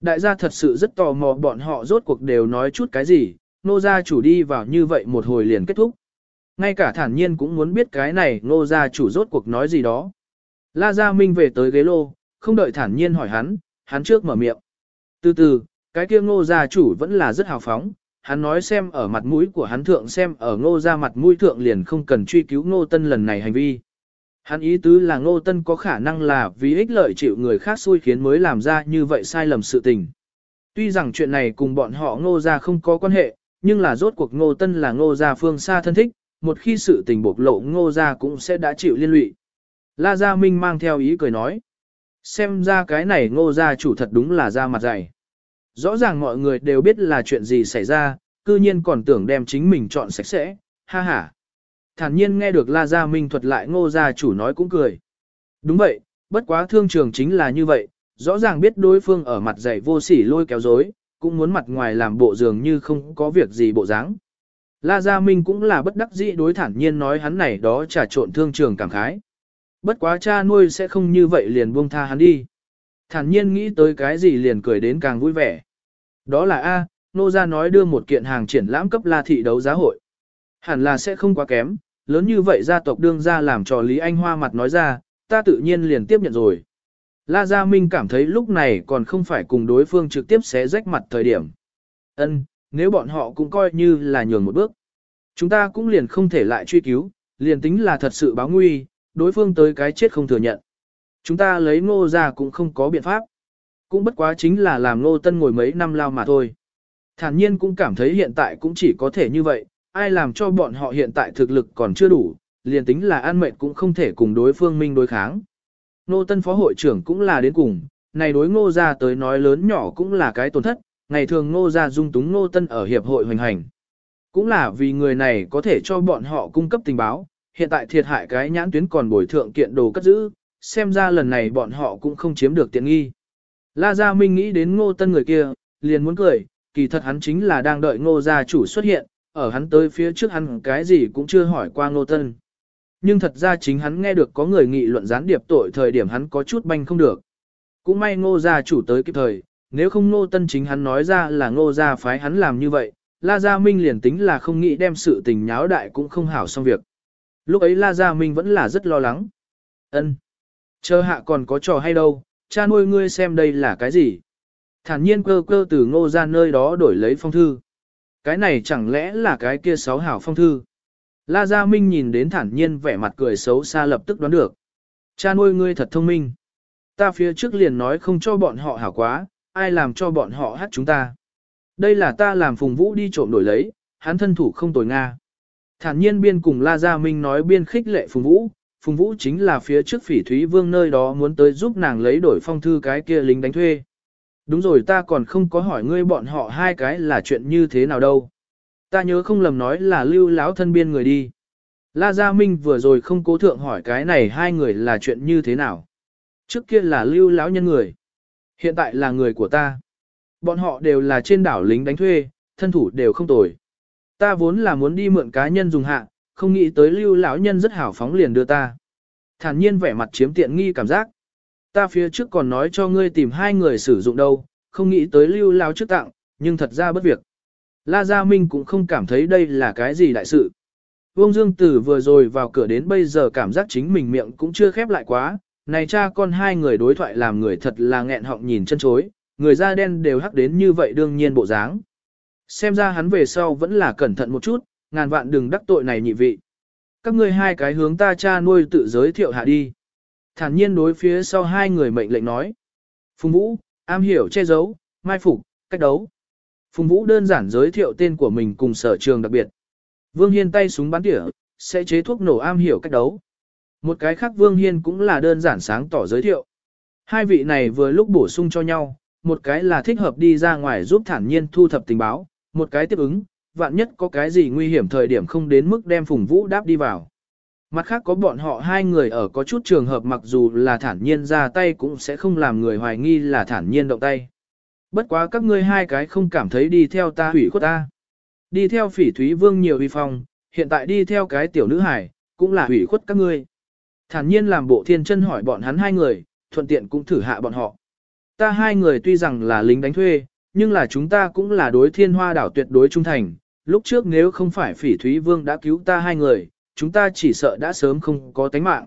Đại gia thật sự rất tò mò bọn họ rốt cuộc đều nói chút cái gì, Ngô gia chủ đi vào như vậy một hồi liền kết thúc. Ngay cả thản nhiên cũng muốn biết cái này Ngô gia chủ rốt cuộc nói gì đó. La Gia Minh về tới ghế lô, không đợi thản nhiên hỏi hắn, hắn trước mở miệng. Từ từ, cái kia ngô gia chủ vẫn là rất hào phóng, hắn nói xem ở mặt mũi của hắn thượng xem ở ngô gia mặt mũi thượng liền không cần truy cứu ngô tân lần này hành vi. Hắn ý tứ là ngô tân có khả năng là vì ích lợi chịu người khác xui khiến mới làm ra như vậy sai lầm sự tình. Tuy rằng chuyện này cùng bọn họ ngô gia không có quan hệ, nhưng là rốt cuộc ngô tân là ngô gia phương xa thân thích, một khi sự tình bộc lộ ngô gia cũng sẽ đã chịu liên lụy. La Gia Minh mang theo ý cười nói. Xem ra cái này ngô gia chủ thật đúng là ra mặt dày. Rõ ràng mọi người đều biết là chuyện gì xảy ra, cư nhiên còn tưởng đem chính mình chọn sạch sẽ, ha ha thản nhiên nghe được La Gia Minh thuật lại ngô gia chủ nói cũng cười. Đúng vậy, bất quá thương trường chính là như vậy, rõ ràng biết đối phương ở mặt dày vô sỉ lôi kéo dối, cũng muốn mặt ngoài làm bộ dường như không có việc gì bộ dáng. La Gia Minh cũng là bất đắc dĩ đối thản nhiên nói hắn này đó trà trộn thương trường cảm khái. Bất quá cha nuôi sẽ không như vậy liền buông tha hắn đi. Thản nhiên nghĩ tới cái gì liền cười đến càng vui vẻ. Đó là A, nô gia nói đưa một kiện hàng triển lãm cấp La Thị đấu giá hội. Hẳn là sẽ không quá kém, lớn như vậy gia tộc đương ra làm trò Lý Anh Hoa mặt nói ra, ta tự nhiên liền tiếp nhận rồi. La Gia Minh cảm thấy lúc này còn không phải cùng đối phương trực tiếp xé rách mặt thời điểm. Ân, nếu bọn họ cũng coi như là nhường một bước. Chúng ta cũng liền không thể lại truy cứu, liền tính là thật sự báo nguy, đối phương tới cái chết không thừa nhận. Chúng ta lấy ngô ra cũng không có biện pháp. Cũng bất quá chính là làm ngô tân ngồi mấy năm lao mà thôi. Thản nhiên cũng cảm thấy hiện tại cũng chỉ có thể như vậy, ai làm cho bọn họ hiện tại thực lực còn chưa đủ, liền tính là an mệnh cũng không thể cùng đối phương minh đối kháng. Ngô tân phó hội trưởng cũng là đến cùng, này đối ngô Gia tới nói lớn nhỏ cũng là cái tổn thất, ngày thường ngô Gia dung túng ngô tân ở hiệp hội hoành hành. Cũng là vì người này có thể cho bọn họ cung cấp tình báo, hiện tại thiệt hại cái nhãn tuyến còn bồi thượng kiện đồ cất giữ, xem ra lần này bọn họ cũng không chiếm được tiện nghi. La Gia Minh nghĩ đến ngô tân người kia, liền muốn cười, kỳ thật hắn chính là đang đợi ngô gia chủ xuất hiện, ở hắn tới phía trước hắn cái gì cũng chưa hỏi qua Ngô Tân. Nhưng thật ra chính hắn nghe được có người nghị luận gián điệp tội thời điểm hắn có chút banh không được. Cũng may Ngô gia chủ tới kịp thời, nếu không Ngô Tân chính hắn nói ra là Ngô gia phái hắn làm như vậy, La Gia Minh liền tính là không nghĩ đem sự tình nháo đại cũng không hảo xong việc. Lúc ấy La Gia Minh vẫn là rất lo lắng. Ân, Chờ hạ còn có trò hay đâu, cha nuôi ngươi xem đây là cái gì. Thản nhiên cơ cơ từ ngô ra nơi đó đổi lấy phong thư. Cái này chẳng lẽ là cái kia sáu hảo phong thư? La Gia Minh nhìn đến thản nhiên vẻ mặt cười xấu xa lập tức đoán được. Cha nuôi ngươi thật thông minh. Ta phía trước liền nói không cho bọn họ hảo quá, ai làm cho bọn họ hát chúng ta. Đây là ta làm phùng vũ đi trộm đổi lấy, hắn thân thủ không tồi Nga. Thản nhiên biên cùng La Gia Minh nói biên khích lệ phùng vũ, phùng vũ chính là phía trước phỉ thúy vương nơi đó muốn tới giúp nàng lấy đổi phong thư cái kia lính đánh thuê. Đúng rồi ta còn không có hỏi ngươi bọn họ hai cái là chuyện như thế nào đâu. Ta nhớ không lầm nói là lưu láo thân biên người đi. La Gia Minh vừa rồi không cố thượng hỏi cái này hai người là chuyện như thế nào. Trước kia là lưu láo nhân người. Hiện tại là người của ta. Bọn họ đều là trên đảo lính đánh thuê, thân thủ đều không tồi. Ta vốn là muốn đi mượn cá nhân dùng hạ, không nghĩ tới lưu lão nhân rất hảo phóng liền đưa ta. Thản nhiên vẻ mặt chiếm tiện nghi cảm giác. Ta phía trước còn nói cho ngươi tìm hai người sử dụng đâu, không nghĩ tới lưu lão trước tặng, nhưng thật ra bất việc. La Gia Minh cũng không cảm thấy đây là cái gì đại sự. Vương Dương Tử vừa rồi vào cửa đến bây giờ cảm giác chính mình miệng cũng chưa khép lại quá, này cha con hai người đối thoại làm người thật là nghẹn họng nhìn chân chối, người da đen đều hắc đến như vậy đương nhiên bộ dáng. Xem ra hắn về sau vẫn là cẩn thận một chút, ngàn vạn đừng đắc tội này nhị vị. Các ngươi hai cái hướng ta cha nuôi tự giới thiệu hạ đi. Thản nhiên đối phía sau hai người mệnh lệnh nói. Phùng Vũ, am hiểu che giấu, mai phục, cách đấu. Phùng Vũ đơn giản giới thiệu tên của mình cùng sở trường đặc biệt. Vương Hiên tay súng bắn tỉa, sẽ chế thuốc nổ am hiểu cách đấu. Một cái khác Vương Hiên cũng là đơn giản sáng tỏ giới thiệu. Hai vị này vừa lúc bổ sung cho nhau, một cái là thích hợp đi ra ngoài giúp thản nhiên thu thập tình báo, một cái tiếp ứng, vạn nhất có cái gì nguy hiểm thời điểm không đến mức đem Phùng Vũ đáp đi vào. Mặt khác có bọn họ hai người ở có chút trường hợp mặc dù là thản nhiên ra tay cũng sẽ không làm người hoài nghi là thản nhiên động tay. Bất quá các ngươi hai cái không cảm thấy đi theo ta hủy khuất ta. Đi theo phỉ thúy vương nhiều vi phong, hiện tại đi theo cái tiểu nữ hải, cũng là hủy khuất các ngươi. Thản nhiên làm bộ thiên chân hỏi bọn hắn hai người, thuận tiện cũng thử hạ bọn họ. Ta hai người tuy rằng là lính đánh thuê, nhưng là chúng ta cũng là đối thiên hoa đảo tuyệt đối trung thành. Lúc trước nếu không phải phỉ thúy vương đã cứu ta hai người, chúng ta chỉ sợ đã sớm không có tánh mạng.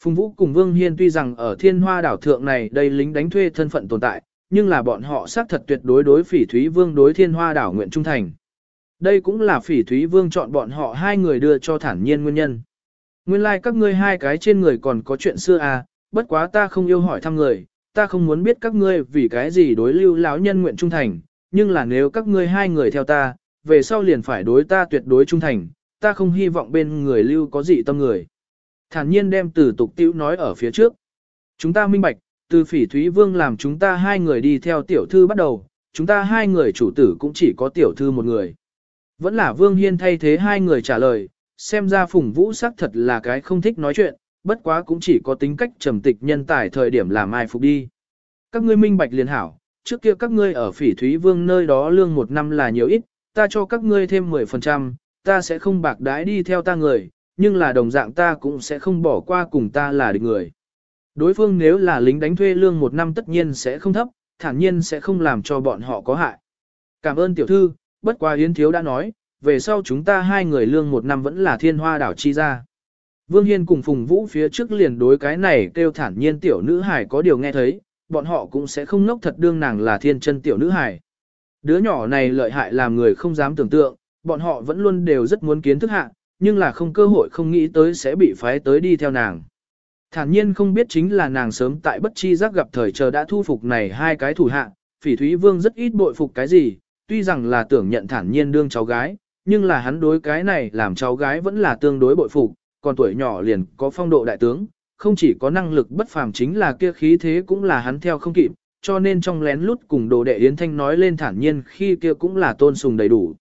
Phùng Vũ cùng Vương Hiên tuy rằng ở thiên hoa đảo thượng này đây lính đánh thuê thân phận tồn tại, nhưng là bọn họ xác thật tuyệt đối đối phỉ thúy vương đối thiên hoa đảo nguyện trung thành. Đây cũng là phỉ thúy vương chọn bọn họ hai người đưa cho thản nhiên nguyên nhân. Nguyên lai like các ngươi hai cái trên người còn có chuyện xưa à, bất quá ta không yêu hỏi thăm người, ta không muốn biết các ngươi vì cái gì đối lưu lão nhân nguyện trung thành, nhưng là nếu các ngươi hai người theo ta, về sau liền phải đối ta tuyệt đối trung thành, ta không hy vọng bên người lưu có gì tâm người. Thản nhiên đem từ tục tiểu nói ở phía trước. Chúng ta minh bạch, từ phỉ thúy vương làm chúng ta hai người đi theo tiểu thư bắt đầu, chúng ta hai người chủ tử cũng chỉ có tiểu thư một người. Vẫn là vương hiên thay thế hai người trả lời, xem ra phùng vũ sắc thật là cái không thích nói chuyện, bất quá cũng chỉ có tính cách trầm tịch nhân tài thời điểm làm ai phục đi. Các ngươi minh bạch liền hảo, trước kia các ngươi ở phỉ thúy vương nơi đó lương một năm là nhiều ít, ta cho các ngươi thêm 10%, ta sẽ không bạc đái đi theo ta người, nhưng là đồng dạng ta cũng sẽ không bỏ qua cùng ta là địch người. Đối phương nếu là lính đánh thuê lương một năm tất nhiên sẽ không thấp, thản nhiên sẽ không làm cho bọn họ có hại. Cảm ơn tiểu thư, bất quá Yến Thiếu đã nói, về sau chúng ta hai người lương một năm vẫn là thiên hoa đảo chi ra. Vương Hiên cùng Phùng Vũ phía trước liền đối cái này kêu thản nhiên tiểu nữ hải có điều nghe thấy, bọn họ cũng sẽ không ngốc thật đương nàng là thiên chân tiểu nữ hải. Đứa nhỏ này lợi hại làm người không dám tưởng tượng, bọn họ vẫn luôn đều rất muốn kiến thức hạ, nhưng là không cơ hội không nghĩ tới sẽ bị phái tới đi theo nàng. Thản nhiên không biết chính là nàng sớm tại bất chi giác gặp thời chờ đã thu phục này hai cái thủ hạ, phỉ thúy vương rất ít bội phục cái gì, tuy rằng là tưởng nhận thản nhiên đương cháu gái, nhưng là hắn đối cái này làm cháu gái vẫn là tương đối bội phục, còn tuổi nhỏ liền có phong độ đại tướng, không chỉ có năng lực bất phàm chính là kia khí thế cũng là hắn theo không kịp, cho nên trong lén lút cùng đồ đệ Yến Thanh nói lên thản nhiên khi kia cũng là tôn sùng đầy đủ.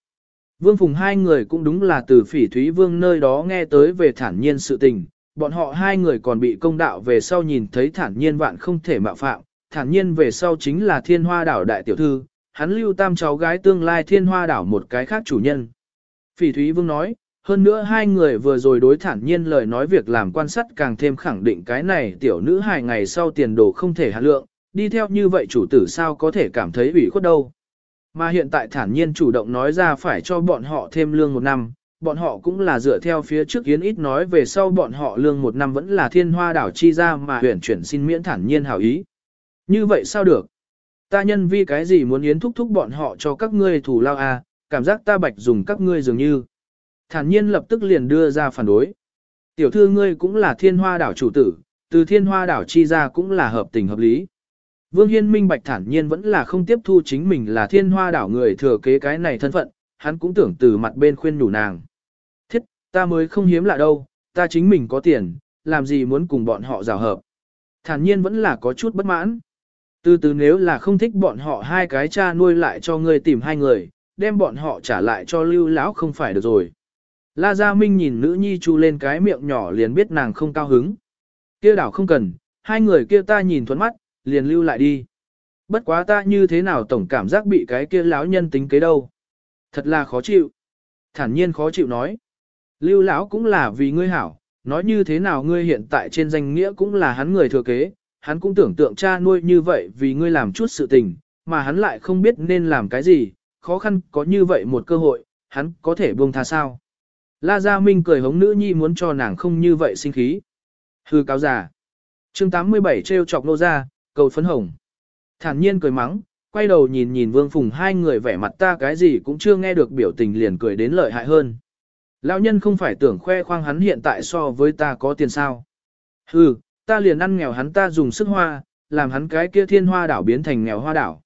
Vương Phùng hai người cũng đúng là từ phỉ thúy vương nơi đó nghe tới về thản nhiên sự tình, bọn họ hai người còn bị công đạo về sau nhìn thấy thản nhiên vạn không thể mạo phạm, thản nhiên về sau chính là thiên hoa đảo đại tiểu thư, hắn lưu tam cháu gái tương lai thiên hoa đảo một cái khác chủ nhân. Phỉ thúy vương nói, hơn nữa hai người vừa rồi đối thản nhiên lời nói việc làm quan sát càng thêm khẳng định cái này tiểu nữ hài ngày sau tiền đồ không thể hạ lượng, đi theo như vậy chủ tử sao có thể cảm thấy ủy khuất đâu. Mà hiện tại thản nhiên chủ động nói ra phải cho bọn họ thêm lương một năm, bọn họ cũng là dựa theo phía trước yến ít nói về sau bọn họ lương một năm vẫn là thiên hoa đảo chi ra mà huyển chuyển xin miễn thản nhiên hảo ý. Như vậy sao được? Ta nhân vi cái gì muốn yến thúc thúc bọn họ cho các ngươi thủ lao à, cảm giác ta bạch dùng các ngươi dường như. Thản nhiên lập tức liền đưa ra phản đối. Tiểu thư ngươi cũng là thiên hoa đảo chủ tử, từ thiên hoa đảo chi ra cũng là hợp tình hợp lý. Vương Hiên minh bạch thản nhiên vẫn là không tiếp thu chính mình là thiên hoa đảo người thừa kế cái này thân phận, hắn cũng tưởng từ mặt bên khuyên đủ nàng. Thiết, ta mới không hiếm lạ đâu, ta chính mình có tiền, làm gì muốn cùng bọn họ rào hợp. Thản nhiên vẫn là có chút bất mãn. Từ từ nếu là không thích bọn họ hai cái cha nuôi lại cho ngươi tìm hai người, đem bọn họ trả lại cho lưu lão không phải được rồi. La Gia Minh nhìn nữ nhi chu lên cái miệng nhỏ liền biết nàng không cao hứng. Kia đảo không cần, hai người kia ta nhìn thuẫn mắt, liền lưu lại đi. Bất quá ta như thế nào tổng cảm giác bị cái kia lão nhân tính kế đâu. Thật là khó chịu. Thản nhiên khó chịu nói. Lưu lão cũng là vì ngươi hảo, nói như thế nào ngươi hiện tại trên danh nghĩa cũng là hắn người thừa kế, hắn cũng tưởng tượng cha nuôi như vậy vì ngươi làm chút sự tình, mà hắn lại không biết nên làm cái gì, khó khăn có như vậy một cơ hội, hắn có thể buông tha sao. La Gia Minh cười hống nữ nhi muốn cho nàng không như vậy sinh khí. Hư cáo giả. chương 87 treo chọc nô ra, cầu phấn hồng. Thản nhiên cười mắng, quay đầu nhìn nhìn Vương Phùng hai người vẻ mặt ta cái gì cũng chưa nghe được biểu tình liền cười đến lợi hại hơn. Lão nhân không phải tưởng khoe khoang hắn hiện tại so với ta có tiền sao. Hừ, ta liền ăn nghèo hắn ta dùng sức hoa, làm hắn cái kia thiên hoa đảo biến thành nghèo hoa đảo.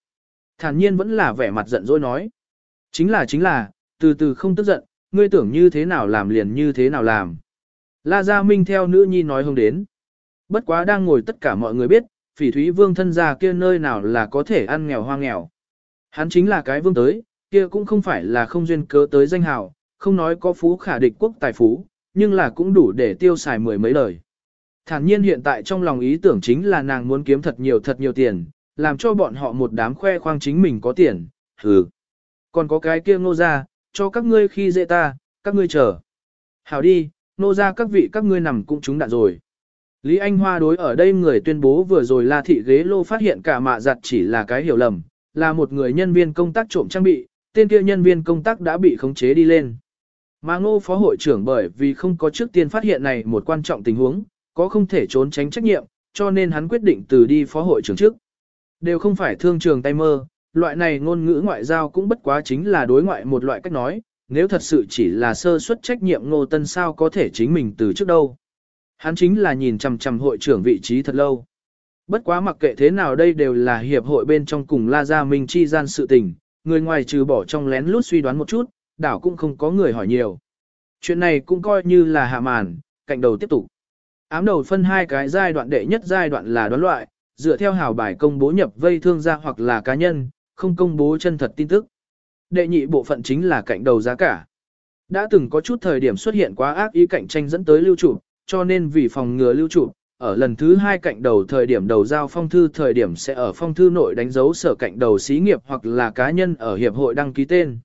Thản nhiên vẫn là vẻ mặt giận dỗi nói. Chính là chính là, từ từ không tức giận, ngươi tưởng như thế nào làm liền như thế nào làm. La Gia Minh theo nữ nhi nói hông đến. Bất quá đang ngồi tất cả mọi người biết, phỉ thúy vương thân gia kia nơi nào là có thể ăn nghèo hoa nghèo. Hắn chính là cái vương tới, kia cũng không phải là không duyên cớ tới danh hào, không nói có phú khả địch quốc tài phú, nhưng là cũng đủ để tiêu xài mười mấy lời. Thản nhiên hiện tại trong lòng ý tưởng chính là nàng muốn kiếm thật nhiều thật nhiều tiền, làm cho bọn họ một đám khoe khoang chính mình có tiền, hừ. Còn có cái kia ngô ra, cho các ngươi khi dễ ta, các ngươi chờ. Hảo đi, nô ra các vị các ngươi nằm cũng trúng đạn rồi. Lý Anh Hoa đối ở đây người tuyên bố vừa rồi là thị ghế lô phát hiện cả mạ giặt chỉ là cái hiểu lầm, là một người nhân viên công tác trộm trang bị, tên kia nhân viên công tác đã bị khống chế đi lên. Mà ngô phó hội trưởng bởi vì không có trước tiên phát hiện này một quan trọng tình huống, có không thể trốn tránh trách nhiệm, cho nên hắn quyết định từ đi phó hội trưởng trước. Đều không phải thương trường tay mơ, loại này ngôn ngữ ngoại giao cũng bất quá chính là đối ngoại một loại cách nói, nếu thật sự chỉ là sơ suất trách nhiệm ngô tân sao có thể chính mình từ trước đâu. Hắn chính là nhìn chằm chằm hội trưởng vị trí thật lâu. Bất quá mặc kệ thế nào đây đều là hiệp hội bên trong cùng La Gia Minh chi gian sự tình, người ngoài trừ bỏ trong lén lút suy đoán một chút, đảo cũng không có người hỏi nhiều. Chuyện này cũng coi như là hạ màn, cạnh đầu tiếp tục. Ám đầu phân hai cái giai đoạn đệ nhất giai đoạn là đoán loại, dựa theo hào bài công bố nhập vây thương gia hoặc là cá nhân, không công bố chân thật tin tức. Đệ nhị bộ phận chính là cạnh đầu giá cả. Đã từng có chút thời điểm xuất hiện quá ác ý cạnh tranh dẫn tới lưu trụ, cho nên vì phòng ngừa lưu trụ, ở lần thứ hai cạnh đầu thời điểm đầu giao phong thư thời điểm sẽ ở phong thư nội đánh dấu sở cạnh đầu xí nghiệp hoặc là cá nhân ở hiệp hội đăng ký tên.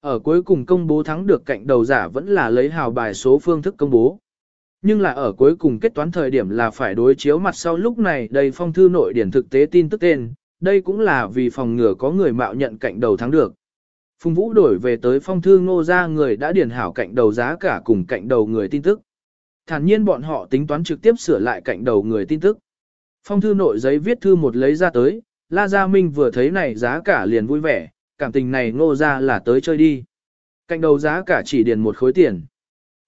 Ở cuối cùng công bố thắng được cạnh đầu giả vẫn là lấy hào bài số phương thức công bố. Nhưng là ở cuối cùng kết toán thời điểm là phải đối chiếu mặt sau lúc này đây phong thư nội điển thực tế tin tức tên, đây cũng là vì phòng ngừa có người mạo nhận cạnh đầu thắng được. Phùng Vũ đổi về tới phong thư ngô ra người đã điền hảo cạnh đầu giá cả cùng cạnh đầu người tin tức. Thản nhiên bọn họ tính toán trực tiếp sửa lại cạnh đầu người tin tức. Phong thư nội giấy viết thư một lấy ra tới, La Gia Minh vừa thấy này giá cả liền vui vẻ, cảm tình này ngô ra là tới chơi đi. Cạnh đầu giá cả chỉ điền một khối tiền.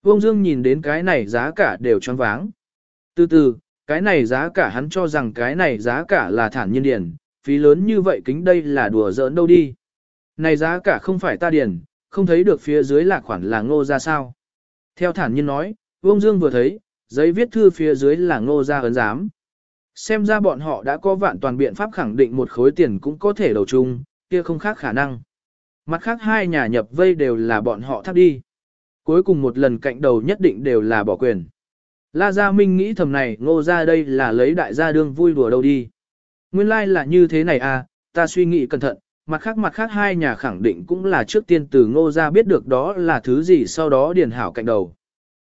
Vương Dương nhìn đến cái này giá cả đều choáng váng. Từ từ, cái này giá cả hắn cho rằng cái này giá cả là thản nhiên điền, phí lớn như vậy kính đây là đùa giỡn đâu đi. Này giá cả không phải ta điền, không thấy được phía dưới là khoản là ngô ra sao. Theo thản nhiên nói, Vương Dương vừa thấy, giấy viết thư phía dưới là ngô ra ấn giám. Xem ra bọn họ đã có vạn toàn biện pháp khẳng định một khối tiền cũng có thể đầu chung, kia không khác khả năng. Mặt khác hai nhà nhập vây đều là bọn họ thắt đi. Cuối cùng một lần cạnh đầu nhất định đều là bỏ quyền. La Gia Minh nghĩ thầm này ngô ra đây là lấy đại gia đương vui đùa đâu đi. Nguyên lai like là như thế này à, ta suy nghĩ cẩn thận, mặt khác mặt khác hai nhà khẳng định cũng là trước tiên từ ngô ra biết được đó là thứ gì sau đó điền hảo cạnh đầu.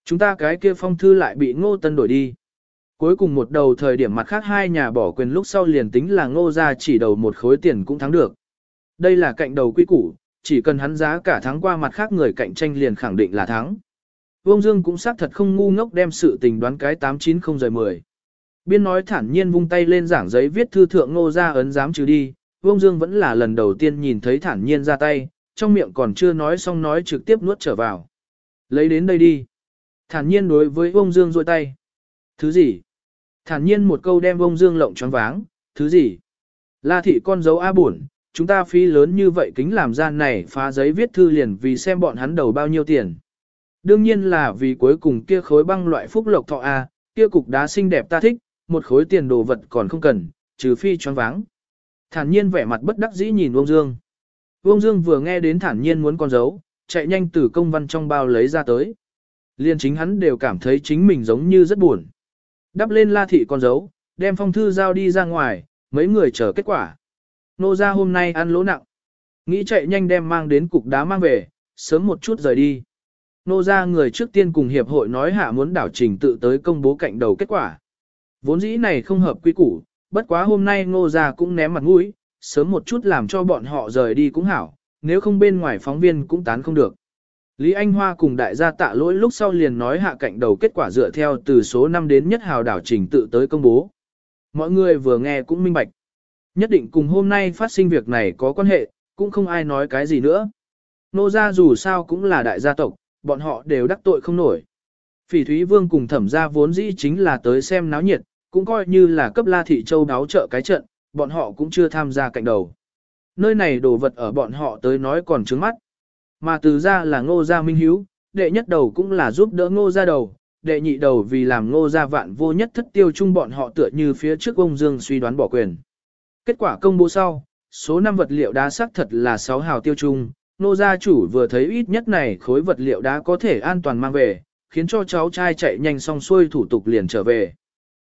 Chúng ta cái kia phong thư lại bị ngô tân đổi đi. Cuối cùng một đầu thời điểm mặt khác hai nhà bỏ quyền lúc sau liền tính là ngô ra chỉ đầu một khối tiền cũng thắng được. Đây là cạnh đầu quy củ, chỉ cần hắn giá cả thắng qua mặt khác người cạnh tranh liền khẳng định là thắng. Vương Dương cũng xác thật không ngu ngốc đem sự tình đoán cái 890 rời 10. Biên nói thản nhiên vung tay lên giảng giấy viết thư thượng ngô ra ấn dám trừ đi, Vương Dương vẫn là lần đầu tiên nhìn thấy thản nhiên ra tay, trong miệng còn chưa nói xong nói trực tiếp nuốt trở vào. Lấy đến đây đi. Thản nhiên đối với ông Dương rôi tay. Thứ gì? Thản nhiên một câu đem ông dương lộng choáng váng, thứ gì? La thị con dấu A buồn, chúng ta phí lớn như vậy kính làm gian này phá giấy viết thư liền vì xem bọn hắn đầu bao nhiêu tiền. Đương nhiên là vì cuối cùng kia khối băng loại phúc lộc thọ A, kia cục đá xinh đẹp ta thích, một khối tiền đồ vật còn không cần, trừ phi choáng váng. Thản nhiên vẻ mặt bất đắc dĩ nhìn Vương Dương. Vương Dương vừa nghe đến thản nhiên muốn con dấu, chạy nhanh từ công văn trong bao lấy ra tới. Liên chính hắn đều cảm thấy chính mình giống như rất buồn. Đắp lên la thị con dấu, đem phong thư giao đi ra ngoài, mấy người chờ kết quả. Nô ra hôm nay ăn lỗ nặng. Nghĩ chạy nhanh đem mang đến cục đá mang về, sớm một chút rời đi. Nô ra người trước tiên cùng hiệp hội nói hạ muốn đảo trình tự tới công bố cạnh đầu kết quả. Vốn dĩ này không hợp quy củ, bất quá hôm nay Ngô ra cũng ném mặt mũi, sớm một chút làm cho bọn họ rời đi cũng hảo, nếu không bên ngoài phóng viên cũng tán không được. Lý Anh Hoa cùng đại gia tạ lỗi lúc sau liền nói hạ cạnh đầu kết quả dựa theo từ số 5 đến nhất hào đảo trình tự tới công bố. Mọi người vừa nghe cũng minh bạch. Nhất định cùng hôm nay phát sinh việc này có quan hệ, cũng không ai nói cái gì nữa. Nô gia dù sao cũng là đại gia tộc, bọn họ đều đắc tội không nổi. Phỉ Thúy Vương cùng thẩm gia vốn dĩ chính là tới xem náo nhiệt, cũng coi như là cấp La Thị Châu đáo trợ cái trận, bọn họ cũng chưa tham gia cạnh đầu. Nơi này đồ vật ở bọn họ tới nói còn trứng mắt. Mà từ ra là ngô gia minh hiếu, đệ nhất đầu cũng là giúp đỡ ngô gia đầu, đệ nhị đầu vì làm ngô gia vạn vô nhất thất tiêu chung bọn họ tựa như phía trước ông Dương suy đoán bỏ quyền. Kết quả công bố sau, số 5 vật liệu đá xác thật là 6 hào tiêu chung, nô gia chủ vừa thấy ít nhất này khối vật liệu đá có thể an toàn mang về, khiến cho cháu trai chạy nhanh xong xuôi thủ tục liền trở về.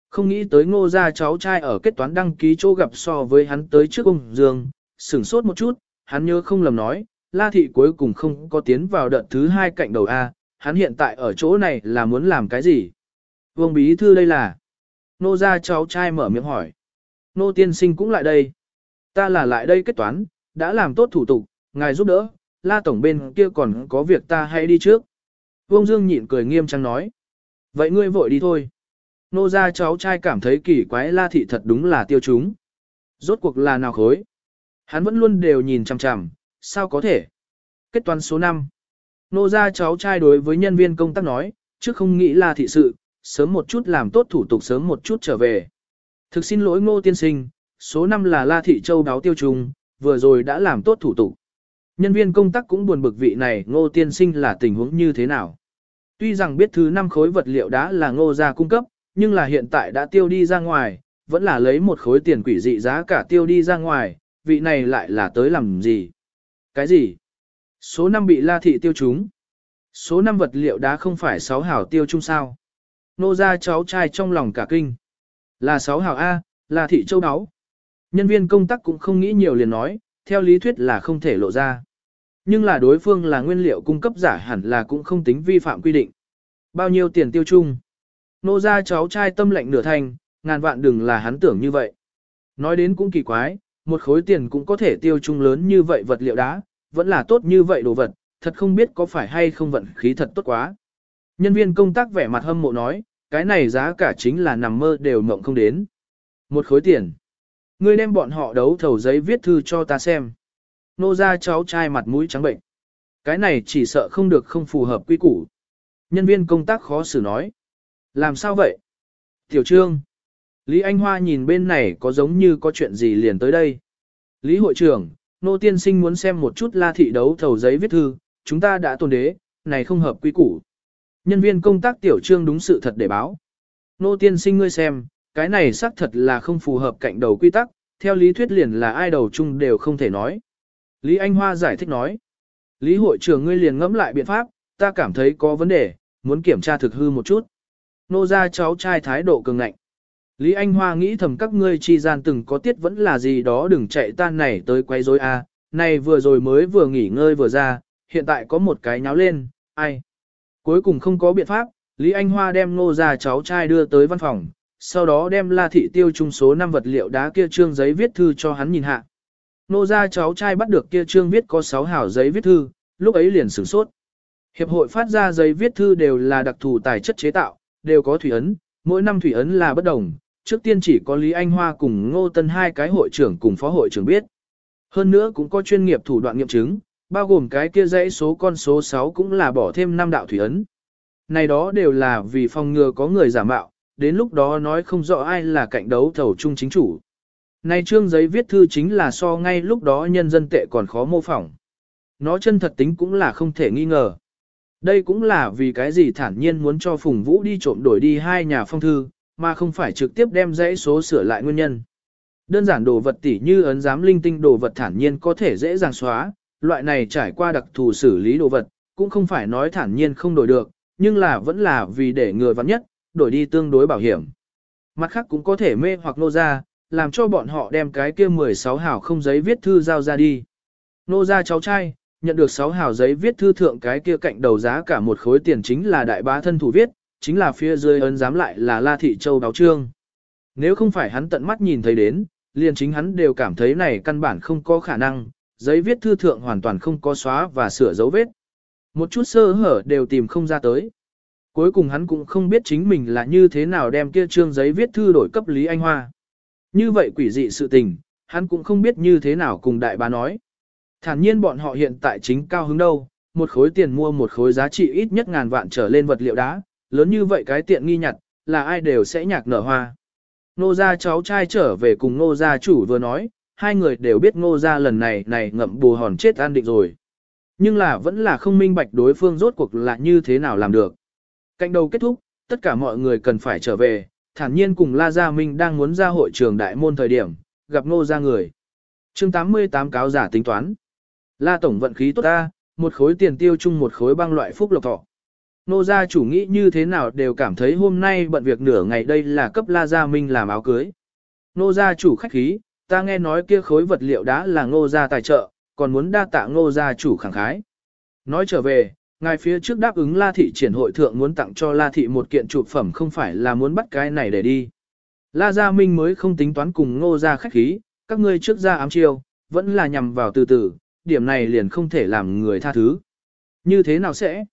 Không nghĩ tới ngô gia cháu trai ở kết toán đăng ký chỗ gặp so với hắn tới trước ông Dương, sửng sốt một chút, hắn nhớ không lầm nói, La Thị cuối cùng không có tiến vào đợt thứ hai cạnh đầu A, hắn hiện tại ở chỗ này là muốn làm cái gì? Vương Bí Thư đây là? Nô gia cháu trai mở miệng hỏi. Nô tiên sinh cũng lại đây. Ta là lại đây kết toán, đã làm tốt thủ tục, ngài giúp đỡ, la tổng bên kia còn có việc ta hãy đi trước. Vương Dương nhịn cười nghiêm trang nói. Vậy ngươi vội đi thôi. Nô gia cháu trai cảm thấy kỳ quái la thị thật đúng là tiêu chúng. Rốt cuộc là nào khối? Hắn vẫn luôn đều nhìn chằm chằm, sao có thể? Kết toán số 5. Nô gia cháu trai đối với nhân viên công tác nói, trước không nghĩ là thị sự, sớm một chút làm tốt thủ tục sớm một chút trở về. Thực xin lỗi ngô tiên sinh, số 5 là La Thị Châu đáo tiêu trùng, vừa rồi đã làm tốt thủ tục. Nhân viên công tác cũng buồn bực vị này ngô tiên sinh là tình huống như thế nào. Tuy rằng biết thứ 5 khối vật liệu đá là ngô gia cung cấp, nhưng là hiện tại đã tiêu đi ra ngoài, vẫn là lấy một khối tiền quỷ dị giá cả tiêu đi ra ngoài, vị này lại là tới làm gì? Cái gì? Số 5 bị La Thị tiêu trúng. Số 5 vật liệu đá không phải 6 hảo tiêu chung sao. Nô ra cháu trai trong lòng cả kinh. Là 6 hảo A, là thị châu đáo. Nhân viên công tác cũng không nghĩ nhiều liền nói, theo lý thuyết là không thể lộ ra. Nhưng là đối phương là nguyên liệu cung cấp giả hẳn là cũng không tính vi phạm quy định. Bao nhiêu tiền tiêu chung? Nô ra cháu trai tâm lệnh nửa thành, ngàn vạn đừng là hắn tưởng như vậy. Nói đến cũng kỳ quái, một khối tiền cũng có thể tiêu chung lớn như vậy vật liệu đá, vẫn là tốt như vậy đồ vật, thật không biết có phải hay không vận khí thật tốt quá. Nhân viên công tác vẻ mặt hâm mộ nói, cái này giá cả chính là nằm mơ đều mộng không đến. Một khối tiền. Ngươi đem bọn họ đấu thầu giấy viết thư cho ta xem. Nô ra cháu trai mặt mũi trắng bệnh. Cái này chỉ sợ không được không phù hợp quy củ. Nhân viên công tác khó xử nói. Làm sao vậy? Tiểu trương. Lý Anh Hoa nhìn bên này có giống như có chuyện gì liền tới đây. Lý hội trưởng, nô tiên sinh muốn xem một chút la thị đấu thầu giấy viết thư, chúng ta đã tồn đế, này không hợp quy củ. Nhân viên công tác tiểu trương đúng sự thật để báo. Nô tiên sinh ngươi xem, cái này xác thật là không phù hợp cạnh đầu quy tắc, theo lý thuyết liền là ai đầu chung đều không thể nói. Lý Anh Hoa giải thích nói. Lý hội trưởng ngươi liền ngẫm lại biện pháp, ta cảm thấy có vấn đề, muốn kiểm tra thực hư một chút. Nô ra cháu trai thái độ cường ngạnh. Lý Anh Hoa nghĩ thầm các ngươi chi gian từng có tiết vẫn là gì đó đừng chạy tan này tới quay rối a. này vừa rồi mới vừa nghỉ ngơi vừa ra, hiện tại có một cái nháo lên, ai. Cuối cùng không có biện pháp, Lý Anh Hoa đem ngô ra cháu trai đưa tới văn phòng, sau đó đem la thị tiêu chung số 5 vật liệu đá kia trương giấy viết thư cho hắn nhìn hạ. Nô ra cháu trai bắt được kia trương viết có 6 hảo giấy viết thư, lúc ấy liền sửng sốt. Hiệp hội phát ra giấy viết thư đều là đặc thù tài chất chế tạo, đều có thủy ấn, mỗi năm thủy ấn là bất đồng, trước tiên chỉ có Lý Anh Hoa cùng Ngô Tân hai cái hội trưởng cùng phó hội trưởng biết. Hơn nữa cũng có chuyên nghiệp thủ đoạn nghiệm chứng, bao gồm cái kia dãy số con số 6 cũng là bỏ thêm năm đạo thủy ấn. Này đó đều là vì phòng ngừa có người giả mạo, đến lúc đó nói không rõ ai là cạnh đấu thầu chung chính chủ. Này trương giấy viết thư chính là so ngay lúc đó nhân dân tệ còn khó mô phỏng. Nó chân thật tính cũng là không thể nghi ngờ. Đây cũng là vì cái gì thản nhiên muốn cho Phùng Vũ đi trộm đổi đi hai nhà phong thư, mà không phải trực tiếp đem dãy số sửa lại nguyên nhân. Đơn giản đồ vật tỉ như ấn giám linh tinh đồ vật thản nhiên có thể dễ dàng xóa, loại này trải qua đặc thù xử lý đồ vật, cũng không phải nói thản nhiên không đổi được, nhưng là vẫn là vì để người vắn nhất, đổi đi tương đối bảo hiểm. Mặt khác cũng có thể mê hoặc nô ra, làm cho bọn họ đem cái kia 16 hào không giấy viết thư giao ra đi. Nô ra cháu trai, nhận được 6 hào giấy viết thư thượng cái kia cạnh đầu giá cả một khối tiền chính là đại bá thân thủ viết, chính là phía dưới ấn giám lại là La Thị Châu báo trương. Nếu không phải hắn tận mắt nhìn thấy đến, liền chính hắn đều cảm thấy này căn bản không có khả năng, giấy viết thư thượng hoàn toàn không có xóa và sửa dấu vết. Một chút sơ hở đều tìm không ra tới. Cuối cùng hắn cũng không biết chính mình là như thế nào đem kia trương giấy viết thư đổi cấp Lý Anh Hoa. Như vậy quỷ dị sự tình, hắn cũng không biết như thế nào cùng đại bá nói. Thản nhiên bọn họ hiện tại chính cao hứng đâu, một khối tiền mua một khối giá trị ít nhất ngàn vạn trở lên vật liệu đá, lớn như vậy cái tiện nghi nhặt, là ai đều sẽ nhạc nở hoa. Nô gia cháu trai trở về cùng nô gia chủ vừa nói, hai người đều biết nô gia lần này này ngậm bù hòn chết an định rồi. Nhưng là vẫn là không minh bạch đối phương rốt cuộc là như thế nào làm được. Cạnh đầu kết thúc, tất cả mọi người cần phải trở về, thản nhiên cùng La Gia Minh đang muốn ra hội trường đại môn thời điểm, gặp nô gia người. chương 88 cáo giả tính toán. La Tổng vận khí tốt ta, một khối tiền tiêu chung một khối băng loại phúc lộc thọ. Nô gia chủ nghĩ như thế nào đều cảm thấy hôm nay bận việc nửa ngày đây là cấp La Gia Minh làm áo cưới. Nô gia chủ khách khí, ta nghe nói kia khối vật liệu đã là ngô gia tài trợ, còn muốn đa tạ ngô gia chủ khẳng khái. Nói trở về, ngài phía trước đáp ứng La Thị triển hội thượng muốn tặng cho La Thị một kiện trụ phẩm không phải là muốn bắt cái này để đi. La Gia Minh mới không tính toán cùng ngô gia khách khí, các ngươi trước ra ám chiêu, vẫn là nhằm vào từ từ, điểm này liền không thể làm người tha thứ. Như thế nào sẽ?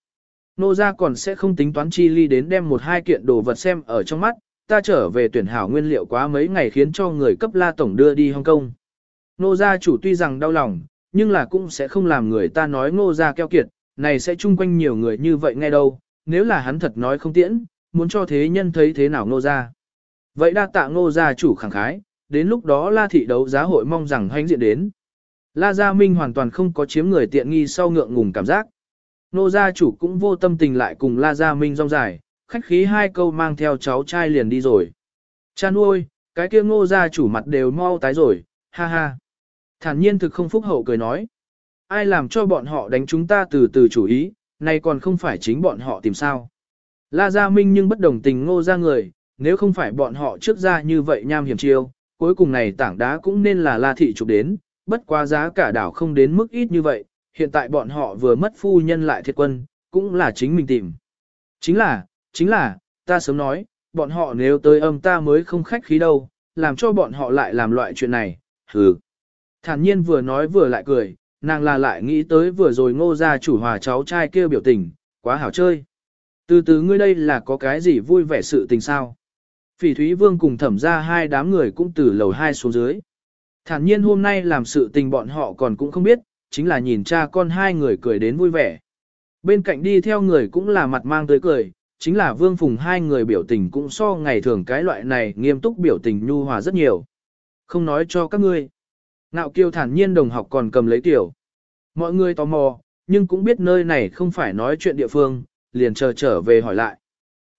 Nô gia còn sẽ không tính toán chi ly đến đem một hai kiện đồ vật xem ở trong mắt, ta trở về tuyển hảo nguyên liệu quá mấy ngày khiến cho người cấp la tổng đưa đi Hong Kong. Nô gia chủ tuy rằng đau lòng, nhưng là cũng sẽ không làm người ta nói nô gia keo kiệt, này sẽ chung quanh nhiều người như vậy nghe đâu, nếu là hắn thật nói không tiễn, muốn cho thế nhân thấy thế nào nô gia. Vậy đa tạ nô gia chủ khẳng khái, đến lúc đó la thị đấu giá hội mong rằng hãnh diện đến. La Gia Minh hoàn toàn không có chiếm người tiện nghi sau ngượng ngùng cảm giác. Nô gia chủ cũng vô tâm tình lại cùng La Gia Minh rong dài, khách khí hai câu mang theo cháu trai liền đi rồi. Cha nuôi, cái kia ngô gia chủ mặt đều mau tái rồi, ha ha. Thản nhiên thực không phúc hậu cười nói. Ai làm cho bọn họ đánh chúng ta từ từ chủ ý, này còn không phải chính bọn họ tìm sao. La Gia Minh nhưng bất đồng tình ngô gia người, nếu không phải bọn họ trước ra như vậy nham hiểm chiêu, cuối cùng này tảng đá cũng nên là La Thị chụp đến, bất quá giá cả đảo không đến mức ít như vậy, hiện tại bọn họ vừa mất phu nhân lại thiệt quân, cũng là chính mình tìm. Chính là, chính là, ta sớm nói, bọn họ nếu tới âm ta mới không khách khí đâu, làm cho bọn họ lại làm loại chuyện này, hừ. Thản nhiên vừa nói vừa lại cười, nàng là lại nghĩ tới vừa rồi ngô gia chủ hòa cháu trai kia biểu tình, quá hảo chơi. Từ từ ngươi đây là có cái gì vui vẻ sự tình sao? Phỉ Thúy Vương cùng thẩm ra hai đám người cũng từ lầu hai xuống dưới. Thản nhiên hôm nay làm sự tình bọn họ còn cũng không biết, chính là nhìn cha con hai người cười đến vui vẻ. Bên cạnh đi theo người cũng là mặt mang tới cười, chính là Vương Phùng hai người biểu tình cũng so ngày thường cái loại này nghiêm túc biểu tình nhu hòa rất nhiều. Không nói cho các ngươi. Nạo kiêu thản nhiên đồng học còn cầm lấy tiểu. Mọi người tò mò, nhưng cũng biết nơi này không phải nói chuyện địa phương, liền chờ trở về hỏi lại.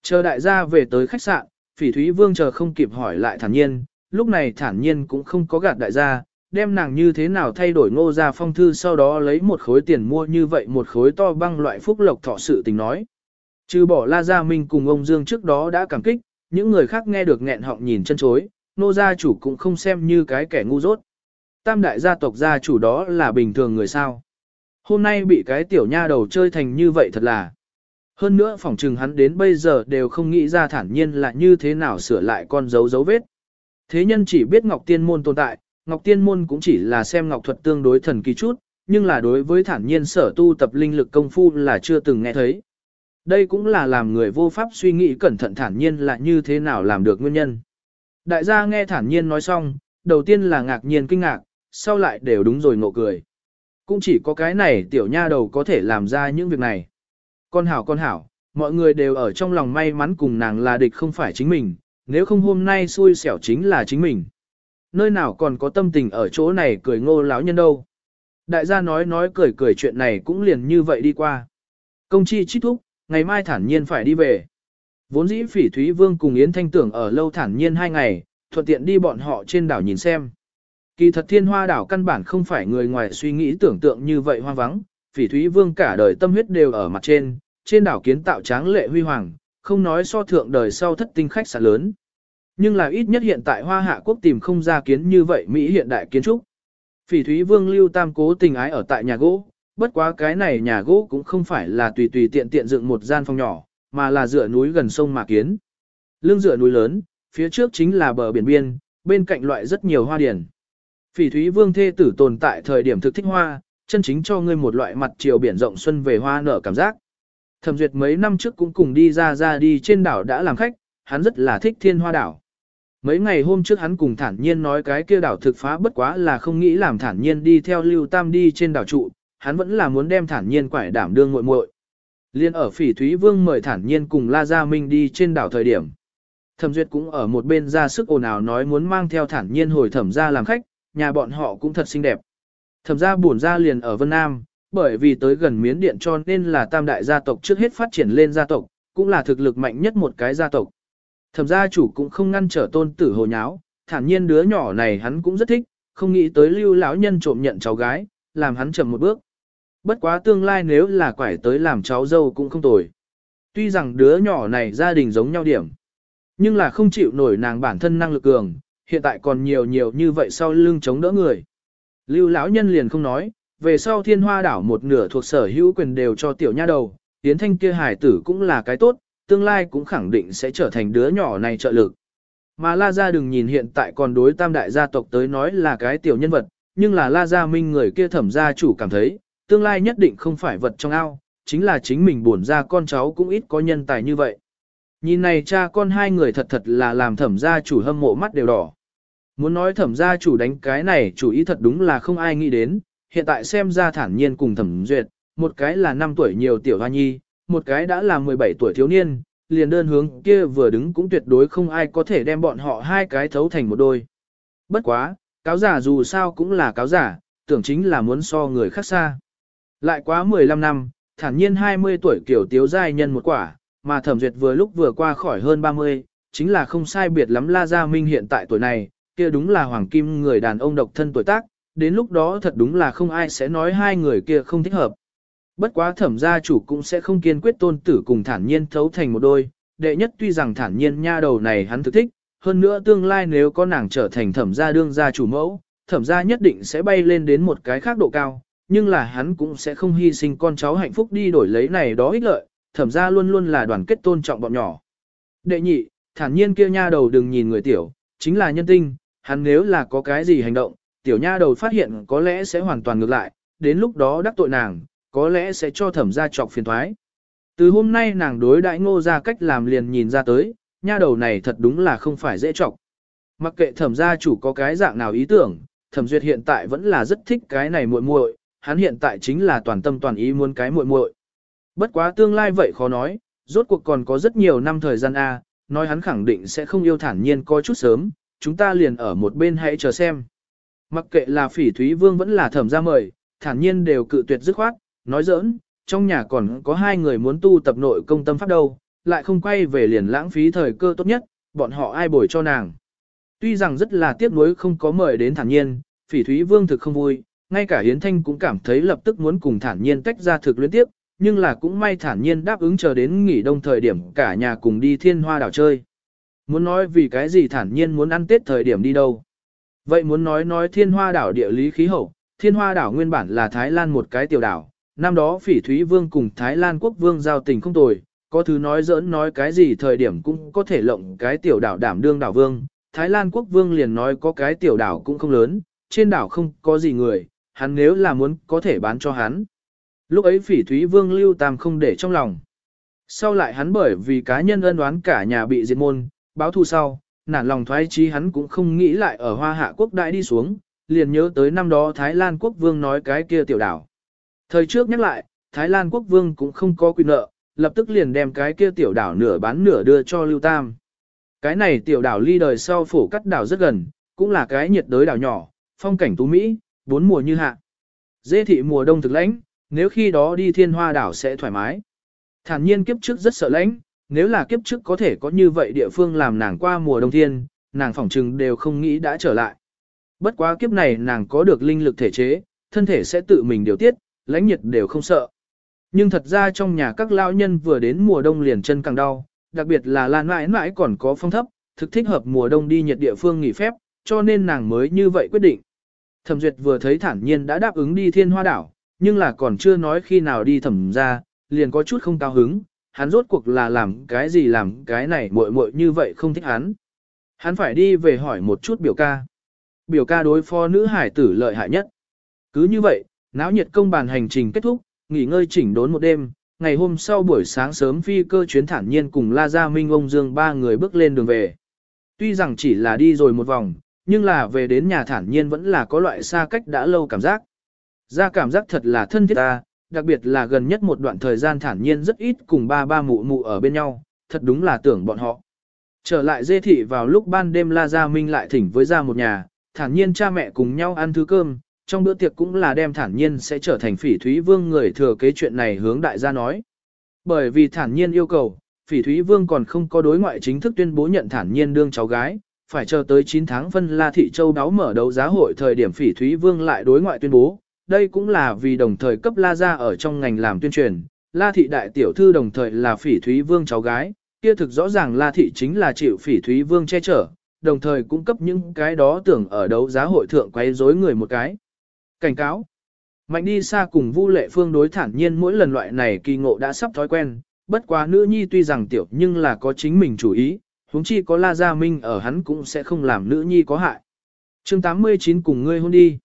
Chờ đại gia về tới khách sạn, phỉ thúy vương chờ không kịp hỏi lại thản nhiên, lúc này thản nhiên cũng không có gạt đại gia, đem nàng như thế nào thay đổi ngô ra phong thư sau đó lấy một khối tiền mua như vậy một khối to băng loại phúc lộc thọ sự tình nói. Trừ bỏ La Gia Minh cùng ông Dương trước đó đã cảm kích, những người khác nghe được nghẹn họng nhìn chân chối, nô gia chủ cũng không xem như cái kẻ ngu dốt. Tam đại gia tộc gia chủ đó là bình thường người sao. Hôm nay bị cái tiểu nha đầu chơi thành như vậy thật là. Hơn nữa phỏng trừng hắn đến bây giờ đều không nghĩ ra thản nhiên là như thế nào sửa lại con dấu dấu vết. Thế nhân chỉ biết Ngọc Tiên Môn tồn tại, Ngọc Tiên Môn cũng chỉ là xem Ngọc Thuật tương đối thần kỳ chút, nhưng là đối với thản nhiên sở tu tập linh lực công phu là chưa từng nghe thấy. Đây cũng là làm người vô pháp suy nghĩ cẩn thận thản nhiên là như thế nào làm được nguyên nhân. Đại gia nghe thản nhiên nói xong, đầu tiên là ngạc nhiên kinh ngạc, sau lại đều đúng rồi ngộ cười. Cũng chỉ có cái này tiểu nha đầu có thể làm ra những việc này. Con hảo con hảo, Mọi người đều ở trong lòng may mắn cùng nàng là địch không phải chính mình, nếu không hôm nay xui xẻo chính là chính mình. Nơi nào còn có tâm tình ở chỗ này cười ngô lão nhân đâu. Đại gia nói nói cười cười chuyện này cũng liền như vậy đi qua. Công chi chít thúc, ngày mai thản nhiên phải đi về. Vốn dĩ phỉ Thúy Vương cùng Yến Thanh tưởng ở lâu thản nhiên hai ngày, thuận tiện đi bọn họ trên đảo nhìn xem. Kỳ thật thiên hoa đảo căn bản không phải người ngoài suy nghĩ tưởng tượng như vậy hoang vắng, phỉ Thúy Vương cả đời tâm huyết đều ở mặt trên, trên đảo kiến tạo tráng lệ huy hoàng, không nói so thượng đời sau thất tinh khách sạn lớn. Nhưng là ít nhất hiện tại hoa hạ quốc tìm không ra kiến như vậy Mỹ hiện đại kiến trúc. Phỉ Thúy Vương lưu tam cố tình ái ở tại nhà gỗ, bất quá cái này nhà gỗ cũng không phải là tùy tùy tiện tiện dựng một gian phòng nhỏ, mà là dựa núi gần sông mà kiến. Lưng dựa núi lớn, phía trước chính là bờ biển biên, bên cạnh loại rất nhiều hoa điển. Phỉ Thúy Vương thê tử tồn tại thời điểm thực thích hoa, chân chính cho ngươi một loại mặt chiều biển rộng xuân về hoa nở cảm giác. Thẩm duyệt mấy năm trước cũng cùng đi ra ra đi trên đảo đã làm khách, hắn rất là thích thiên hoa đảo. Mấy ngày hôm trước hắn cùng thản nhiên nói cái kia đảo thực phá bất quá là không nghĩ làm thản nhiên đi theo lưu tam đi trên đảo trụ, hắn vẫn là muốn đem thản nhiên quải đảm đương muội muội. Liên ở phỉ Thúy Vương mời thản nhiên cùng La Gia Minh đi trên đảo thời điểm. Thẩm Duyệt cũng ở một bên ra sức ồn ào nói muốn mang theo thản nhiên hồi thẩm gia làm khách, nhà bọn họ cũng thật xinh đẹp. Thẩm gia buồn gia liền ở Vân Nam, bởi vì tới gần miến điện cho nên là tam đại gia tộc trước hết phát triển lên gia tộc, cũng là thực lực mạnh nhất một cái gia tộc. Thẩm gia chủ cũng không ngăn trở tôn tử hồ nháo, thản nhiên đứa nhỏ này hắn cũng rất thích, không nghĩ tới lưu lão nhân trộm nhận cháu gái, làm hắn chậm một bước. Bất quá tương lai nếu là quải tới làm cháu dâu cũng không tồi. Tuy rằng đứa nhỏ này gia đình giống nhau điểm, nhưng là không chịu nổi nàng bản thân năng lực cường, hiện tại còn nhiều nhiều như vậy sau lưng chống đỡ người. Lưu lão nhân liền không nói, về sau thiên hoa đảo một nửa thuộc sở hữu quyền đều cho tiểu nha đầu, tiến thanh kia hải tử cũng là cái tốt, tương lai cũng khẳng định sẽ trở thành đứa nhỏ này trợ lực. Mà La Gia đừng nhìn hiện tại còn đối tam đại gia tộc tới nói là cái tiểu nhân vật, nhưng là La Gia Minh người kia thẩm gia chủ cảm thấy, tương lai nhất định không phải vật trong ao, chính là chính mình buồn ra con cháu cũng ít có nhân tài như vậy. Nhìn này cha con hai người thật thật là làm thẩm gia chủ hâm mộ mắt đều đỏ. Muốn nói thẩm gia chủ đánh cái này chủ ý thật đúng là không ai nghĩ đến, hiện tại xem ra thản nhiên cùng thẩm duyệt, một cái là 5 tuổi nhiều tiểu hoa nhi, một cái đã là 17 tuổi thiếu niên, liền đơn hướng kia vừa đứng cũng tuyệt đối không ai có thể đem bọn họ hai cái thấu thành một đôi. Bất quá, cáo giả dù sao cũng là cáo giả, tưởng chính là muốn so người khác xa. Lại quá 15 năm, thản nhiên 20 tuổi kiểu tiếu giai nhân một quả, mà thẩm duyệt vừa lúc vừa qua khỏi hơn 30, chính là không sai biệt lắm La Gia Minh hiện tại tuổi này, kia đúng là hoàng kim người đàn ông độc thân tuổi tác, đến lúc đó thật đúng là không ai sẽ nói hai người kia không thích hợp. Bất quá thẩm gia chủ cũng sẽ không kiên quyết tôn tử cùng thản nhiên thấu thành một đôi, đệ nhất tuy rằng thản nhiên nha đầu này hắn thực thích, hơn nữa tương lai nếu có nàng trở thành thẩm gia đương gia chủ mẫu, thẩm gia nhất định sẽ bay lên đến một cái khác độ cao, nhưng là hắn cũng sẽ không hy sinh con cháu hạnh phúc đi đổi lấy này đó ích lợi, thẩm gia luôn luôn là đoàn kết tôn trọng bọn nhỏ. Đệ nhị, thản nhiên kia nha đầu đừng nhìn người tiểu, chính là nhân tinh, hắn nếu là có cái gì hành động, tiểu nha đầu phát hiện có lẽ sẽ hoàn toàn ngược lại, đến lúc đó đắc tội nàng, có lẽ sẽ cho thẩm gia trọc phiền thoái. Từ hôm nay nàng đối đại ngô ra cách làm liền nhìn ra tới, nha đầu này thật đúng là không phải dễ trọc. Mặc kệ thẩm gia chủ có cái dạng nào ý tưởng, thẩm duyệt hiện tại vẫn là rất thích cái này muội muội, hắn hiện tại chính là toàn tâm toàn ý muốn cái muội muội. Bất quá tương lai vậy khó nói, rốt cuộc còn có rất nhiều năm thời gian A, nói hắn khẳng định sẽ không yêu thản nhiên coi chút sớm, chúng ta liền ở một bên hãy chờ xem. Mặc kệ là phỉ thúy vương vẫn là thẩm gia mời, thản nhiên đều cự tuyệt dứt khoát, nói giỡn, trong nhà còn có hai người muốn tu tập nội công tâm pháp đâu, lại không quay về liền lãng phí thời cơ tốt nhất, bọn họ ai bồi cho nàng. Tuy rằng rất là tiếc nuối không có mời đến thản nhiên, phỉ thúy vương thực không vui, ngay cả Hiến Thanh cũng cảm thấy lập tức muốn cùng thản nhiên tách ra thực liên tiếp, nhưng là cũng may thản nhiên đáp ứng chờ đến nghỉ đông thời điểm cả nhà cùng đi thiên hoa đảo chơi. Muốn nói vì cái gì thản nhiên muốn ăn tết thời điểm đi đâu. Vậy muốn nói nói thiên hoa đảo địa lý khí hậu, thiên hoa đảo nguyên bản là Thái Lan một cái tiểu đảo, năm đó phỉ thúy vương cùng Thái Lan quốc vương giao tình không tồi, có thứ nói giỡn nói cái gì thời điểm cũng có thể lộng cái tiểu đảo đảm đương đảo vương. Thái Lan quốc vương liền nói có cái tiểu đảo cũng không lớn, trên đảo không có gì người, hắn nếu là muốn có thể bán cho hắn. Lúc ấy phỉ thúy vương lưu tam không để trong lòng. Sau lại hắn bởi vì cá nhân ân đoán cả nhà bị diệt môn, báo thù sau, nản lòng thoái chí hắn cũng không nghĩ lại ở hoa hạ quốc đại đi xuống, liền nhớ tới năm đó Thái Lan quốc vương nói cái kia tiểu đảo. Thời trước nhắc lại, Thái Lan quốc vương cũng không có quyền nợ, lập tức liền đem cái kia tiểu đảo nửa bán nửa đưa cho Lưu Tam. Cái này tiểu đảo ly đời sau phủ cắt đảo rất gần, cũng là cái nhiệt đới đảo nhỏ, phong cảnh tú Mỹ, bốn mùa như hạ. Dê thị mùa đông thực lãnh, nếu khi đó đi thiên hoa đảo sẽ thoải mái. Thản nhiên kiếp trước rất sợ lãnh, nếu là kiếp trước có thể có như vậy địa phương làm nàng qua mùa đông thiên, nàng phỏng trừng đều không nghĩ đã trở lại. Bất quá kiếp này nàng có được linh lực thể chế, thân thể sẽ tự mình điều tiết, lãnh nhiệt đều không sợ. Nhưng thật ra trong nhà các lão nhân vừa đến mùa đông liền chân càng đau, đặc biệt là lan mãi mãi còn có phong thấp, thực thích hợp mùa đông đi nhiệt địa phương nghỉ phép, cho nên nàng mới như vậy quyết định. Thẩm Duyệt vừa thấy thản nhiên đã đáp ứng đi thiên hoa đảo, nhưng là còn chưa nói khi nào đi thẩm ra, liền có chút không cao hứng, hắn rốt cuộc là làm cái gì làm cái này muội muội như vậy không thích hắn. Hắn phải đi về hỏi một chút biểu ca. Biểu ca đối phó nữ hải tử lợi hại nhất. Cứ như vậy, náo nhiệt công bàn hành trình kết thúc, nghỉ ngơi chỉnh đốn một đêm, ngày hôm sau buổi sáng sớm phi cơ chuyến thản nhiên cùng La Gia Minh ông Dương ba người bước lên đường về. Tuy rằng chỉ là đi rồi một vòng, nhưng là về đến nhà thản nhiên vẫn là có loại xa cách đã lâu cảm giác. Ra cảm giác thật là thân thiết ta, đặc biệt là gần nhất một đoạn thời gian thản nhiên rất ít cùng ba ba mụ mụ ở bên nhau, thật đúng là tưởng bọn họ. Trở lại dê thị vào lúc ban đêm La Gia Minh lại thỉnh với ra một nhà, thản nhiên cha mẹ cùng nhau ăn thứ cơm, trong bữa tiệc cũng là đem thản nhiên sẽ trở thành phỉ thúy vương người thừa kế chuyện này hướng đại gia nói. Bởi vì thản nhiên yêu cầu, phỉ thúy vương còn không có đối ngoại chính thức tuyên bố nhận thản nhiên đương cháu gái, phải chờ tới 9 tháng phân La Thị Châu đáo mở đấu giá hội thời điểm phỉ thúy vương lại đối ngoại tuyên bố. Đây cũng là vì đồng thời cấp La Gia ở trong ngành làm tuyên truyền, La Thị Đại Tiểu Thư đồng thời là phỉ thúy vương cháu gái, kia thực rõ ràng La Thị chính là chịu phỉ thúy vương che chở, đồng thời cung cấp những cái đó tưởng ở đấu giá hội thượng quấy rối người một cái. Cảnh cáo. Mạnh đi xa cùng Vu Lệ Phương đối thản nhiên mỗi lần loại này kỳ ngộ đã sắp thói quen, bất quá nữ nhi tuy rằng tiểu nhưng là có chính mình chủ ý, huống chi có La Gia Minh ở hắn cũng sẽ không làm nữ nhi có hại. chương 89 cùng ngươi hôn đi.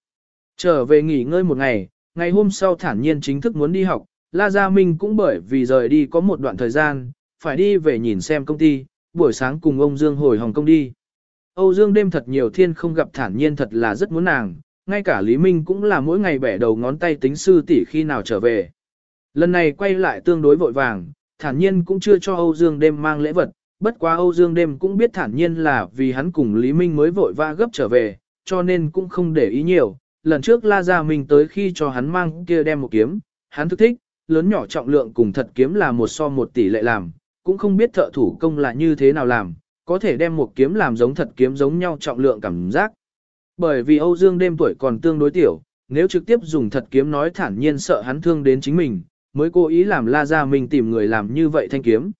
Trở về nghỉ ngơi một ngày, ngày hôm sau thản nhiên chính thức muốn đi học, La Gia Minh cũng bởi vì rời đi có một đoạn thời gian, phải đi về nhìn xem công ty, buổi sáng cùng ông Dương hồi Hồng Kông đi. Âu Dương đêm thật nhiều thiên không gặp thản nhiên thật là rất muốn nàng, ngay cả Lý Minh cũng là mỗi ngày bẻ đầu ngón tay tính sư tỷ khi nào trở về. Lần này quay lại tương đối vội vàng, thản nhiên cũng chưa cho Âu Dương đêm mang lễ vật, bất quá Âu Dương đêm cũng biết thản nhiên là vì hắn cùng Lý Minh mới vội va gấp trở về, cho nên cũng không để ý nhiều. Lần trước La Gia Minh tới khi cho hắn mang kia đem một kiếm, hắn thức thích, lớn nhỏ trọng lượng cùng thật kiếm là một so một tỷ lệ làm, cũng không biết thợ thủ công là như thế nào làm, có thể đem một kiếm làm giống thật kiếm giống nhau trọng lượng cảm giác. Bởi vì Âu Dương đêm tuổi còn tương đối tiểu, nếu trực tiếp dùng thật kiếm nói thản nhiên sợ hắn thương đến chính mình, mới cố ý làm La Gia Minh tìm người làm như vậy thanh kiếm.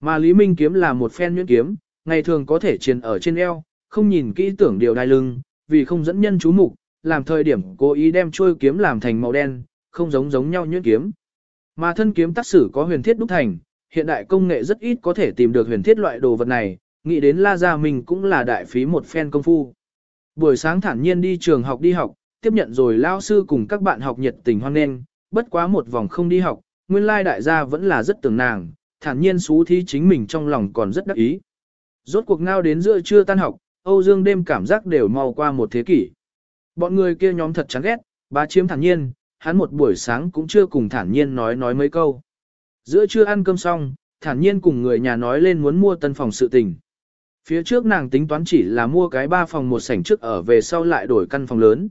Mà Lý Minh kiếm là một phen nhuyễn kiếm, ngày thường có thể triền ở trên eo, không nhìn kỹ tưởng điều đai lưng, vì không dẫn nhân chú mục, làm thời điểm cố ý đem chuôi kiếm làm thành màu đen, không giống giống nhau nhuyễn kiếm. Mà thân kiếm tác sử có huyền thiết đúc thành, hiện đại công nghệ rất ít có thể tìm được huyền thiết loại đồ vật này, nghĩ đến La Gia Minh cũng là đại phí một phen công phu. Buổi sáng thản nhiên đi trường học đi học, tiếp nhận rồi lao sư cùng các bạn học nhiệt tình hoan nghênh, bất quá một vòng không đi học, nguyên lai đại gia vẫn là rất tưởng nàng, thản nhiên xú thí chính mình trong lòng còn rất đắc ý. Rốt cuộc ngao đến giữa trưa tan học, Âu Dương đêm cảm giác đều mau qua một thế kỷ. Bọn người kia nhóm thật chán ghét, bá chiếm thản nhiên, hắn một buổi sáng cũng chưa cùng thản nhiên nói nói mấy câu. Giữa trưa ăn cơm xong, thản nhiên cùng người nhà nói lên muốn mua tân phòng sự tình. Phía trước nàng tính toán chỉ là mua cái ba phòng một sảnh trước ở về sau lại đổi căn phòng lớn.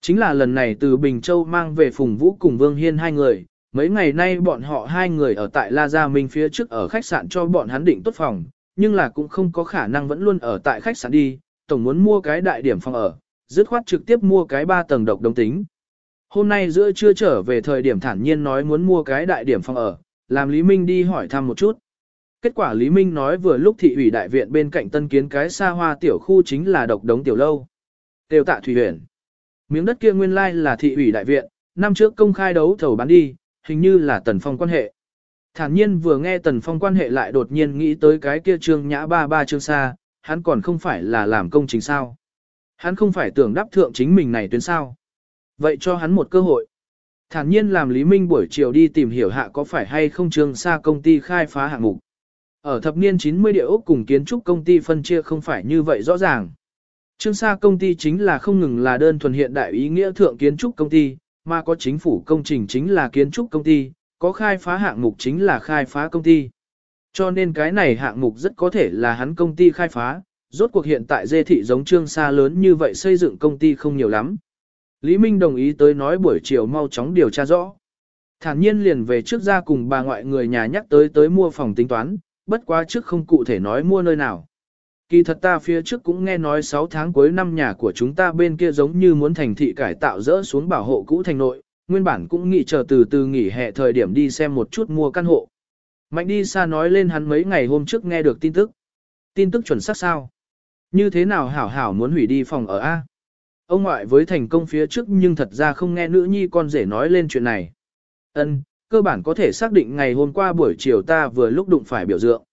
Chính là lần này từ Bình Châu mang về Phùng Vũ cùng Vương Hiên hai người, mấy ngày nay bọn họ hai người ở tại La Gia Minh phía trước ở khách sạn cho bọn hắn định tốt phòng, nhưng là cũng không có khả năng vẫn luôn ở tại khách sạn đi, tổng muốn mua cái đại điểm phòng ở, dứt khoát trực tiếp mua cái ba tầng độc đồng tính. Hôm nay giữa trưa trở về thời điểm thản nhiên nói muốn mua cái đại điểm phòng ở, làm Lý Minh đi hỏi thăm một chút. Kết quả Lý Minh nói vừa lúc thị ủy đại viện bên cạnh tân kiến cái xa hoa tiểu khu chính là độc đống tiểu lâu. Tiêu tạ thủy huyện. Miếng đất kia nguyên lai là thị ủy đại viện, năm trước công khai đấu thầu bán đi, hình như là tần phong quan hệ. Thản nhiên vừa nghe tần phong quan hệ lại đột nhiên nghĩ tới cái kia trương nhã ba ba trương xa, hắn còn không phải là làm công trình sao. Hắn không phải tưởng đáp thượng chính mình này tuyến sao. Vậy cho hắn một cơ hội. Thản nhiên làm Lý Minh buổi chiều đi tìm hiểu hạ có phải hay không trương xa công ty khai phá hạng mục. Ở thập niên 90 địa ốc cùng kiến trúc công ty phân chia không phải như vậy rõ ràng. Trương Sa công ty chính là không ngừng là đơn thuần hiện đại ý nghĩa thượng kiến trúc công ty, mà có chính phủ công trình chính là kiến trúc công ty, có khai phá hạng mục chính là khai phá công ty. Cho nên cái này hạng mục rất có thể là hắn công ty khai phá, rốt cuộc hiện tại dê thị giống trương sa lớn như vậy xây dựng công ty không nhiều lắm. Lý Minh đồng ý tới nói buổi chiều mau chóng điều tra rõ. Thản nhiên liền về trước ra cùng bà ngoại người nhà nhắc tới tới mua phòng tính toán, bất quá trước không cụ thể nói mua nơi nào. Kỳ thật ta phía trước cũng nghe nói 6 tháng cuối năm nhà của chúng ta bên kia giống như muốn thành thị cải tạo dỡ xuống bảo hộ cũ thành nội, nguyên bản cũng nghĩ chờ từ từ nghỉ hè thời điểm đi xem một chút mua căn hộ. Mạnh đi xa nói lên hắn mấy ngày hôm trước nghe được tin tức. Tin tức chuẩn xác sao? Như thế nào hảo hảo muốn hủy đi phòng ở A? Ông ngoại với thành công phía trước nhưng thật ra không nghe nữ nhi con rể nói lên chuyện này. Ân, cơ bản có thể xác định ngày hôm qua buổi chiều ta vừa lúc đụng phải biểu dượng.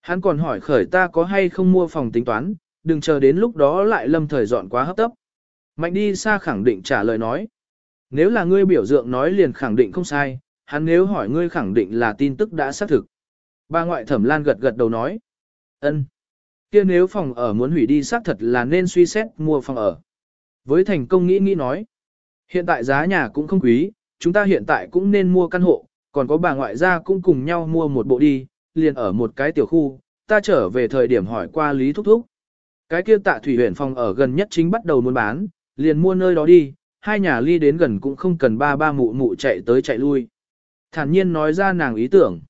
Hắn còn hỏi khởi ta có hay không mua phòng tính toán, đừng chờ đến lúc đó lại lâm thời dọn quá hấp tấp. Mạnh đi xa khẳng định trả lời nói. Nếu là ngươi biểu dượng nói liền khẳng định không sai, hắn nếu hỏi ngươi khẳng định là tin tức đã xác thực. Bà ngoại thẩm lan gật gật đầu nói. ân, kia nếu phòng ở muốn hủy đi xác thật là nên suy xét mua phòng ở. Với thành công nghĩ nghĩ nói. Hiện tại giá nhà cũng không quý, chúng ta hiện tại cũng nên mua căn hộ, còn có bà ngoại gia cũng cùng nhau mua một bộ đi, liền ở một cái tiểu khu, ta trở về thời điểm hỏi qua Lý Thúc Thúc. Cái kia tạ thủy huyện phòng ở gần nhất chính bắt đầu muốn bán, liền mua nơi đó đi, hai nhà ly đến gần cũng không cần ba ba mụ mụ chạy tới chạy lui. Thản nhiên nói ra nàng ý tưởng.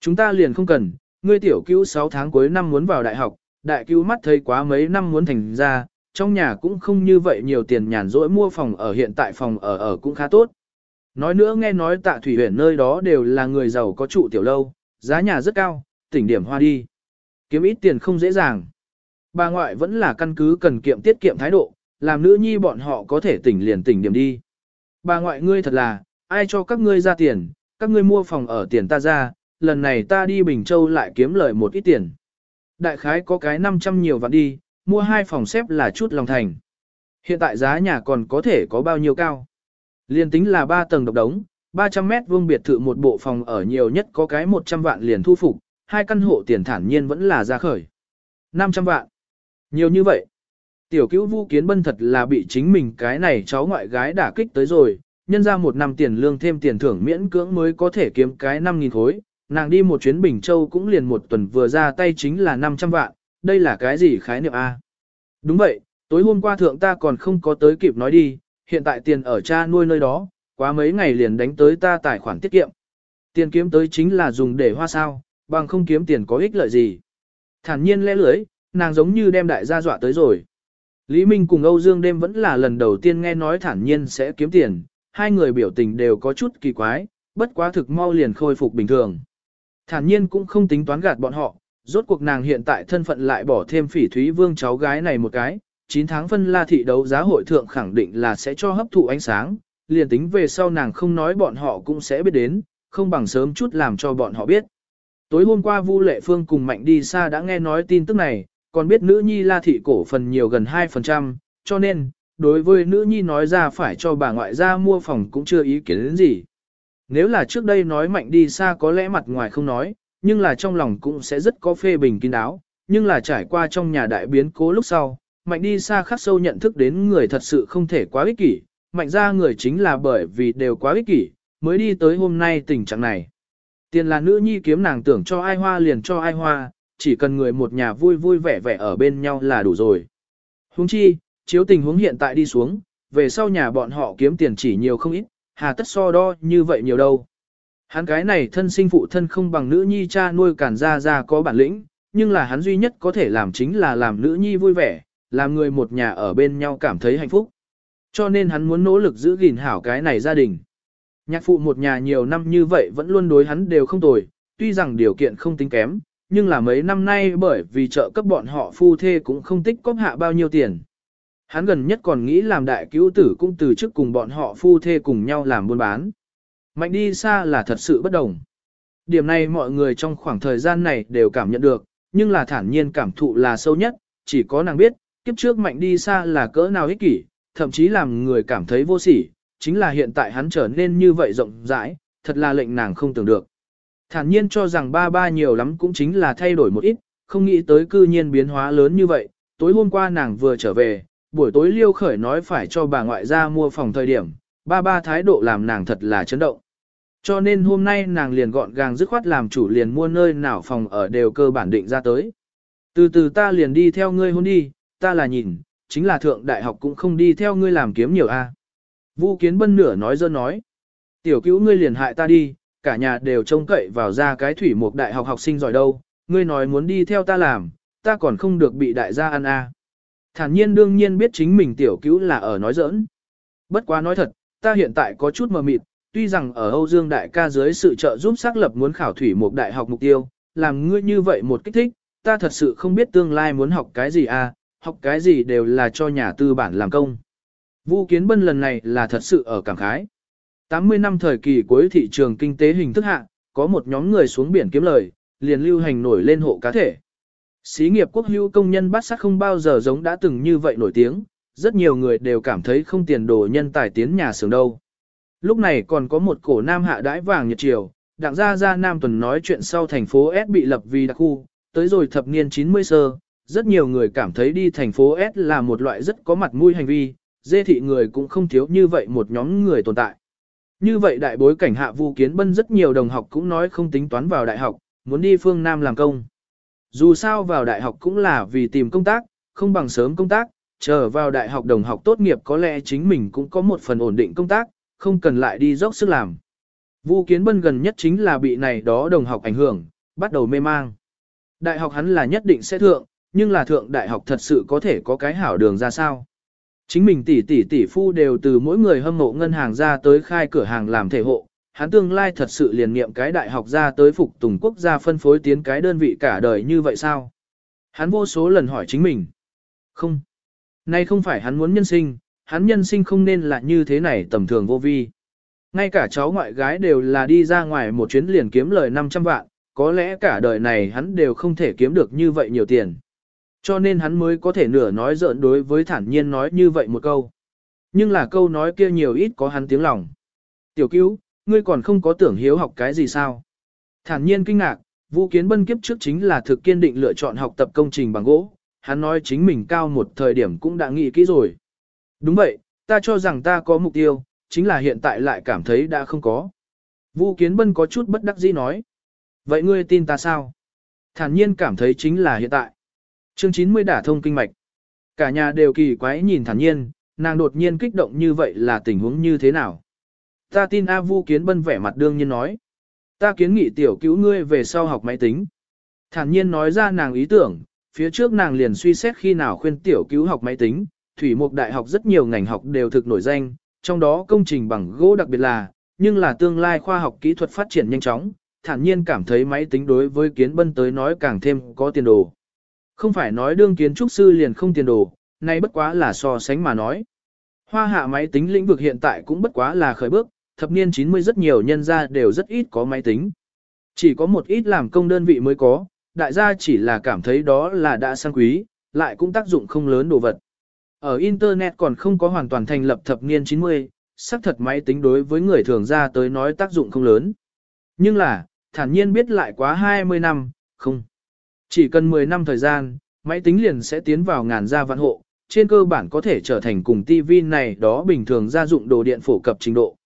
Chúng ta liền không cần, ngươi tiểu cứu 6 tháng cuối năm muốn vào đại học, đại cứu mắt thấy quá mấy năm muốn thành ra, trong nhà cũng không như vậy nhiều tiền nhàn rỗi mua phòng ở hiện tại phòng ở ở cũng khá tốt. Nói nữa nghe nói tạ thủy huyện nơi đó đều là người giàu có trụ tiểu lâu, giá nhà rất cao, tỉnh điểm hoa đi. Kiếm ít tiền không dễ dàng. Bà ngoại vẫn là căn cứ cần kiệm tiết kiệm thái độ, làm nữ nhi bọn họ có thể tỉnh liền tỉnh điểm đi. Bà ngoại ngươi thật là, ai cho các ngươi ra tiền, các ngươi mua phòng ở tiền ta ra, lần này ta đi Bình Châu lại kiếm lời một ít tiền. Đại khái có cái 500 nhiều vạn đi, mua hai phòng xếp là chút lòng thành. Hiện tại giá nhà còn có thể có bao nhiêu cao. Liên tính là 3 tầng độc đống, 300 mét vuông biệt thự một bộ phòng ở nhiều nhất có cái 100 vạn liền thu phục, hai căn hộ tiền thản nhiên vẫn là ra khởi. 500 vạn. Nhiều như vậy. Tiểu cứu Vu Kiến Bân thật là bị chính mình cái này cháu ngoại gái đả kích tới rồi, nhân ra một năm tiền lương thêm tiền thưởng miễn cưỡng mới có thể kiếm cái 5.000 khối, nàng đi một chuyến Bình Châu cũng liền một tuần vừa ra tay chính là 500 vạn, đây là cái gì khái niệm A? Đúng vậy, tối hôm qua thượng ta còn không có tới kịp nói đi, hiện tại tiền ở cha nuôi nơi đó, quá mấy ngày liền đánh tới ta tài khoản tiết kiệm. Tiền kiếm tới chính là dùng để hoa sao, bằng không kiếm tiền có ích lợi gì. Thản nhiên lẽ lưới, nàng giống như đem đại gia dọa tới rồi. Lý Minh cùng Âu Dương đêm vẫn là lần đầu tiên nghe nói thản nhiên sẽ kiếm tiền, hai người biểu tình đều có chút kỳ quái, bất quá thực mau liền khôi phục bình thường. Thản nhiên cũng không tính toán gạt bọn họ, rốt cuộc nàng hiện tại thân phận lại bỏ thêm phỉ thúy vương cháu gái này một cái, 9 tháng phân la thị đấu giá hội thượng khẳng định là sẽ cho hấp thụ ánh sáng, liền tính về sau nàng không nói bọn họ cũng sẽ biết đến, không bằng sớm chút làm cho bọn họ biết. Tối hôm qua Vu Lệ Phương cùng Mạnh đi xa đã nghe nói tin tức này, còn biết nữ nhi la thị cổ phần nhiều gần 2%, cho nên, đối với nữ nhi nói ra phải cho bà ngoại ra mua phòng cũng chưa ý kiến đến gì. Nếu là trước đây nói Mạnh đi xa có lẽ mặt ngoài không nói, nhưng là trong lòng cũng sẽ rất có phê bình kín đáo, nhưng là trải qua trong nhà đại biến cố lúc sau, mạnh đi xa khắc sâu nhận thức đến người thật sự không thể quá ích kỷ, mạnh ra người chính là bởi vì đều quá ích kỷ, mới đi tới hôm nay tình trạng này. Tiền là nữ nhi kiếm nàng tưởng cho ai hoa liền cho ai hoa, chỉ cần người một nhà vui vui vẻ vẻ ở bên nhau là đủ rồi. Huống chi, chiếu tình huống hiện tại đi xuống, về sau nhà bọn họ kiếm tiền chỉ nhiều không ít, hà tất so đo như vậy nhiều đâu. Hắn cái này thân sinh phụ thân không bằng nữ nhi cha nuôi cản ra ra có bản lĩnh, nhưng là hắn duy nhất có thể làm chính là làm nữ nhi vui vẻ, làm người một nhà ở bên nhau cảm thấy hạnh phúc. Cho nên hắn muốn nỗ lực giữ gìn hảo cái này gia đình. Nhạc phụ một nhà nhiều năm như vậy vẫn luôn đối hắn đều không tồi, tuy rằng điều kiện không tính kém, nhưng là mấy năm nay bởi vì trợ cấp bọn họ phu thê cũng không tích cóp hạ bao nhiêu tiền. Hắn gần nhất còn nghĩ làm đại cứu tử cũng từ chức cùng bọn họ phu thê cùng nhau làm buôn bán. Mạnh đi xa là thật sự bất đồng. Điểm này mọi người trong khoảng thời gian này đều cảm nhận được, nhưng là thản nhiên cảm thụ là sâu nhất, chỉ có nàng biết, kiếp trước mạnh đi xa là cỡ nào ích kỷ, thậm chí làm người cảm thấy vô sỉ, chính là hiện tại hắn trở nên như vậy rộng rãi, thật là lệnh nàng không tưởng được. Thản nhiên cho rằng ba ba nhiều lắm cũng chính là thay đổi một ít, không nghĩ tới cư nhiên biến hóa lớn như vậy, tối hôm qua nàng vừa trở về, buổi tối liêu khởi nói phải cho bà ngoại ra mua phòng thời điểm, ba ba thái độ làm nàng thật là chấn động. Cho nên hôm nay nàng liền gọn gàng dứt khoát làm chủ liền mua nơi nào phòng ở đều cơ bản định ra tới. Từ từ ta liền đi theo ngươi hôn đi, ta là nhìn, chính là thượng đại học cũng không đi theo ngươi làm kiếm nhiều a. Vu Kiến Bân nửa nói dơ nói. Tiểu cứu ngươi liền hại ta đi, cả nhà đều trông cậy vào ra cái thủy một đại học học sinh giỏi đâu, ngươi nói muốn đi theo ta làm, ta còn không được bị đại gia ăn a. Thản nhiên đương nhiên biết chính mình tiểu cứu là ở nói giỡn. Bất quá nói thật, ta hiện tại có chút mờ mịt, tuy rằng ở Âu Dương đại ca dưới sự trợ giúp xác lập muốn khảo thủy một đại học mục tiêu, làm ngươi như vậy một kích thích, ta thật sự không biết tương lai muốn học cái gì a, học cái gì đều là cho nhà tư bản làm công. Vu Kiến Bân lần này là thật sự ở cảm khái. 80 năm thời kỳ cuối thị trường kinh tế hình thức hạ, có một nhóm người xuống biển kiếm lời, liền lưu hành nổi lên hộ cá thể. Xí nghiệp quốc hữu công nhân bắt sát không bao giờ giống đã từng như vậy nổi tiếng, rất nhiều người đều cảm thấy không tiền đồ nhân tài tiến nhà xưởng đâu. Lúc này còn có một cổ nam hạ đãi vàng nhật chiều, đặng gia gia nam tuần nói chuyện sau thành phố S bị lập vì đặc khu, tới rồi thập niên 90 sơ, rất nhiều người cảm thấy đi thành phố S là một loại rất có mặt mũi hành vi, dê thị người cũng không thiếu như vậy một nhóm người tồn tại. Như vậy đại bối cảnh hạ Vu Kiến Bân rất nhiều đồng học cũng nói không tính toán vào đại học, muốn đi phương Nam làm công. Dù sao vào đại học cũng là vì tìm công tác, không bằng sớm công tác, chờ vào đại học đồng học tốt nghiệp có lẽ chính mình cũng có một phần ổn định công tác, không cần lại đi dốc sức làm. Vu Kiến Bân gần nhất chính là bị này đó đồng học ảnh hưởng, bắt đầu mê mang. Đại học hắn là nhất định sẽ thượng, nhưng là thượng đại học thật sự có thể có cái hảo đường ra sao. Chính mình tỷ tỷ tỷ phu đều từ mỗi người hâm mộ ngân hàng ra tới khai cửa hàng làm thể hộ, hắn tương lai thật sự liền niệm cái đại học ra tới phục tùng quốc gia phân phối tiến cái đơn vị cả đời như vậy sao? Hắn vô số lần hỏi chính mình. Không. Nay không phải hắn muốn nhân sinh, hắn nhân sinh không nên là như thế này tầm thường vô vi. Ngay cả cháu ngoại gái đều là đi ra ngoài một chuyến liền kiếm lời 500 vạn, có lẽ cả đời này hắn đều không thể kiếm được như vậy nhiều tiền. Cho nên hắn mới có thể nửa nói giỡn đối với thản nhiên nói như vậy một câu. Nhưng là câu nói kia nhiều ít có hắn tiếng lòng. Tiểu cứu, ngươi còn không có tưởng hiếu học cái gì sao? Thản nhiên kinh ngạc, Vũ Kiến Bân kiếp trước chính là thực kiên định lựa chọn học tập công trình bằng gỗ, hắn nói chính mình cao một thời điểm cũng đã nghĩ kỹ rồi. Đúng vậy, ta cho rằng ta có mục tiêu, chính là hiện tại lại cảm thấy đã không có. Vũ Kiến Bân có chút bất đắc dĩ nói. Vậy ngươi tin ta sao? Thản nhiên cảm thấy chính là hiện tại. Chương 90 đả thông kinh mạch. Cả nhà đều kỳ quái nhìn thản nhiên, nàng đột nhiên kích động như vậy là tình huống như thế nào? Ta tin A Vu Kiến Bân vẻ mặt đương nhiên nói. Ta kiến nghị tiểu cứu ngươi về sau học máy tính. Thản nhiên nói ra nàng ý tưởng, phía trước nàng liền suy xét khi nào khuyên tiểu cứu học máy tính, thủy mục đại học rất nhiều ngành học đều thực nổi danh, trong đó công trình bằng gỗ đặc biệt là, nhưng là tương lai khoa học kỹ thuật phát triển nhanh chóng, thản nhiên cảm thấy máy tính đối với kiến bân tới nói càng thêm có tiền đồ. Không phải nói đương kiến trúc sư liền không tiền đồ, nay bất quá là so sánh mà nói. Hoa hạ máy tính lĩnh vực hiện tại cũng bất quá là khởi bước, thập niên 90 rất nhiều nhân gia đều rất ít có máy tính. Chỉ có một ít làm công đơn vị mới có, đại gia chỉ là cảm thấy đó là đã sang quý, lại cũng tác dụng không lớn đồ vật. Ở Internet còn không có hoàn toàn thành lập thập niên 90, xác thật máy tính đối với người thường ra tới nói tác dụng không lớn. Nhưng là, thản nhiên biết lại quá 20 năm, không. Chỉ cần 10 năm thời gian, máy tính liền sẽ tiến vào ngàn gia vạn hộ, trên cơ bản có thể trở thành cùng TV này đó bình thường gia dụng đồ điện phổ cập trình độ.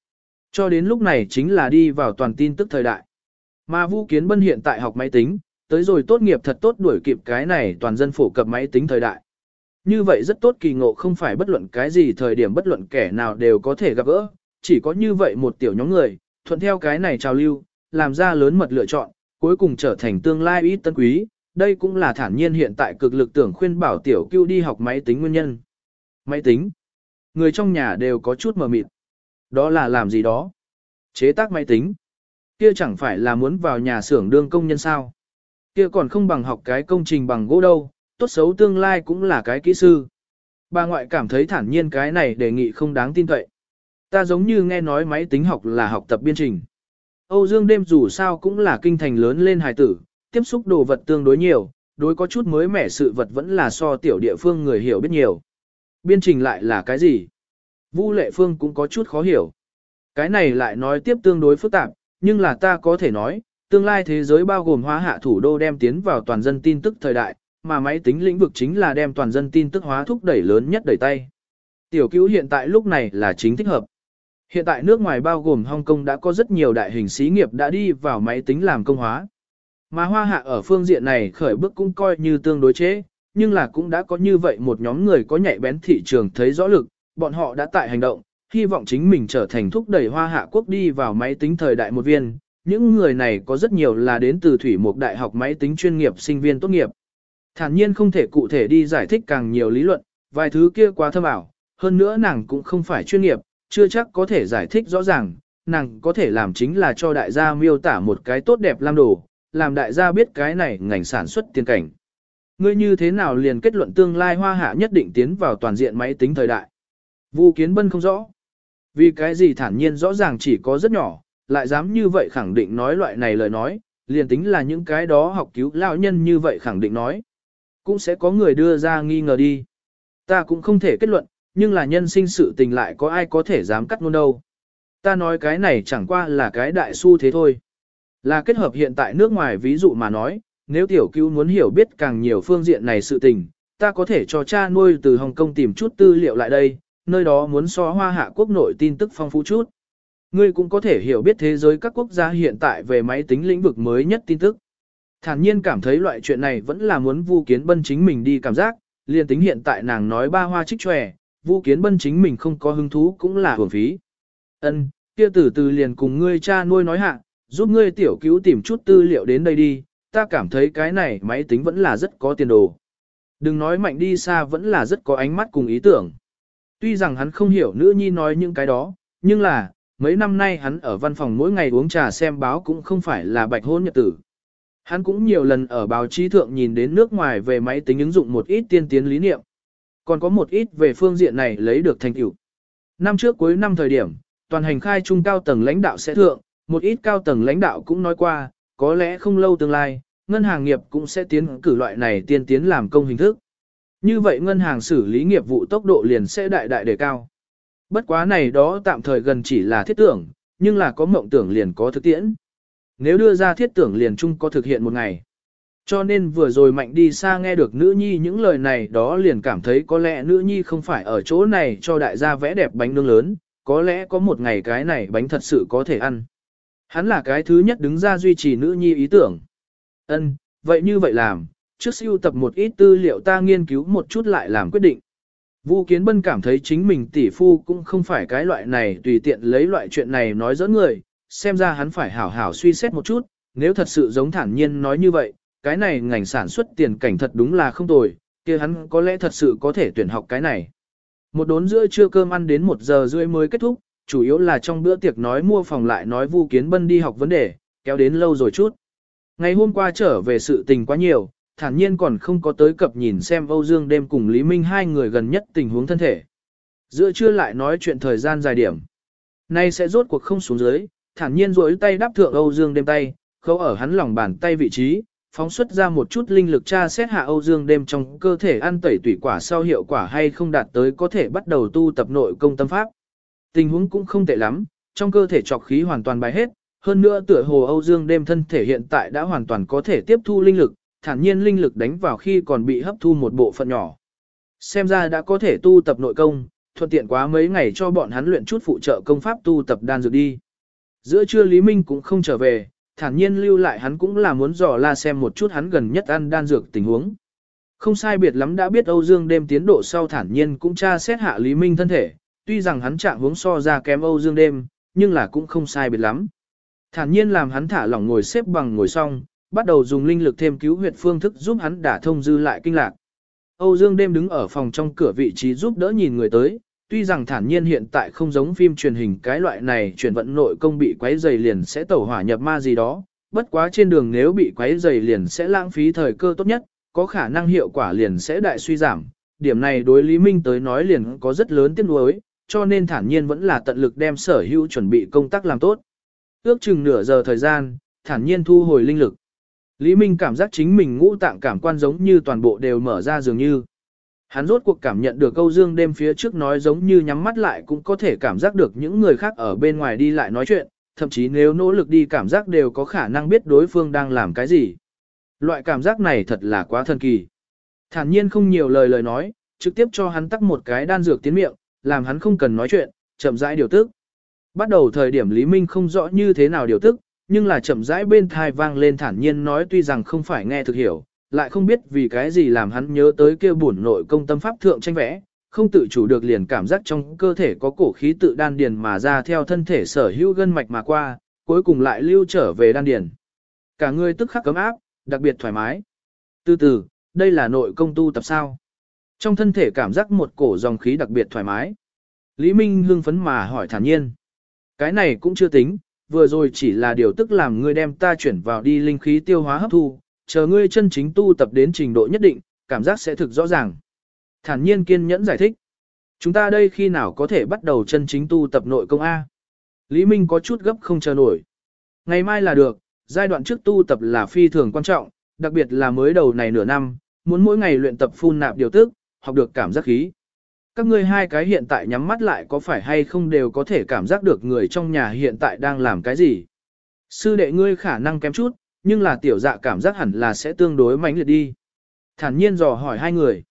Cho đến lúc này chính là đi vào toàn tin tức thời đại. Mà Vũ Kiến Bân hiện tại học máy tính, tới rồi tốt nghiệp thật tốt đuổi kịp cái này toàn dân phổ cập máy tính thời đại. Như vậy rất tốt kỳ ngộ không phải bất luận cái gì thời điểm bất luận kẻ nào đều có thể gặp gỡ, chỉ có như vậy một tiểu nhóm người, thuận theo cái này trào lưu, làm ra lớn mật lựa chọn, cuối cùng trở thành tương lai ít tân quý, đây cũng là thản nhiên hiện tại cực lực tưởng khuyên bảo tiểu cưu đi học máy tính nguyên nhân. Máy tính. Người trong nhà đều có chút mờ mịt. Đó là làm gì đó? Chế tác máy tính. Kia chẳng phải là muốn vào nhà xưởng đương công nhân sao? Kia còn không bằng học cái công trình bằng gỗ đâu, tốt xấu tương lai cũng là cái kỹ sư. Bà ngoại cảm thấy thản nhiên cái này đề nghị không đáng tin cậy. Ta giống như nghe nói máy tính học là học tập biên trình. Âu Dương đêm dù sao cũng là kinh thành lớn lên hài tử, tiếp xúc đồ vật tương đối nhiều, đối có chút mới mẻ sự vật vẫn là so tiểu địa phương người hiểu biết nhiều. Biên trình lại là cái gì? Vu Lệ Phương cũng có chút khó hiểu. Cái này lại nói tiếp tương đối phức tạp, nhưng là ta có thể nói, tương lai thế giới bao gồm hóa hạ thủ đô đem tiến vào toàn dân tin tức thời đại, mà máy tính lĩnh vực chính là đem toàn dân tin tức hóa thúc đẩy lớn nhất đẩy tay. Tiểu cứu hiện tại lúc này là chính thích hợp. Hiện tại nước ngoài bao gồm Hong Kong đã có rất nhiều đại hình xí nghiệp đã đi vào máy tính làm công hóa. Mà hoa hạ ở phương diện này khởi bước cũng coi như tương đối chế, nhưng là cũng đã có như vậy một nhóm người có nhạy bén thị trường thấy rõ lực, bọn họ đã tại hành động, hy vọng chính mình trở thành thúc đẩy hoa hạ quốc đi vào máy tính thời đại một viên. Những người này có rất nhiều là đến từ Thủy một Đại học máy tính chuyên nghiệp sinh viên tốt nghiệp. Thản nhiên không thể cụ thể đi giải thích càng nhiều lý luận, vài thứ kia quá thâm ảo, hơn nữa nàng cũng không phải chuyên nghiệp, chưa chắc có thể giải thích rõ ràng, nàng có thể làm chính là cho đại gia miêu tả một cái tốt đẹp lam đồ, làm đại gia biết cái này ngành sản xuất tiên cảnh. Ngươi như thế nào liền kết luận tương lai hoa hạ nhất định tiến vào toàn diện máy tính thời đại. Vu Kiến Bân không rõ. Vì cái gì thản nhiên rõ ràng chỉ có rất nhỏ, lại dám như vậy khẳng định nói loại này lời nói, liền tính là những cái đó học cứu lão nhân như vậy khẳng định nói. Cũng sẽ có người đưa ra nghi ngờ đi. Ta cũng không thể kết luận, nhưng là nhân sinh sự tình lại có ai có thể dám cắt ngôn đâu. Ta nói cái này chẳng qua là cái đại su thế thôi. Là kết hợp hiện tại nước ngoài ví dụ mà nói, nếu tiểu cứu muốn hiểu biết càng nhiều phương diện này sự tình, ta có thể cho cha nuôi từ Hồng Kông tìm chút tư liệu lại đây, nơi đó muốn so hoa hạ quốc nội tin tức phong phú chút. Ngươi cũng có thể hiểu biết thế giới các quốc gia hiện tại về máy tính lĩnh vực mới nhất tin tức. Thản nhiên cảm thấy loại chuyện này vẫn là muốn vu kiến bân chính mình đi cảm giác, liền tính hiện tại nàng nói ba hoa trích tròe, vu kiến bân chính mình không có hứng thú cũng là hưởng phí. Ân, kia từ từ liền cùng ngươi cha nuôi nói hạ, giúp ngươi tiểu cứu tìm chút tư liệu đến đây đi, ta cảm thấy cái này máy tính vẫn là rất có tiền đồ. Đừng nói mạnh đi xa vẫn là rất có ánh mắt cùng ý tưởng. Tuy rằng hắn không hiểu nữ nhi nói những cái đó, nhưng là, mấy năm nay hắn ở văn phòng mỗi ngày uống trà xem báo cũng không phải là bạch hôn nhật tử. Hắn cũng nhiều lần ở báo chí thượng nhìn đến nước ngoài về máy tính ứng dụng một ít tiên tiến lý niệm. Còn có một ít về phương diện này lấy được thành tựu. Năm trước cuối năm thời điểm, toàn hành khai trung cao tầng lãnh đạo sẽ thượng, một ít cao tầng lãnh đạo cũng nói qua, có lẽ không lâu tương lai, ngân hàng nghiệp cũng sẽ tiến cử loại này tiên tiến làm công hình thức. Như vậy ngân hàng xử lý nghiệp vụ tốc độ liền sẽ đại đại đề cao. Bất quá này đó tạm thời gần chỉ là thiết tưởng, nhưng là có mộng tưởng liền có thực tiễn. Nếu đưa ra thiết tưởng liền chung có thực hiện một ngày. Cho nên vừa rồi mạnh đi xa nghe được nữ nhi những lời này đó liền cảm thấy có lẽ nữ nhi không phải ở chỗ này cho đại gia vẽ đẹp bánh nướng lớn, có lẽ có một ngày cái này bánh thật sự có thể ăn. Hắn là cái thứ nhất đứng ra duy trì nữ nhi ý tưởng. Ân, vậy như vậy làm, trước siêu tập một ít tư liệu ta nghiên cứu một chút lại làm quyết định. Vu Kiến Bân cảm thấy chính mình tỷ phu cũng không phải cái loại này tùy tiện lấy loại chuyện này nói dẫn người, xem ra hắn phải hảo hảo suy xét một chút, nếu thật sự giống thản nhiên nói như vậy, cái này ngành sản xuất tiền cảnh thật đúng là không tồi, kia hắn có lẽ thật sự có thể tuyển học cái này. Một đốn giữa trưa cơm ăn đến một giờ rưỡi mới kết thúc, chủ yếu là trong bữa tiệc nói mua phòng lại nói Vu Kiến Bân đi học vấn đề, kéo đến lâu rồi chút. Ngày hôm qua trở về sự tình quá nhiều, thản nhiên còn không có tới cập nhìn xem Âu Dương đêm cùng Lý Minh hai người gần nhất tình huống thân thể. Giữa trưa lại nói chuyện thời gian dài điểm. Nay sẽ rốt cuộc không xuống dưới, thản nhiên rối tay đáp thượng Âu Dương đêm tay, khâu ở hắn lòng bàn tay vị trí, phóng xuất ra một chút linh lực tra xét hạ Âu Dương đêm trong cơ thể ăn tẩy tủy quả sau hiệu quả hay không đạt tới có thể bắt đầu tu tập nội công tâm pháp. Tình huống cũng không tệ lắm, trong cơ thể trọc khí hoàn toàn bài hết, hơn nữa tựa hồ Âu Dương đêm thân thể hiện tại đã hoàn toàn có thể tiếp thu linh lực, thản nhiên linh lực đánh vào khi còn bị hấp thu một bộ phận nhỏ. Xem ra đã có thể tu tập nội công, thuận tiện quá mấy ngày cho bọn hắn luyện chút phụ trợ công pháp tu tập đan dược đi. Giữa trưa Lý Minh cũng không trở về, thản nhiên lưu lại hắn cũng là muốn dò la xem một chút hắn gần nhất ăn đan dược tình huống. Không sai biệt lắm đã biết Âu Dương đêm tiến độ sau thản nhiên cũng tra xét hạ Lý Minh thân thể, tuy rằng hắn trạng hướng so ra kém Âu Dương đêm, nhưng là cũng không sai biệt lắm. Thản nhiên làm hắn thả lỏng ngồi xếp bằng ngồi xong, bắt đầu dùng linh lực thêm cứu huyệt phương thức giúp hắn đả thông dư lại kinh lạc. Âu Dương đêm đứng ở phòng trong cửa vị trí giúp đỡ nhìn người tới, tuy rằng thản nhiên hiện tại không giống phim truyền hình cái loại này chuyển vận nội công bị quấy dày liền sẽ tẩu hỏa nhập ma gì đó, bất quá trên đường nếu bị quấy dày liền sẽ lãng phí thời cơ tốt nhất, có khả năng hiệu quả liền sẽ đại suy giảm. Điểm này đối Lý Minh tới nói liền có rất lớn tiếc nuối, cho nên thản nhiên vẫn là tận lực đem sở hữu chuẩn bị công tác làm tốt. Ước chừng nửa giờ thời gian, thản nhiên thu hồi linh lực. Lý Minh cảm giác chính mình ngũ tạng cảm quan giống như toàn bộ đều mở ra dường như. Hắn rốt cuộc cảm nhận được câu dương đêm phía trước nói giống như nhắm mắt lại cũng có thể cảm giác được những người khác ở bên ngoài đi lại nói chuyện, thậm chí nếu nỗ lực đi cảm giác đều có khả năng biết đối phương đang làm cái gì. Loại cảm giác này thật là quá thần kỳ. Thản nhiên không nhiều lời lời nói, trực tiếp cho hắn tắc một cái đan dược tiến miệng, làm hắn không cần nói chuyện, chậm rãi điều tức. Bắt đầu thời điểm Lý Minh không rõ như thế nào điều tức, nhưng là chậm rãi bên thai vang lên thản nhiên nói tuy rằng không phải nghe thực hiểu, lại không biết vì cái gì làm hắn nhớ tới kia bổn nội công tâm pháp thượng tranh vẽ, không tự chủ được liền cảm giác trong cơ thể có cổ khí tự đan điền mà ra theo thân thể sở hữu gân mạch mà qua, cuối cùng lại lưu trở về đan điền. Cả người tức khắc cấm áp, đặc biệt thoải mái. Từ từ, đây là nội công tu tập sao? Trong thân thể cảm giác một cổ dòng khí đặc biệt thoải mái. Lý Minh hưng phấn mà hỏi thản nhiên. Cái này cũng chưa tính, vừa rồi chỉ là điều tức làm ngươi đem ta chuyển vào đi linh khí tiêu hóa hấp thu, chờ ngươi chân chính tu tập đến trình độ nhất định, cảm giác sẽ thực rõ ràng. Thản nhiên kiên nhẫn giải thích. Chúng ta đây khi nào có thể bắt đầu chân chính tu tập nội công A? Lý Minh có chút gấp không chờ nổi. Ngày mai là được, giai đoạn trước tu tập là phi thường quan trọng, đặc biệt là mới đầu này nửa năm, muốn mỗi ngày luyện tập phun nạp điều tức, học được cảm giác khí. Các ngươi hai cái hiện tại nhắm mắt lại có phải hay không đều có thể cảm giác được người trong nhà hiện tại đang làm cái gì. Sư đệ ngươi khả năng kém chút, nhưng là tiểu dạ cảm giác hẳn là sẽ tương đối mãnh liệt đi. Thản nhiên dò hỏi hai người.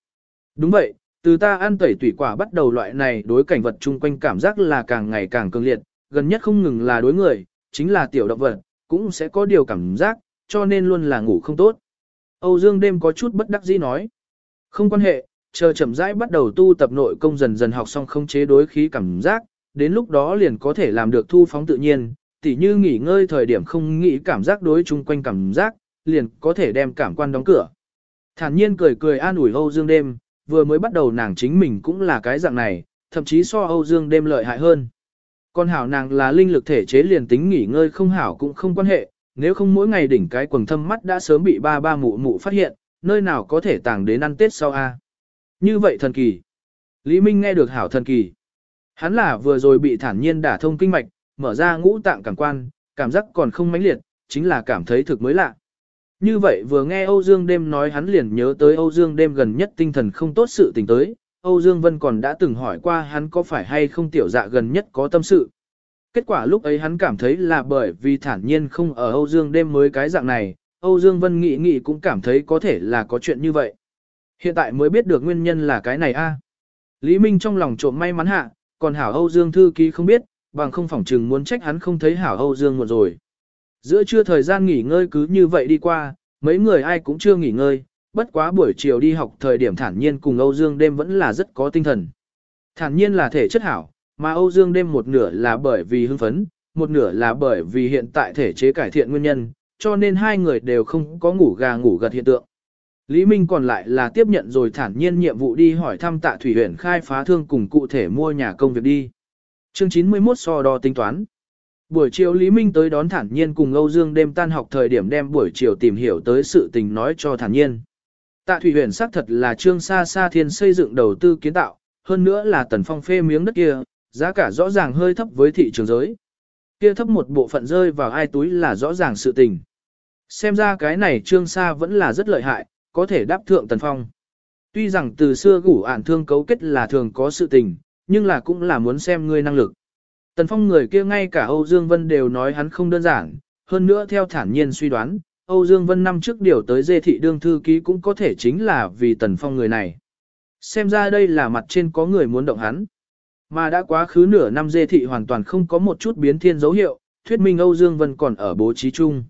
Đúng vậy, từ ta ăn tẩy tủy quả bắt đầu loại này đối cảnh vật chung quanh cảm giác là càng ngày càng cường liệt, gần nhất không ngừng là đối người, chính là tiểu động vật, cũng sẽ có điều cảm giác, cho nên luôn là ngủ không tốt. Âu Dương đêm có chút bất đắc dĩ nói. Không quan hệ, chờ chậm rãi bắt đầu tu tập nội công dần dần học xong không chế đối khí cảm giác, đến lúc đó liền có thể làm được thu phóng tự nhiên, tỉ như nghỉ ngơi thời điểm không nghĩ cảm giác đối chung quanh cảm giác, liền có thể đem cảm quan đóng cửa. Thản nhiên cười cười an ủi Âu Dương đêm, vừa mới bắt đầu nàng chính mình cũng là cái dạng này, thậm chí so Âu Dương đêm lợi hại hơn. Con hảo nàng là linh lực thể chế liền tính nghỉ ngơi không hảo cũng không quan hệ, nếu không mỗi ngày đỉnh cái quần thâm mắt đã sớm bị ba ba mụ mụ phát hiện, nơi nào có thể tàng đến ăn tết sau a. Như vậy thần kỳ. Lý Minh nghe được hảo thần kỳ. Hắn là vừa rồi bị thản nhiên đả thông kinh mạch, mở ra ngũ tạng cảm quan, cảm giác còn không mãnh liệt, chính là cảm thấy thực mới lạ. Như vậy vừa nghe Âu Dương đêm nói hắn liền nhớ tới Âu Dương đêm gần nhất tinh thần không tốt sự tình tới, Âu Dương Vân còn đã từng hỏi qua hắn có phải hay không tiểu dạ gần nhất có tâm sự. Kết quả lúc ấy hắn cảm thấy là bởi vì thản nhiên không ở Âu Dương đêm mới cái dạng này, Âu Dương Vân nghĩ nghĩ cũng cảm thấy có thể là có chuyện như vậy. Hiện tại mới biết được nguyên nhân là cái này a. Lý Minh trong lòng trộm may mắn hạ, còn Hảo Âu Dương thư ký không biết, bằng không phỏng chừng muốn trách hắn không thấy Hảo Âu Dương một rồi. Giữa trưa thời gian nghỉ ngơi cứ như vậy đi qua, mấy người ai cũng chưa nghỉ ngơi, bất quá buổi chiều đi học thời điểm thản nhiên cùng Âu Dương đêm vẫn là rất có tinh thần. Thản nhiên là thể chất hảo, mà Âu Dương đêm một nửa là bởi vì hưng phấn, một nửa là bởi vì hiện tại thể chế cải thiện nguyên nhân, cho nên hai người đều không có ngủ gà ngủ gật hiện tượng. Lý Minh còn lại là tiếp nhận rồi thản nhiên nhiệm vụ đi hỏi thăm tạ thủy huyện khai phá thương cùng cụ thể mua nhà công việc đi. Chương 91 so đo tính toán. Buổi chiều Lý Minh tới đón thản nhiên cùng Âu Dương đêm tan học thời điểm đem buổi chiều tìm hiểu tới sự tình nói cho thản nhiên. Tạ Thủy Huyền xác thật là trương xa xa thiên xây dựng đầu tư kiến tạo, hơn nữa là tần phong phê miếng đất kia, giá cả rõ ràng hơi thấp với thị trường giới. Kia thấp một bộ phận rơi vào ai túi là rõ ràng sự tình. Xem ra cái này trương xa vẫn là rất lợi hại, có thể đáp thượng tần phong. Tuy rằng từ xưa gủ ản thương cấu kết là thường có sự tình, nhưng là cũng là muốn xem ngươi năng lực. Tần phong người kia ngay cả Âu Dương Vân đều nói hắn không đơn giản, hơn nữa theo thản nhiên suy đoán, Âu Dương Vân năm trước điều tới dê thị đương thư ký cũng có thể chính là vì tần phong người này. Xem ra đây là mặt trên có người muốn động hắn. Mà đã quá khứ nửa năm dê thị hoàn toàn không có một chút biến thiên dấu hiệu, thuyết minh Âu Dương Vân còn ở bố trí chung.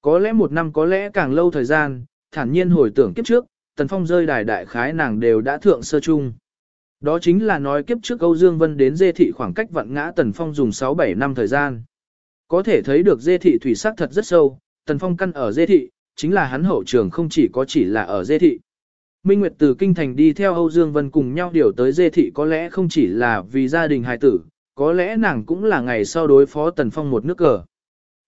Có lẽ một năm có lẽ càng lâu thời gian, thản nhiên hồi tưởng kiếp trước, tần phong rơi đài đại khái nàng đều đã thượng sơ chung. Đó chính là nói kiếp trước Âu Dương Vân đến dê thị khoảng cách vặn ngã tần phong dùng 6-7 năm thời gian. Có thể thấy được dê thị thủy sắc thật rất sâu, tần phong căn ở dê thị, chính là hắn hậu trường không chỉ có chỉ là ở dê thị. Minh Nguyệt từ Kinh Thành đi theo Âu Dương Vân cùng nhau điều tới dê thị có lẽ không chỉ là vì gia đình hài tử, có lẽ nàng cũng là ngày sau đối phó Tần Phong một nước cờ.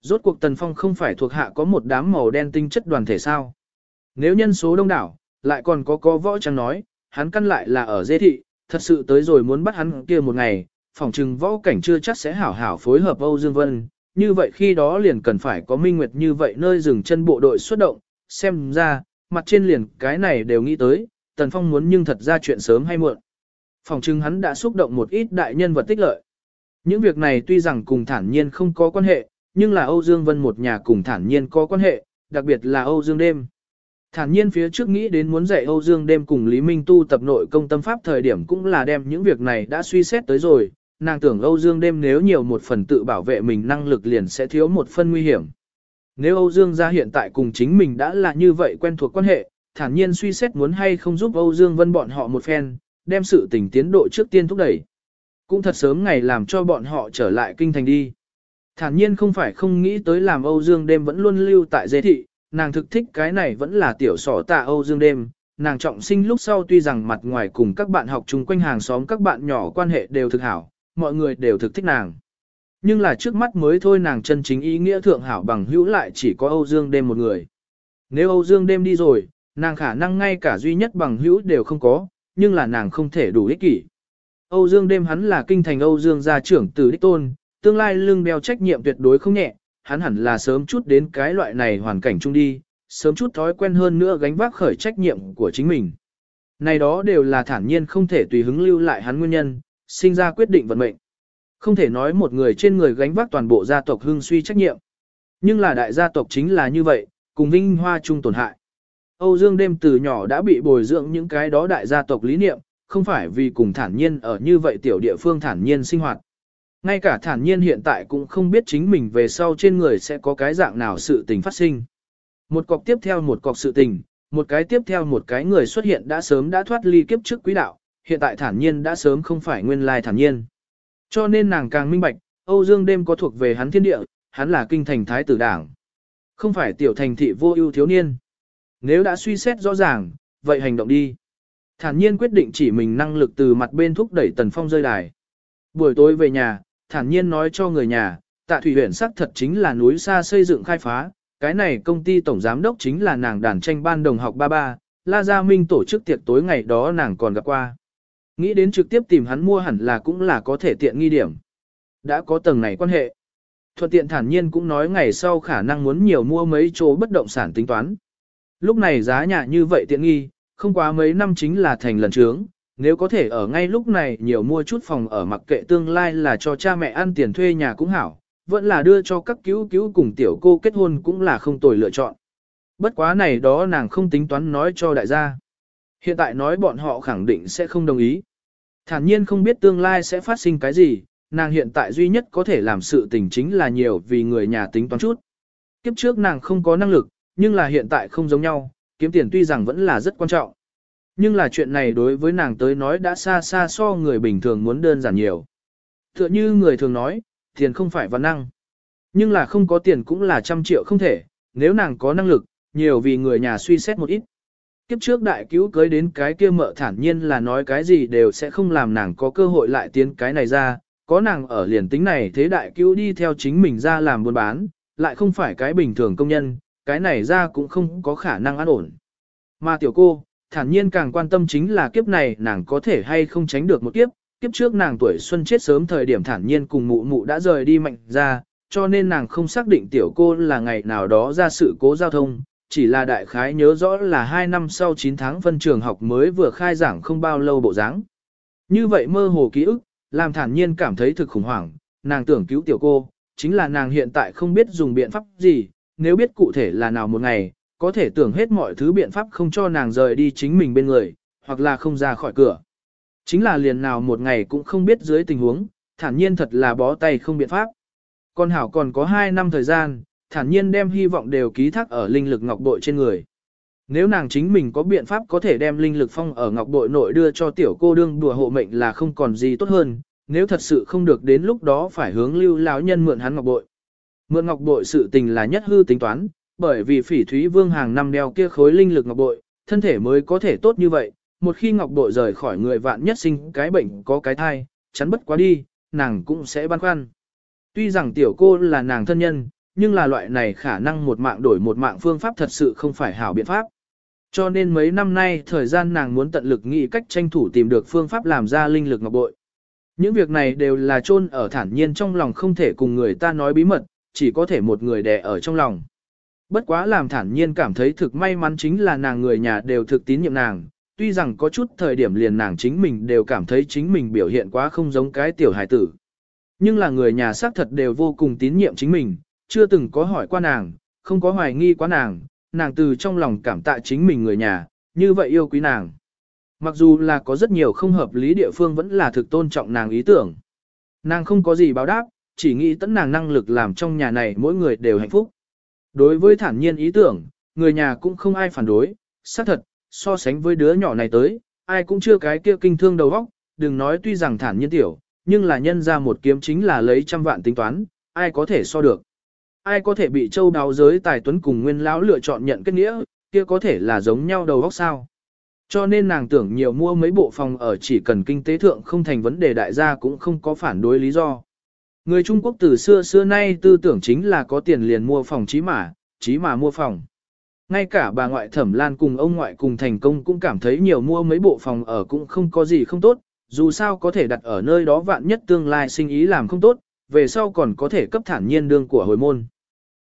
Rốt cuộc Tần Phong không phải thuộc hạ có một đám màu đen tinh chất đoàn thể sao. Nếu nhân số đông đảo, lại còn có có võ chẳng nói, hắn căn lại là ở dê thị, thật sự tới rồi muốn bắt hắn kia một ngày, phòng trừng võ cảnh chưa chắc sẽ hảo hảo phối hợp Âu Dương Vân, như vậy khi đó liền cần phải có minh nguyệt như vậy nơi dừng chân bộ đội xuất động, xem ra, mặt trên liền cái này đều nghĩ tới, Tần Phong muốn nhưng thật ra chuyện sớm hay muộn. Phòng trưng hắn đã xúc động một ít đại nhân vật tích lợi. Những việc này tuy rằng cùng thản nhiên không có quan hệ, nhưng là Âu Dương Vân một nhà cùng thản nhiên có quan hệ, đặc biệt là Âu Dương Đêm. Thản nhiên phía trước nghĩ đến muốn dạy Âu Dương Đêm cùng Lý Minh tu tập nội công tâm pháp thời điểm cũng là đem những việc này đã suy xét tới rồi, nàng tưởng Âu Dương đêm nếu nhiều một phần tự bảo vệ mình năng lực liền sẽ thiếu một phần nguy hiểm. Nếu Âu Dương gia hiện tại cùng chính mình đã là như vậy quen thuộc quan hệ, thản nhiên suy xét muốn hay không giúp Âu Dương Vân bọn họ một phen, đem sự tình tiến độ trước tiên thúc đẩy. Cũng thật sớm ngày làm cho bọn họ trở lại kinh thành đi. Thản nhiên không phải không nghĩ tới làm Âu Dương đêm vẫn luôn lưu tại dê thị, nàng thực thích cái này vẫn là tiểu sỏ tạ Âu Dương đêm. Nàng trọng sinh lúc sau tuy rằng mặt ngoài cùng các bạn học chung quanh hàng xóm các bạn nhỏ quan hệ đều thực hảo, mọi người đều thực thích nàng. Nhưng là trước mắt mới thôi nàng chân chính ý nghĩa thượng hảo bằng hữu lại chỉ có Âu Dương đêm một người. Nếu Âu Dương đêm đi rồi, nàng khả năng ngay cả duy nhất bằng hữu đều không có, nhưng là nàng không thể đủ ích kỷ. Âu Dương đêm hắn là kinh thành Âu Dương gia trưởng từ đích tôn, tương lai lưng đeo trách nhiệm tuyệt đối không nhẹ, hắn hẳn là sớm chút đến cái loại này hoàn cảnh chung đi, sớm chút thói quen hơn nữa gánh vác khởi trách nhiệm của chính mình. Này đó đều là thản nhiên không thể tùy hứng lưu lại hắn nguyên nhân, sinh ra quyết định vận mệnh. Không thể nói một người trên người gánh vác toàn bộ gia tộc hưng suy trách nhiệm. Nhưng là đại gia tộc chính là như vậy, cùng vinh hoa chung tổn hại. Âu Dương đêm từ nhỏ đã bị bồi dưỡng những cái đó đại gia tộc lý niệm, không phải vì cùng thản nhiên ở như vậy tiểu địa phương thản nhiên sinh hoạt. Ngay cả thản nhiên hiện tại cũng không biết chính mình về sau trên người sẽ có cái dạng nào sự tình phát sinh. Một cọc tiếp theo một cọc sự tình, một cái tiếp theo một cái người xuất hiện đã sớm đã thoát ly kiếp trước quý đạo, hiện tại thản nhiên đã sớm không phải nguyên lai thản nhiên. Cho nên nàng càng minh bạch, Âu Dương đêm có thuộc về hắn thiên địa, hắn là kinh thành thái tử đảng. Không phải tiểu thành thị vô ưu thiếu niên. Nếu đã suy xét rõ ràng, vậy hành động đi. Thản nhiên quyết định chỉ mình năng lực từ mặt bên thúc đẩy Tần Phong rơi đài. Buổi tối về nhà, thản nhiên nói cho người nhà, tạ thủy huyện sắc thật chính là núi xa xây dựng khai phá, cái này công ty tổng giám đốc chính là nàng đàn tranh ban đồng học ba ba, La Gia Minh tổ chức tiệc tối ngày đó nàng còn gặp qua. Nghĩ đến trực tiếp tìm hắn mua hẳn là cũng là có thể tiện nghi điểm. Đã có tầng này quan hệ. Thuận tiện thản nhiên cũng nói ngày sau khả năng muốn nhiều mua mấy chỗ bất động sản tính toán. Lúc này giá nhà như vậy tiện nghi, không quá mấy năm chính là thành lần trướng. Nếu có thể ở ngay lúc này nhiều mua chút phòng ở mặc kệ tương lai là cho cha mẹ ăn tiền thuê nhà cũng hảo, vẫn là đưa cho các cứu cứu cùng tiểu cô kết hôn cũng là không tồi lựa chọn. Bất quá này đó nàng không tính toán nói cho đại gia. Hiện tại nói bọn họ khẳng định sẽ không đồng ý. Thản nhiên không biết tương lai sẽ phát sinh cái gì, nàng hiện tại duy nhất có thể làm sự tình chính là nhiều vì người nhà tính toán chút. Kiếp trước nàng không có năng lực, nhưng là hiện tại không giống nhau, kiếm tiền tuy rằng vẫn là rất quan trọng. Nhưng là chuyện này đối với nàng tới nói đã xa xa so người bình thường muốn đơn giản nhiều. Tựa như người thường nói, tiền không phải văn năng. Nhưng là không có tiền cũng là trăm triệu không thể, nếu nàng có năng lực, nhiều vì người nhà suy xét một ít. Kiếp trước đại cứu cưới đến cái kia mợ thản nhiên là nói cái gì đều sẽ không làm nàng có cơ hội lại tiến cái này ra, có nàng ở liền tính này thế đại cứu đi theo chính mình ra làm buôn bán, lại không phải cái bình thường công nhân, cái này ra cũng không có khả năng an ổn. Mà tiểu cô, thản nhiên càng quan tâm chính là kiếp này nàng có thể hay không tránh được một kiếp, kiếp trước nàng tuổi xuân chết sớm thời điểm thản nhiên cùng mụ mụ đã rời đi mạnh ra, cho nên nàng không xác định tiểu cô là ngày nào đó ra sự cố giao thông, chỉ là đại khái nhớ rõ là 2 năm sau 9 tháng phân trường học mới vừa khai giảng không bao lâu bộ dáng. Như vậy mơ hồ ký ức, làm thản nhiên cảm thấy thực khủng hoảng, nàng tưởng cứu tiểu cô, chính là nàng hiện tại không biết dùng biện pháp gì, nếu biết cụ thể là nào một ngày, có thể tưởng hết mọi thứ biện pháp không cho nàng rời đi chính mình bên người, hoặc là không ra khỏi cửa. Chính là liền nào một ngày cũng không biết dưới tình huống, thản nhiên thật là bó tay không biện pháp. Con Hảo còn có 2 năm thời gian, thản nhiên đem hy vọng đều ký thác ở linh lực ngọc bội trên người. Nếu nàng chính mình có biện pháp có thể đem linh lực phong ở ngọc bội nội đưa cho tiểu cô đương đùa hộ mệnh là không còn gì tốt hơn, nếu thật sự không được đến lúc đó phải hướng lưu lão nhân mượn hắn ngọc bội. Mượn ngọc bội sự tình là nhất hư tính toán, bởi vì phỉ thúy vương hàng năm đeo kia khối linh lực ngọc bội, thân thể mới có thể tốt như vậy, một khi ngọc bội rời khỏi người vạn nhất sinh cái bệnh có cái thai, chắn bất quá đi, nàng cũng sẽ băn khoăn. Tuy rằng tiểu cô là nàng thân nhân, nhưng là loại này khả năng một mạng đổi một mạng phương pháp thật sự không phải hảo biện pháp. Cho nên mấy năm nay thời gian nàng muốn tận lực nghĩ cách tranh thủ tìm được phương pháp làm ra linh lực ngọc bội. Những việc này đều là chôn ở thản nhiên trong lòng không thể cùng người ta nói bí mật, chỉ có thể một người đè ở trong lòng. Bất quá làm thản nhiên cảm thấy thực may mắn chính là nàng người nhà đều thực tín nhiệm nàng, tuy rằng có chút thời điểm liền nàng chính mình đều cảm thấy chính mình biểu hiện quá không giống cái tiểu hài tử. Nhưng là người nhà xác thật đều vô cùng tín nhiệm chính mình, chưa từng có hỏi qua nàng, không có hoài nghi quá nàng, nàng từ trong lòng cảm tạ chính mình người nhà, như vậy yêu quý nàng. Mặc dù là có rất nhiều không hợp lý địa phương vẫn là thực tôn trọng nàng ý tưởng. Nàng không có gì báo đáp, chỉ nghĩ tận nàng năng lực làm trong nhà này mỗi người đều hạnh phúc. Đối với thản nhiên ý tưởng, người nhà cũng không ai phản đối, xác thật, so sánh với đứa nhỏ này tới, ai cũng chưa cái kia kinh thương đầu óc, đừng nói tuy rằng thản nhiên tiểu, nhưng là nhân ra một kiếm chính là lấy trăm vạn tính toán, ai có thể so được. Ai có thể bị châu đáo giới tài tuấn cùng nguyên lão lựa chọn nhận kết nghĩa, kia có thể là giống nhau đầu óc sao. Cho nên nàng tưởng nhiều mua mấy bộ phòng ở chỉ cần kinh tế thượng không thành vấn đề đại gia cũng không có phản đối lý do. Người Trung Quốc từ xưa xưa nay tư tưởng chính là có tiền liền mua phòng chí mà, chí mà mua phòng. Ngay cả bà ngoại thẩm lan cùng ông ngoại cùng thành công cũng cảm thấy nhiều mua mấy bộ phòng ở cũng không có gì không tốt, dù sao có thể đặt ở nơi đó vạn nhất tương lai sinh ý làm không tốt, về sau còn có thể cấp thản nhiên đương của hồi môn.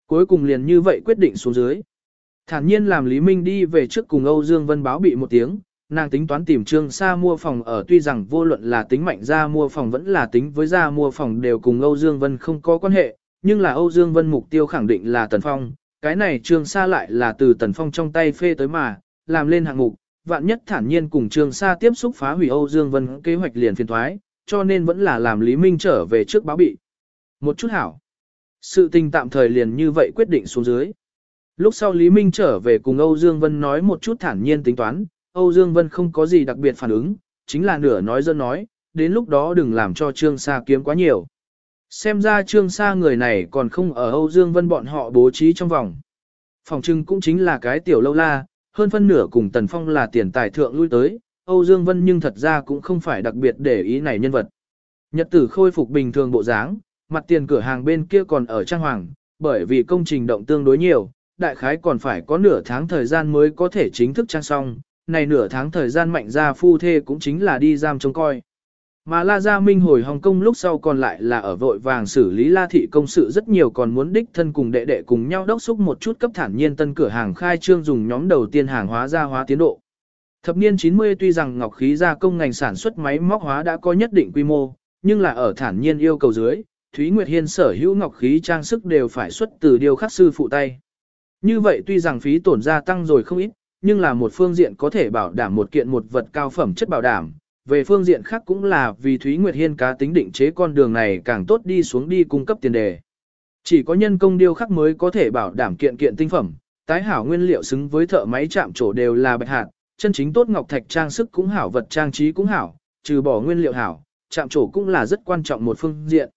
Cuối cùng liền như vậy quyết định xuống dưới. Thản nhiên làm Lý Minh đi về trước cùng Âu Dương Vân báo bị một tiếng, nàng tính toán tìm Trương Sa mua phòng ở tuy rằng vô luận là tính mạnh ra mua phòng vẫn là tính với ra mua phòng đều cùng Âu Dương Vân không có quan hệ, nhưng là Âu Dương Vân mục tiêu khẳng định là Tần Phong, cái này Trương Sa lại là từ Tần Phong trong tay phê tới mà, làm lên hạng mục, vạn nhất thản nhiên cùng Trương Sa tiếp xúc phá hủy Âu Dương Vân kế hoạch liền phiền thoái, cho nên vẫn là làm Lý Minh trở về trước báo bị. Một chút hảo. Sự tình tạm thời liền như vậy quyết định xuống dưới. Lúc sau Lý Minh trở về cùng Âu Dương Vân nói một chút thản nhiên tính toán, Âu Dương Vân không có gì đặc biệt phản ứng, chính là nửa nói dân nói, đến lúc đó đừng làm cho Trương Sa kiếm quá nhiều. Xem ra Trương Sa người này còn không ở Âu Dương Vân bọn họ bố trí trong vòng. Phòng trưng cũng chính là cái tiểu lâu la, hơn phân nửa cùng Tần Phong là tiền tài thượng lui tới, Âu Dương Vân nhưng thật ra cũng không phải đặc biệt để ý này nhân vật. Nhật tử khôi phục bình thường bộ dáng, mặt tiền cửa hàng bên kia còn ở trang hoàng, bởi vì công trình động tương đối nhiều, đại khái còn phải có nửa tháng thời gian mới có thể chính thức trang xong, này nửa tháng thời gian mạnh ra phu thê cũng chính là đi giam trông coi. Mà La Gia Minh hồi Hồng Kông lúc sau còn lại là ở vội vàng xử lý La Thị công sự rất nhiều còn muốn đích thân cùng đệ đệ cùng nhau đốc xúc một chút cấp thản nhiên tân cửa hàng khai trương dùng nhóm đầu tiên hàng hóa gia hóa tiến độ. Thập niên 90 tuy rằng ngọc khí gia công ngành sản xuất máy móc hóa đã có nhất định quy mô, nhưng là ở thản nhiên yêu cầu dưới, Thúy Nguyệt Hiên sở hữu ngọc khí trang sức đều phải xuất từ điều khắc sư phụ tay. Như vậy tuy rằng phí tổn gia tăng rồi không ít, nhưng là một phương diện có thể bảo đảm một kiện một vật cao phẩm chất bảo đảm, về phương diện khác cũng là vì Thúy Nguyệt Hiên cá tính định chế con đường này càng tốt đi xuống đi cung cấp tiền đề. Chỉ có nhân công điêu khắc mới có thể bảo đảm kiện kiện tinh phẩm, tái hảo nguyên liệu xứng với thợ máy chạm trổ đều là bạch hạt, chân chính tốt ngọc thạch trang sức cũng hảo vật trang trí cũng hảo, trừ bỏ nguyên liệu hảo, chạm trổ cũng là rất quan trọng một phương diện.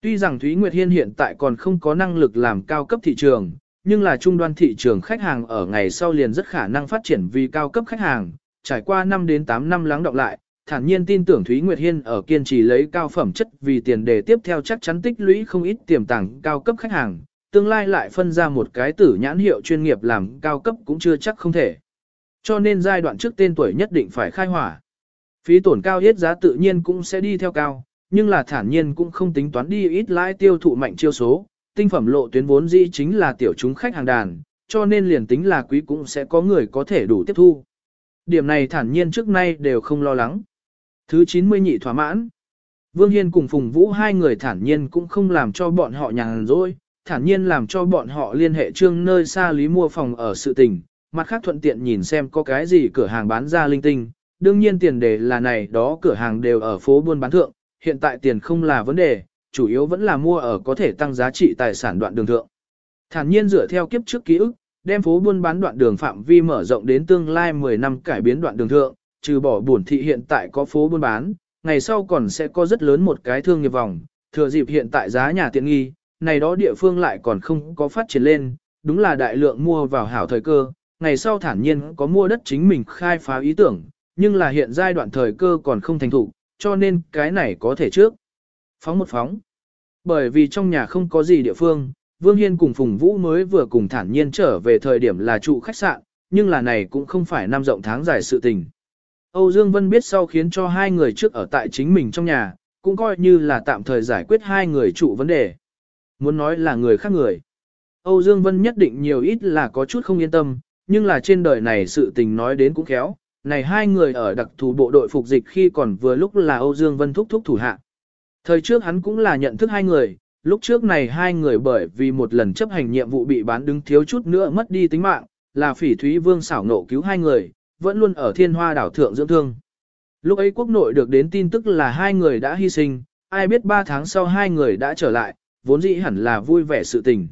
Tuy rằng Thúy Nguyệt Hiên hiện tại còn không có năng lực làm cao cấp thị trường, nhưng là trung đoan thị trường khách hàng ở ngày sau liền rất khả năng phát triển vì cao cấp khách hàng, trải qua 5 đến 8 năm lắng đọng lại, thản nhiên tin tưởng Thúy Nguyệt Hiên ở kiên trì lấy cao phẩm chất vì tiền đề tiếp theo chắc chắn tích lũy không ít tiềm tàng cao cấp khách hàng, tương lai lại phân ra một cái tử nhãn hiệu chuyên nghiệp làm cao cấp cũng chưa chắc không thể. Cho nên giai đoạn trước tên tuổi nhất định phải khai hỏa. Phí tổn cao hết giá tự nhiên cũng sẽ đi theo cao, nhưng là thản nhiên cũng không tính toán đi ít lãi tiêu thụ mạnh chiêu số, tinh phẩm lộ tuyến vốn dĩ chính là tiểu chúng khách hàng đàn, cho nên liền tính là quý cũng sẽ có người có thể đủ tiếp thu. Điểm này thản nhiên trước nay đều không lo lắng. Thứ 90 nhị thỏa mãn. Vương Hiên cùng Phùng Vũ hai người thản nhiên cũng không làm cho bọn họ nhàn rỗi, thản nhiên làm cho bọn họ liên hệ trương nơi xa lý mua phòng ở sự tình, mặt khác thuận tiện nhìn xem có cái gì cửa hàng bán ra linh tinh. Đương nhiên tiền đề là này đó cửa hàng đều ở phố buôn bán thượng, hiện tại tiền không là vấn đề, chủ yếu vẫn là mua ở có thể tăng giá trị tài sản đoạn đường thượng. Thản nhiên dựa theo kiếp trước ký ức, đem phố buôn bán đoạn đường phạm vi mở rộng đến tương lai 10 năm cải biến đoạn đường thượng, trừ bỏ buồn thị hiện tại có phố buôn bán, ngày sau còn sẽ có rất lớn một cái thương nghiệp vòng, thừa dịp hiện tại giá nhà tiện nghi, này đó địa phương lại còn không có phát triển lên, đúng là đại lượng mua vào hảo thời cơ, ngày sau thản nhiên có mua đất chính mình khai phá ý tưởng, nhưng là hiện giai đoạn thời cơ còn không thành thủ, cho nên cái này có thể trước. Phóng một phóng. Bởi vì trong nhà không có gì địa phương, Vương Hiên cùng Phùng Vũ mới vừa cùng thản nhiên trở về thời điểm là trụ khách sạn, nhưng là này cũng không phải năm rộng tháng dài sự tình. Âu Dương Vân biết sau khiến cho hai người trước ở tại chính mình trong nhà, cũng coi như là tạm thời giải quyết hai người trụ vấn đề. Muốn nói là người khác người. Âu Dương Vân nhất định nhiều ít là có chút không yên tâm, nhưng là trên đời này sự tình nói đến cũng khéo. Này hai người ở đặc thù bộ đội phục dịch khi còn vừa lúc là Âu Dương Vân thúc thúc thủ hạ. Thời trước hắn cũng là nhận thức hai người, lúc trước này hai người bởi vì một lần chấp hành nhiệm vụ bị bán đứng thiếu chút nữa mất đi tính mạng, là phỉ thúy vương xảo nộ cứu hai người, vẫn luôn ở thiên hoa đảo thượng dưỡng thương. Lúc ấy quốc nội được đến tin tức là hai người đã hy sinh, ai biết ba tháng sau hai người đã trở lại, vốn dĩ hẳn là vui vẻ sự tình.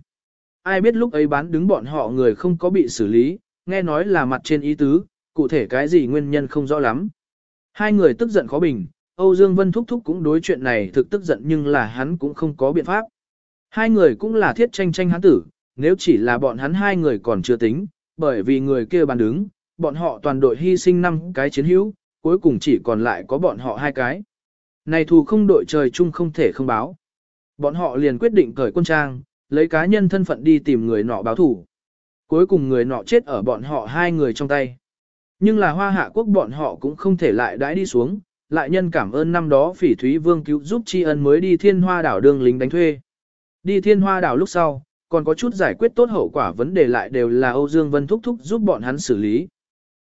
Ai biết lúc ấy bán đứng bọn họ người không có bị xử lý, nghe nói là mặt trên ý tứ, cụ thể cái gì nguyên nhân không rõ lắm. Hai người tức giận khó bình, Âu Dương Vân thúc thúc cũng đối chuyện này thực tức giận nhưng là hắn cũng không có biện pháp. Hai người cũng là thiết tranh tranh hắn tử, nếu chỉ là bọn hắn hai người còn chưa tính, bởi vì người kia bàn đứng, bọn họ toàn đội hy sinh năm cái chiến hữu, cuối cùng chỉ còn lại có bọn họ hai cái. Này thù không đội trời chung không thể không báo. Bọn họ liền quyết định cởi quân trang, lấy cá nhân thân phận đi tìm người nọ báo thủ. Cuối cùng người nọ chết ở bọn họ hai người trong tay. Nhưng là hoa hạ quốc bọn họ cũng không thể lại đãi đi xuống, lại nhân cảm ơn năm đó phỉ thúy vương cứu giúp tri ân mới đi thiên hoa đảo Đường lính đánh thuê. Đi thiên hoa đảo lúc sau, còn có chút giải quyết tốt hậu quả vấn đề lại đều là Âu Dương Vân thúc thúc giúp bọn hắn xử lý.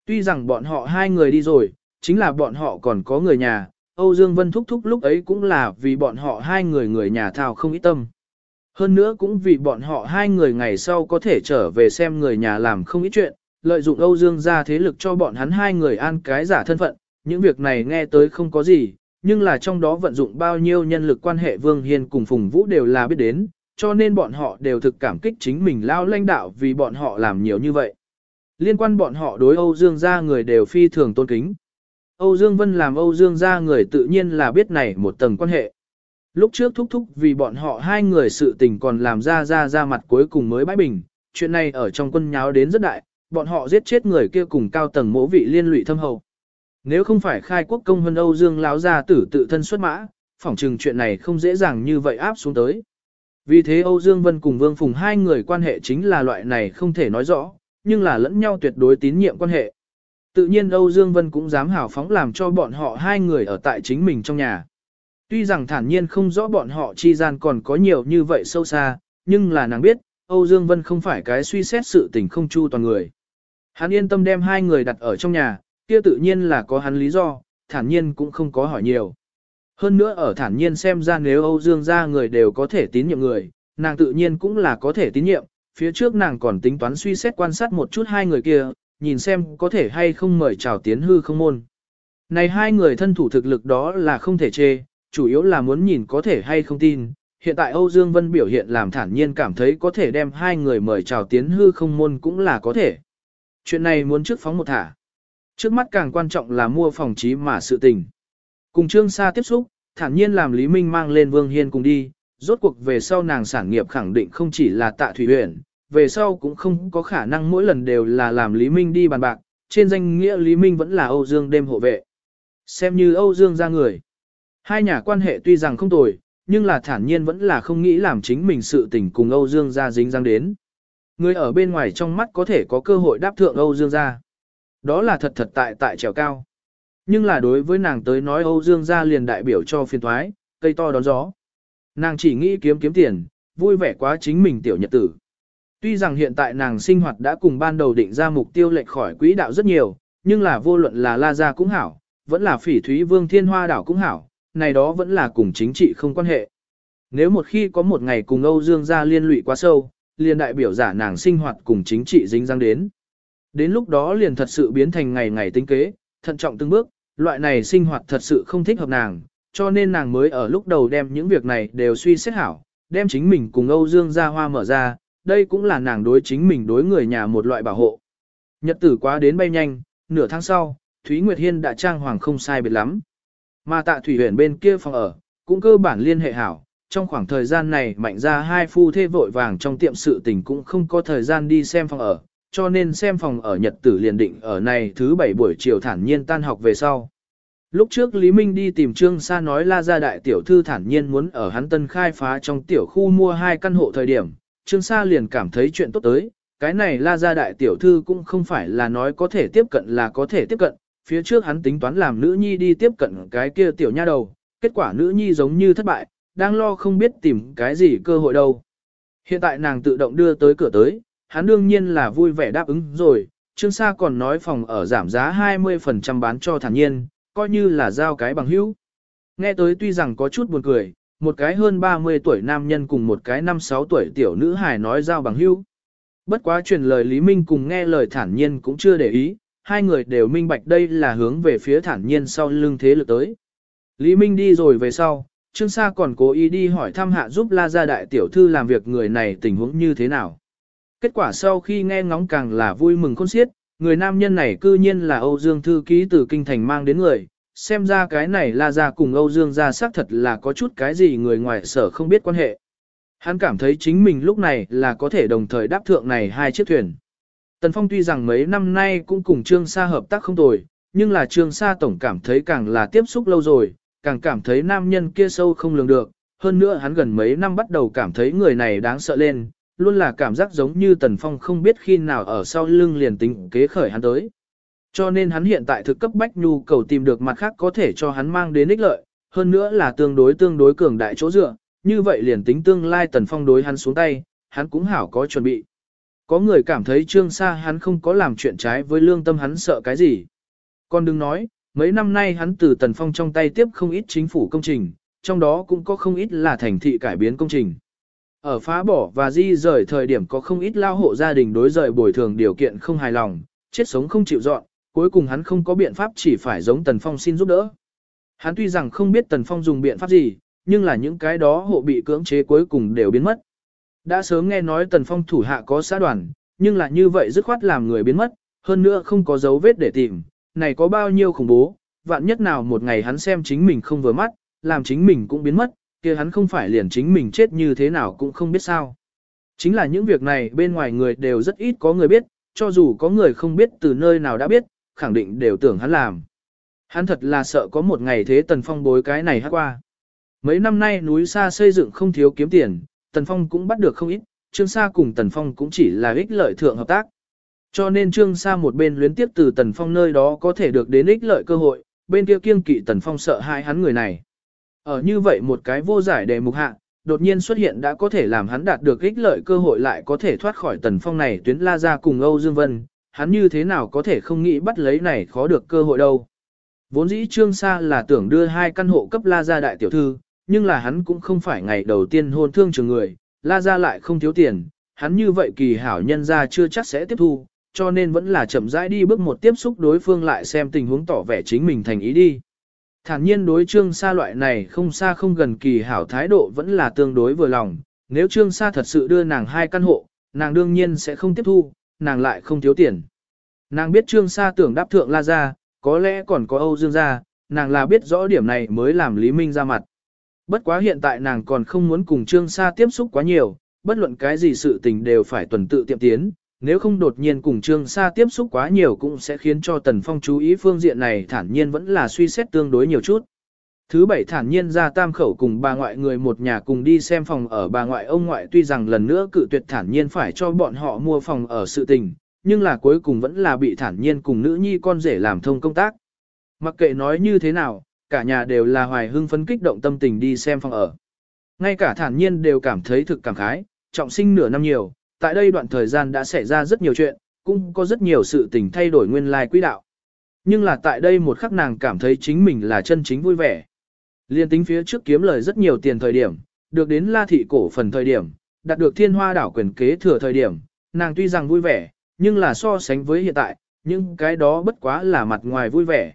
Tuy rằng bọn họ hai người đi rồi, chính là bọn họ còn có người nhà, Âu Dương Vân thúc thúc lúc ấy cũng là vì bọn họ hai người người nhà thao không ý tâm. Hơn nữa cũng vì bọn họ hai người ngày sau có thể trở về xem người nhà làm không ít chuyện, lợi dụng Âu Dương ra thế lực cho bọn hắn hai người an cái giả thân phận, những việc này nghe tới không có gì, nhưng là trong đó vận dụng bao nhiêu nhân lực quan hệ Vương Hiên cùng Phùng Vũ đều là biết đến, cho nên bọn họ đều thực cảm kích chính mình lao lãnh đạo vì bọn họ làm nhiều như vậy. Liên quan bọn họ đối Âu Dương gia người đều phi thường tôn kính. Âu Dương Vân làm Âu Dương gia người tự nhiên là biết này một tầng quan hệ. Lúc trước thúc thúc vì bọn họ hai người sự tình còn làm ra ra ra mặt cuối cùng mới bãi bình, chuyện này ở trong quân nháo đến rất đại, bọn họ giết chết người kia cùng cao tầng mỗ vị liên lụy thâm hậu. Nếu không phải khai quốc công hơn Âu Dương láo gia tử tự thân xuất mã, phỏng chừng chuyện này không dễ dàng như vậy áp xuống tới. Vì thế Âu Dương Vân cùng Vương Phùng hai người quan hệ chính là loại này không thể nói rõ, nhưng là lẫn nhau tuyệt đối tín nhiệm quan hệ. Tự nhiên Âu Dương Vân cũng dám hào phóng làm cho bọn họ hai người ở tại chính mình trong nhà. Tuy rằng thản nhiên không rõ bọn họ chi gian còn có nhiều như vậy sâu xa, nhưng là nàng biết, Âu Dương Vân không phải cái suy xét sự tình không chu toàn người. Hắn yên tâm đem hai người đặt ở trong nhà, kia tự nhiên là có hắn lý do, thản nhiên cũng không có hỏi nhiều. Hơn nữa ở thản nhiên xem ra nếu Âu Dương gia người đều có thể tín nhiệm người, nàng tự nhiên cũng là có thể tín nhiệm, phía trước nàng còn tính toán suy xét quan sát một chút hai người kia, nhìn xem có thể hay không mời chào tiến hư không môn. Này hai người thân thủ thực lực đó là không thể chê, chủ yếu là muốn nhìn có thể hay không tin. Hiện tại Âu Dương Vân biểu hiện làm thản nhiên cảm thấy có thể đem hai người mời chào tiến hư không môn cũng là có thể. Chuyện này muốn trước phóng một thả. Trước mắt càng quan trọng là mua phòng trí mà sự tình. Cùng Trương Sa tiếp xúc, thản nhiên làm Lý Minh mang lên Vương Hiên cùng đi, rốt cuộc về sau nàng sản nghiệp khẳng định không chỉ là tạ thủy huyện, về sau cũng không có khả năng mỗi lần đều là làm Lý Minh đi bàn bạc, trên danh nghĩa Lý Minh vẫn là Âu Dương đêm hộ vệ. Xem như Âu Dương ra người. Hai nhà quan hệ tuy rằng không tồi, nhưng là thản nhiên vẫn là không nghĩ làm chính mình sự tình cùng Âu Dương gia dính răng đến. Người ở bên ngoài trong mắt có thể có cơ hội đáp thượng Âu Dương gia. Đó là thật thật tại tại trèo cao. Nhưng là đối với nàng tới nói Âu Dương gia liền đại biểu cho phiền thoái, cây to đón gió. Nàng chỉ nghĩ kiếm kiếm tiền, vui vẻ quá chính mình tiểu nhật tử. Tuy rằng hiện tại nàng sinh hoạt đã cùng ban đầu định ra mục tiêu lệch khỏi quỹ đạo rất nhiều, nhưng là vô luận là La Gia cũng hảo, vẫn là phỉ thúy vương thiên hoa đảo cũng hảo, này đó vẫn là cùng chính trị không quan hệ. Nếu một khi có một ngày cùng Âu Dương gia liên lụy quá sâu, liền đại biểu giả nàng sinh hoạt cùng chính trị dính răng đến. Đến lúc đó liền thật sự biến thành ngày ngày tính kế, thận trọng từng bước, loại này sinh hoạt thật sự không thích hợp nàng, cho nên nàng mới ở lúc đầu đem những việc này đều suy xét hảo, đem chính mình cùng Âu Dương gia hoa mở ra, đây cũng là nàng đối chính mình đối người nhà một loại bảo hộ. Nhật tử quá đến bay nhanh, nửa tháng sau, Thúy Nguyệt Hiên đã trang hoàng không sai biệt lắm. Mà tạ thủy huyền bên kia phòng ở, cũng cơ bản liên hệ hảo, trong khoảng thời gian này mạnh ra hai phu thê vội vàng trong tiệm sự tình cũng không có thời gian đi xem phòng ở, cho nên xem phòng ở nhật tử liền định ở này thứ bảy buổi chiều thản nhiên tan học về sau. Lúc trước Lý Minh đi tìm Trương Sa nói la gia đại tiểu thư thản nhiên muốn ở hắn tân khai phá trong tiểu khu mua hai căn hộ thời điểm, Trương Sa liền cảm thấy chuyện tốt tới, cái này la gia đại tiểu thư cũng không phải là nói có thể tiếp cận là có thể tiếp cận, phía trước hắn tính toán làm nữ nhi đi tiếp cận cái kia tiểu nha đầu, kết quả nữ nhi giống như thất bại, đang lo không biết tìm cái gì cơ hội đâu. Hiện tại nàng tự động đưa tới cửa tới, hắn đương nhiên là vui vẻ đáp ứng rồi, Trương Sa còn nói phòng ở giảm giá 20% bán cho thản nhiên, coi như là giao cái bằng hữu. Nghe tới tuy rằng có chút buồn cười, một cái hơn 30 tuổi nam nhân cùng một cái 5-6 tuổi tiểu nữ hài nói giao bằng hữu. Bất quá truyền lời Lý Minh cùng nghe lời thản nhiên cũng chưa để ý, hai người đều minh bạch đây là hướng về phía thản nhiên sau lưng thế lực tới. Lý Minh đi rồi về sau, Trương Sa còn cố ý đi hỏi thăm hạ giúp La Gia đại tiểu thư làm việc người này tình huống như thế nào. Kết quả sau khi nghe ngóng càng là vui mừng khôn xiết, người nam nhân này cư nhiên là Âu Dương Thư Ký từ Kinh Thành mang đến người, xem ra cái này La Gia cùng Âu Dương gia xác thật là có chút cái gì người ngoài sở không biết quan hệ. Hắn cảm thấy chính mình lúc này là có thể đồng thời đáp thượng này hai chiếc thuyền. Tần Phong tuy rằng mấy năm nay cũng cùng Trương Sa hợp tác không tồi, nhưng là Trương Sa tổng cảm thấy càng là tiếp xúc lâu rồi, càng cảm thấy nam nhân kia sâu không lường được, hơn nữa hắn gần mấy năm bắt đầu cảm thấy người này đáng sợ lên, luôn là cảm giác giống như Tần Phong không biết khi nào ở sau lưng liền tính kế khởi hắn tới. Cho nên hắn hiện tại thực cấp bách nhu cầu tìm được mặt khác có thể cho hắn mang đến ích lợi, hơn nữa là tương đối tương đối cường đại chỗ dựa, như vậy liền tính tương lai Tần Phong đối hắn xuống tay, hắn cũng hảo có chuẩn bị. Có người cảm thấy Trương xa hắn không có làm chuyện trái với lương tâm hắn sợ cái gì. Còn đừng nói, mấy năm nay hắn từ Tần Phong trong tay tiếp không ít chính phủ công trình, trong đó cũng có không ít là thành thị cải biến công trình. Ở phá bỏ và di rời thời điểm có không ít lao hộ gia đình đối rời bồi thường điều kiện không hài lòng, chết sống không chịu dọn, cuối cùng hắn không có biện pháp chỉ phải giống Tần Phong xin giúp đỡ. Hắn tuy rằng không biết Tần Phong dùng biện pháp gì, nhưng là những cái đó hộ bị cưỡng chế cuối cùng đều biến mất. Đã sớm nghe nói Tần Phong thủ hạ có xã đoàn, nhưng là như vậy dứt khoát làm người biến mất, hơn nữa không có dấu vết để tìm, này có bao nhiêu khủng bố, vạn nhất nào một ngày hắn xem chính mình không vừa mắt, làm chính mình cũng biến mất, kia hắn không phải liền chính mình chết như thế nào cũng không biết sao. Chính là những việc này bên ngoài người đều rất ít có người biết, cho dù có người không biết từ nơi nào đã biết, khẳng định đều tưởng hắn làm. Hắn thật là sợ có một ngày thế Tần Phong bối cái này hát qua. Mấy năm nay núi xa xây dựng không thiếu kiếm tiền, Tần Phong cũng bắt được không ít, Trương Sa cùng Tần Phong cũng chỉ là ích lợi thượng hợp tác. Cho nên Trương Sa một bên luyến tiếp từ Tần Phong nơi đó có thể được đến ích lợi cơ hội, bên kia kiêng kỵ Tần Phong sợ hai hắn người này. Ở như vậy một cái vô giải đề mục hạ, đột nhiên xuất hiện đã có thể làm hắn đạt được ích lợi cơ hội lại có thể thoát khỏi Tần Phong này tuyến la ra cùng Âu Dương Vân, hắn như thế nào có thể không nghĩ bắt lấy này khó được cơ hội đâu. Vốn dĩ Trương Sa là tưởng đưa hai căn hộ cấp la ra đại tiểu thư, nhưng là hắn cũng không phải ngày đầu tiên hôn thương trường người, la ra lại không thiếu tiền, hắn như vậy kỳ hảo nhân ra chưa chắc sẽ tiếp thu, cho nên vẫn là chậm rãi đi bước một tiếp xúc đối phương lại xem tình huống tỏ vẻ chính mình thành ý đi. Thản nhiên đối trương sa loại này không xa không gần kỳ hảo thái độ vẫn là tương đối vừa lòng, nếu trương sa thật sự đưa nàng hai căn hộ, nàng đương nhiên sẽ không tiếp thu, nàng lại không thiếu tiền. Nàng biết trương sa tưởng đáp thượng la ra, có lẽ còn có Âu Dương gia, nàng là biết rõ điểm này mới làm Lý Minh ra mặt. Bất quá hiện tại nàng còn không muốn cùng Trương Sa tiếp xúc quá nhiều, bất luận cái gì sự tình đều phải tuần tự tiệm tiến, nếu không đột nhiên cùng Trương Sa tiếp xúc quá nhiều cũng sẽ khiến cho Tần Phong chú ý phương diện này thản nhiên vẫn là suy xét tương đối nhiều chút. Thứ bảy thản nhiên ra tam khẩu cùng bà ngoại người một nhà cùng đi xem phòng ở bà ngoại ông ngoại tuy rằng lần nữa cự tuyệt thản nhiên phải cho bọn họ mua phòng ở sự tình, nhưng là cuối cùng vẫn là bị thản nhiên cùng nữ nhi con rể làm thông công tác. Mặc kệ nói như thế nào, cả nhà đều là hoài hưng phấn kích động tâm tình đi xem phòng ở. Ngay cả thản nhiên đều cảm thấy thực cảm khái, trọng sinh nửa năm nhiều, tại đây đoạn thời gian đã xảy ra rất nhiều chuyện, cũng có rất nhiều sự tình thay đổi nguyên lai quỹ đạo. Nhưng là tại đây một khắc nàng cảm thấy chính mình là chân chính vui vẻ. Liên tính phía trước kiếm lời rất nhiều tiền thời điểm, được đến la thị cổ phần thời điểm, đạt được thiên hoa đảo quyền kế thừa thời điểm, nàng tuy rằng vui vẻ, nhưng là so sánh với hiện tại, nhưng cái đó bất quá là mặt ngoài vui vẻ.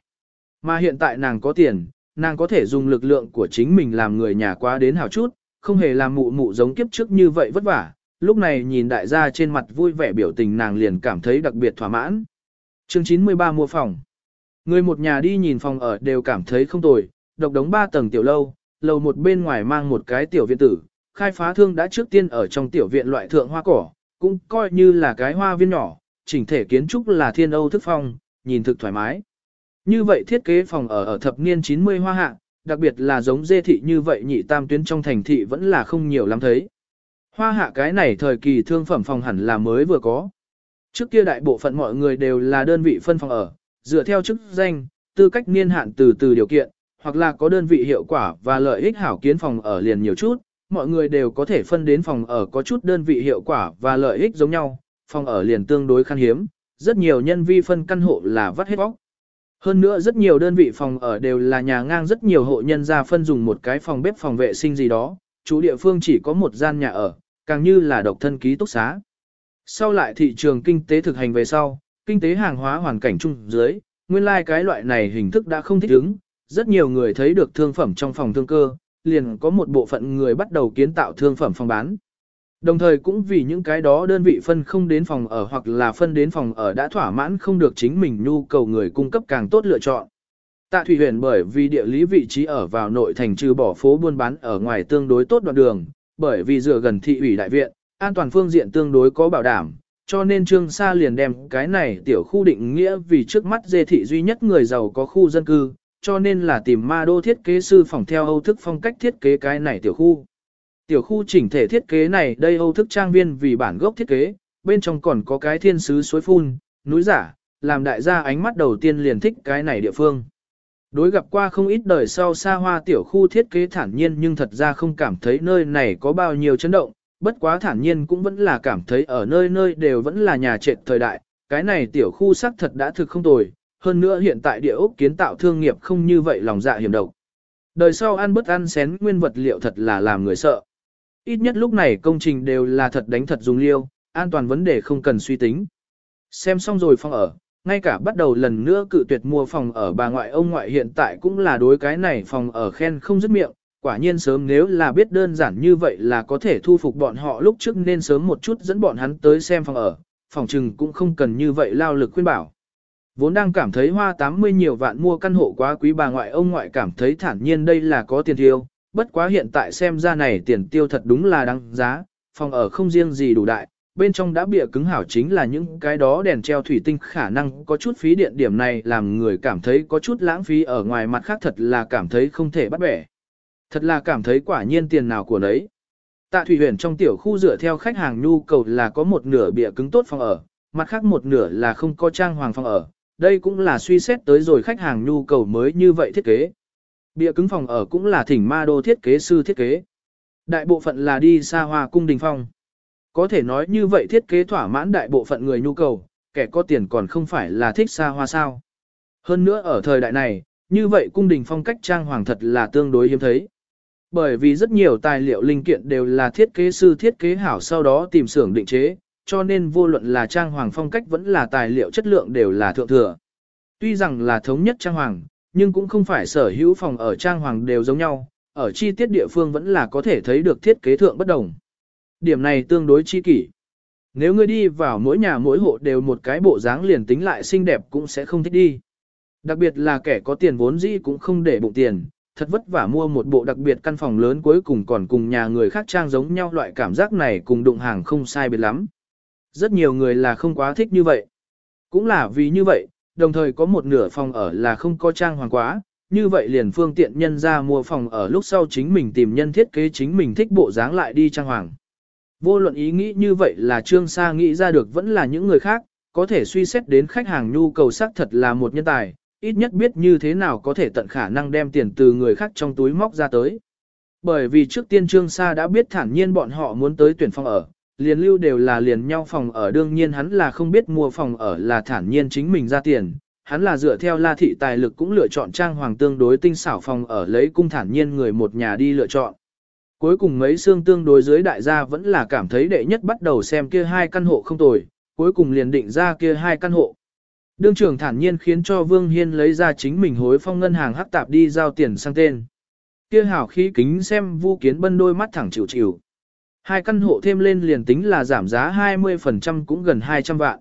Mà hiện tại nàng có tiền, nàng có thể dùng lực lượng của chính mình làm người nhà quá đến hảo chút, không hề làm mụ mụ giống kiếp trước như vậy vất vả. Lúc này nhìn đại gia trên mặt vui vẻ biểu tình nàng liền cảm thấy đặc biệt thỏa mãn. Chương 93 mua phòng. Người một nhà đi nhìn phòng ở đều cảm thấy không tồi, độc đống ba tầng tiểu lâu, lầu một bên ngoài mang một cái tiểu viện tử, khai phá thương đã trước tiên ở trong tiểu viện loại thượng hoa cỏ, cũng coi như là cái hoa viên nhỏ, chỉnh thể kiến trúc là thiên âu thức phong, nhìn thực thoải mái. Như vậy thiết kế phòng ở ở thập niên 90 hoa hạ, đặc biệt là giống dê thị như vậy nhị tam tuyến trong thành thị vẫn là không nhiều lắm thấy. Hoa hạ cái này thời kỳ thương phẩm phòng hẳn là mới vừa có. Trước kia đại bộ phận mọi người đều là đơn vị phân phòng ở, dựa theo chức danh, tư cách niên hạn từ từ điều kiện, hoặc là có đơn vị hiệu quả và lợi ích hảo kiến phòng ở liền nhiều chút, mọi người đều có thể phân đến phòng ở có chút đơn vị hiệu quả và lợi ích giống nhau, phòng ở liền tương đối khan hiếm, rất nhiều nhân vi phân căn hộ là vắt hết bóc. Hơn nữa rất nhiều đơn vị phòng ở đều là nhà ngang rất nhiều hộ nhân ra phân dùng một cái phòng bếp phòng vệ sinh gì đó, chủ địa phương chỉ có một gian nhà ở, càng như là độc thân ký túc xá. Sau lại thị trường kinh tế thực hành về sau, kinh tế hàng hóa hoàn cảnh chung dưới, nguyên lai like cái loại này hình thức đã không thích ứng, rất nhiều người thấy được thương phẩm trong phòng thương cơ, liền có một bộ phận người bắt đầu kiến tạo thương phẩm phòng bán. Đồng thời cũng vì những cái đó đơn vị phân không đến phòng ở hoặc là phân đến phòng ở đã thỏa mãn không được chính mình nhu cầu người cung cấp càng tốt lựa chọn. Tạ Thủy Huyền bởi vì địa lý vị trí ở vào nội thành trừ bỏ phố buôn bán ở ngoài tương đối tốt đoạn đường, bởi vì dựa gần thị ủy đại viện, an toàn phương diện tương đối có bảo đảm, cho nên Trương Sa liền đem cái này tiểu khu định nghĩa vì trước mắt dê thị duy nhất người giàu có khu dân cư, cho nên là tìm ma đô thiết kế sư phòng theo Âu thức phong cách thiết kế cái này tiểu khu. Tiểu khu chỉnh thể thiết kế này đây Âu thức trang viên vì bản gốc thiết kế, bên trong còn có cái thiên sứ suối phun, núi giả, làm đại gia ánh mắt đầu tiên liền thích cái này địa phương. Đối gặp qua không ít đời sau xa hoa tiểu khu thiết kế thản nhiên nhưng thật ra không cảm thấy nơi này có bao nhiêu chấn động, bất quá thản nhiên cũng vẫn là cảm thấy ở nơi nơi đều vẫn là nhà trệt thời đại, cái này tiểu khu sắc thật đã thực không tồi, hơn nữa hiện tại địa ốc kiến tạo thương nghiệp không như vậy lòng dạ hiểm độc. Đời sau ăn bất ăn xén nguyên vật liệu thật là làm người sợ. Ít nhất lúc này công trình đều là thật đánh thật dùng liêu, an toàn vấn đề không cần suy tính. Xem xong rồi phong ở, ngay cả bắt đầu lần nữa cự tuyệt mua phòng ở bà ngoại ông ngoại hiện tại cũng là đối cái này phòng ở khen không dứt miệng, quả nhiên sớm nếu là biết đơn giản như vậy là có thể thu phục bọn họ lúc trước nên sớm một chút dẫn bọn hắn tới xem phòng ở, phòng trừng cũng không cần như vậy lao lực khuyên bảo. Vốn đang cảm thấy hoa 80 nhiều vạn mua căn hộ quá quý bà ngoại ông ngoại cảm thấy thản nhiên đây là có tiền tiêu, bất quá hiện tại xem ra này tiền tiêu thật đúng là đáng giá, phòng ở không riêng gì đủ đại, bên trong đã bịa cứng hảo chính là những cái đó đèn treo thủy tinh khả năng có chút phí điện điểm này làm người cảm thấy có chút lãng phí ở ngoài mặt khác thật là cảm thấy không thể bắt bẻ. Thật là cảm thấy quả nhiên tiền nào của nấy. Tạ Thủy Huyền trong tiểu khu dựa theo khách hàng nhu cầu là có một nửa bịa cứng tốt phòng ở, mặt khác một nửa là không có trang hoàng phòng ở. Đây cũng là suy xét tới rồi khách hàng nhu cầu mới như vậy thiết kế. Bịa cứng phòng ở cũng là thỉnh ma đô thiết kế sư thiết kế. Đại bộ phận là đi xa hoa cung đình phong. Có thể nói như vậy thiết kế thỏa mãn đại bộ phận người nhu cầu, kẻ có tiền còn không phải là thích xa hoa sao. Hơn nữa ở thời đại này, như vậy cung đình phong cách trang hoàng thật là tương đối hiếm thấy. Bởi vì rất nhiều tài liệu linh kiện đều là thiết kế sư thiết kế hảo sau đó tìm xưởng định chế, cho nên vô luận là trang hoàng phong cách vẫn là tài liệu chất lượng đều là thượng thừa. Tuy rằng là thống nhất trang hoàng, nhưng cũng không phải sở hữu phòng ở trang hoàng đều giống nhau, ở chi tiết địa phương vẫn là có thể thấy được thiết kế thượng bất đồng. Điểm này tương đối chi kỷ. Nếu ngươi đi vào mỗi nhà mỗi hộ đều một cái bộ dáng liền tính lại xinh đẹp cũng sẽ không thích đi. Đặc biệt là kẻ có tiền vốn dĩ cũng không để bụng tiền, thật vất vả mua một bộ đặc biệt căn phòng lớn cuối cùng còn cùng nhà người khác trang giống nhau loại cảm giác này cùng đụng hàng không sai biệt lắm. Rất nhiều người là không quá thích như vậy. Cũng là vì như vậy, đồng thời có một nửa phòng ở là không có trang hoàng quá, như vậy liền phương tiện nhân ra mua phòng ở lúc sau chính mình tìm nhân thiết kế chính mình thích bộ dáng lại đi trang hoàng. Vô luận ý nghĩ như vậy là Trương Sa nghĩ ra được vẫn là những người khác, có thể suy xét đến khách hàng nhu cầu xác thật là một nhân tài, ít nhất biết như thế nào có thể tận khả năng đem tiền từ người khác trong túi móc ra tới. Bởi vì trước tiên Trương Sa đã biết thản nhiên bọn họ muốn tới tuyển phòng ở, liền lưu đều là liền nhau phòng ở đương nhiên hắn là không biết mua phòng ở là thản nhiên chính mình ra tiền, hắn là dựa theo la thị tài lực cũng lựa chọn trang hoàng tương đối tinh xảo phòng ở lấy cung thản nhiên người một nhà đi lựa chọn. Cuối cùng mấy xương tương đối dưới đại gia vẫn là cảm thấy đệ nhất bắt đầu xem kia hai căn hộ không tồi, cuối cùng liền định ra kia hai căn hộ. Đương trưởng thản nhiên khiến cho Vương Hiên lấy ra chính mình hối phong ngân hàng hắc tạp đi giao tiền sang tên. Kia hảo khí kính xem Vu Kiến Bân đôi mắt thẳng chịu chịu. Hai căn hộ thêm lên liền tính là giảm giá 20% cũng gần 200 vạn.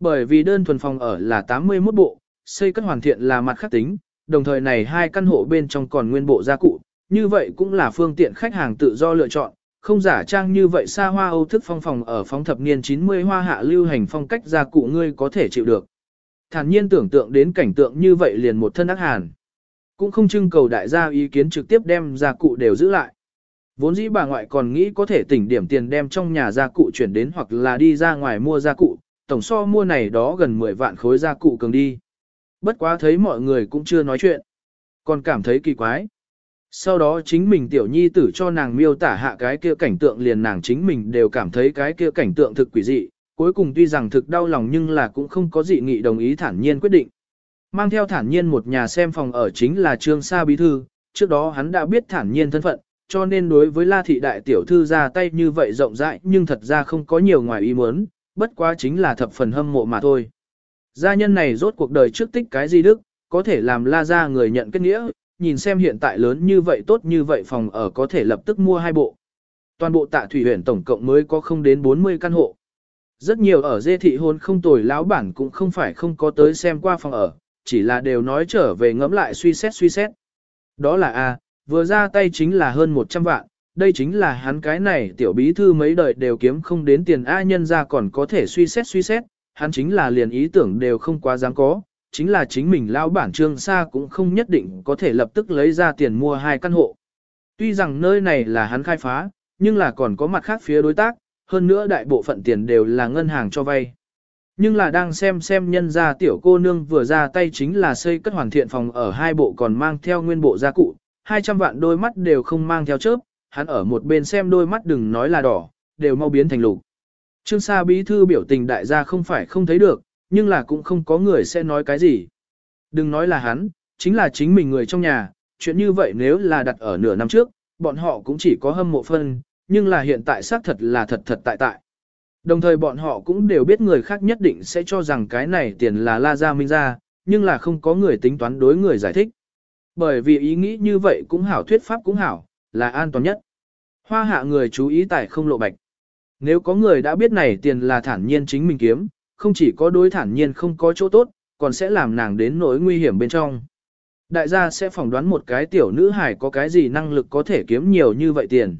Bởi vì đơn thuần phòng ở là 81 bộ, xây cất hoàn thiện là mặt khắc tính, đồng thời này hai căn hộ bên trong còn nguyên bộ gia cụ, như vậy cũng là phương tiện khách hàng tự do lựa chọn, không giả trang như vậy xa hoa Âu thức phong phòng ở phóng thập niên 90 hoa hạ lưu hành phong cách gia cụ ngươi có thể chịu được. Thản nhiên tưởng tượng đến cảnh tượng như vậy liền một thân ác hàn. Cũng không trưng cầu đại gia ý kiến trực tiếp đem gia cụ đều giữ lại. Vốn dĩ bà ngoại còn nghĩ có thể tỉnh điểm tiền đem trong nhà gia cụ chuyển đến hoặc là đi ra ngoài mua gia cụ, tổng so mua này đó gần 10 vạn khối gia cụ cường đi. Bất quá thấy mọi người cũng chưa nói chuyện. Còn cảm thấy kỳ quái. Sau đó chính mình tiểu nhi tử cho nàng miêu tả hạ cái kia cảnh tượng liền nàng chính mình đều cảm thấy cái kia cảnh tượng thực quỷ dị, cuối cùng tuy rằng thực đau lòng nhưng là cũng không có dị nghị đồng ý thản nhiên quyết định. Mang theo thản nhiên một nhà xem phòng ở chính là Trương Sa Bí Thư, trước đó hắn đã biết thản nhiên thân phận, cho nên đối với La Thị Đại Tiểu Thư ra tay như vậy rộng rãi nhưng thật ra không có nhiều ngoài ý muốn, bất quá chính là thập phần hâm mộ mà thôi. Gia nhân này rốt cuộc đời trước tích cái gì đức, có thể làm La Gia người nhận kết nghĩa, nhìn xem hiện tại lớn như vậy tốt như vậy phòng ở có thể lập tức mua hai bộ. Toàn bộ tạ thủy huyện tổng cộng mới có không đến 40 căn hộ. Rất nhiều ở dê thị hôn không tồi lão bản cũng không phải không có tới xem qua phòng ở, chỉ là đều nói trở về ngẫm lại suy xét suy xét. Đó là A, vừa ra tay chính là hơn 100 vạn, đây chính là hắn cái này tiểu bí thư mấy đời đều kiếm không đến tiền A nhân ra còn có thể suy xét suy xét, hắn chính là liền ý tưởng đều không quá dám có, chính là chính mình lão bản trương xa cũng không nhất định có thể lập tức lấy ra tiền mua hai căn hộ. Tuy rằng nơi này là hắn khai phá, nhưng là còn có mặt khác phía đối tác, hơn nữa đại bộ phận tiền đều là ngân hàng cho vay. Nhưng là đang xem xem nhân gia tiểu cô nương vừa ra tay chính là xây cất hoàn thiện phòng ở hai bộ còn mang theo nguyên bộ gia cụ, 200 vạn đôi mắt đều không mang theo chớp, hắn ở một bên xem đôi mắt đừng nói là đỏ, đều mau biến thành lục. Trương Sa bí thư biểu tình đại gia không phải không thấy được, nhưng là cũng không có người sẽ nói cái gì. Đừng nói là hắn, chính là chính mình người trong nhà, chuyện như vậy nếu là đặt ở nửa năm trước, bọn họ cũng chỉ có hâm mộ phân, nhưng là hiện tại xác thật là thật thật tại tại. Đồng thời bọn họ cũng đều biết người khác nhất định sẽ cho rằng cái này tiền là La Gia Minh ra, nhưng là không có người tính toán đối người giải thích. Bởi vì ý nghĩ như vậy cũng hảo thuyết pháp cũng hảo, là an toàn nhất. Hoa hạ người chú ý tại không lộ bạch. Nếu có người đã biết này tiền là thản nhiên chính mình kiếm, không chỉ có đối thản nhiên không có chỗ tốt, còn sẽ làm nàng đến nỗi nguy hiểm bên trong. Đại gia sẽ phỏng đoán một cái tiểu nữ hải có cái gì năng lực có thể kiếm nhiều như vậy tiền.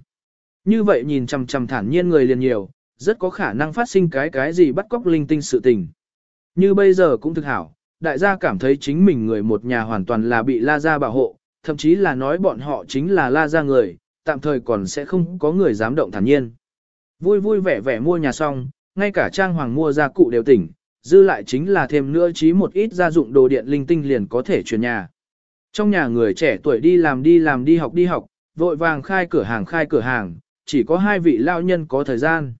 Như vậy nhìn chằm chằm thản nhiên người liền nhiều, rất có khả năng phát sinh cái cái gì bắt cóc linh tinh sự tình. Như bây giờ cũng thực hảo, đại gia cảm thấy chính mình người một nhà hoàn toàn là bị La Gia bảo hộ, thậm chí là nói bọn họ chính là La Gia người, tạm thời còn sẽ không có người dám động thản nhiên. Vui vui vẻ vẻ mua nhà xong, ngay cả trang hoàng mua gia cụ đều tỉnh, dư lại chính là thêm nữa chí một ít gia dụng đồ điện linh tinh liền có thể chuyển nhà. Trong nhà người trẻ tuổi đi làm đi làm đi học đi học, vội vàng khai cửa hàng khai cửa hàng, chỉ có hai vị lao nhân có thời gian.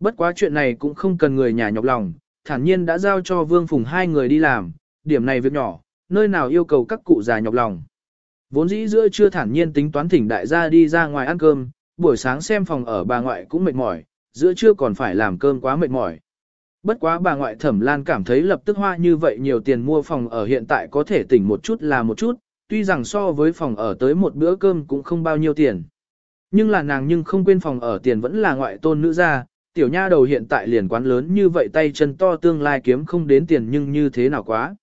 Bất quá chuyện này cũng không cần người nhà nhọc lòng, thản nhiên đã giao cho Vương Phùng hai người đi làm, điểm này việc nhỏ, nơi nào yêu cầu các cụ già nhọc lòng. Vốn dĩ giữa chưa thản nhiên tính toán thỉnh đại gia đi ra ngoài ăn cơm, buổi sáng xem phòng ở bà ngoại cũng mệt mỏi, giữa trưa còn phải làm cơm quá mệt mỏi. Bất quá bà ngoại thẩm lan cảm thấy lập tức hoa như vậy nhiều tiền mua phòng ở hiện tại có thể tỉnh một chút là một chút, tuy rằng so với phòng ở tới một bữa cơm cũng không bao nhiêu tiền. Nhưng là nàng nhưng không quên phòng ở tiền vẫn là ngoại tôn nữ gia, tiểu nha đầu hiện tại liền quán lớn như vậy tay chân to tương lai kiếm không đến tiền nhưng như thế nào quá.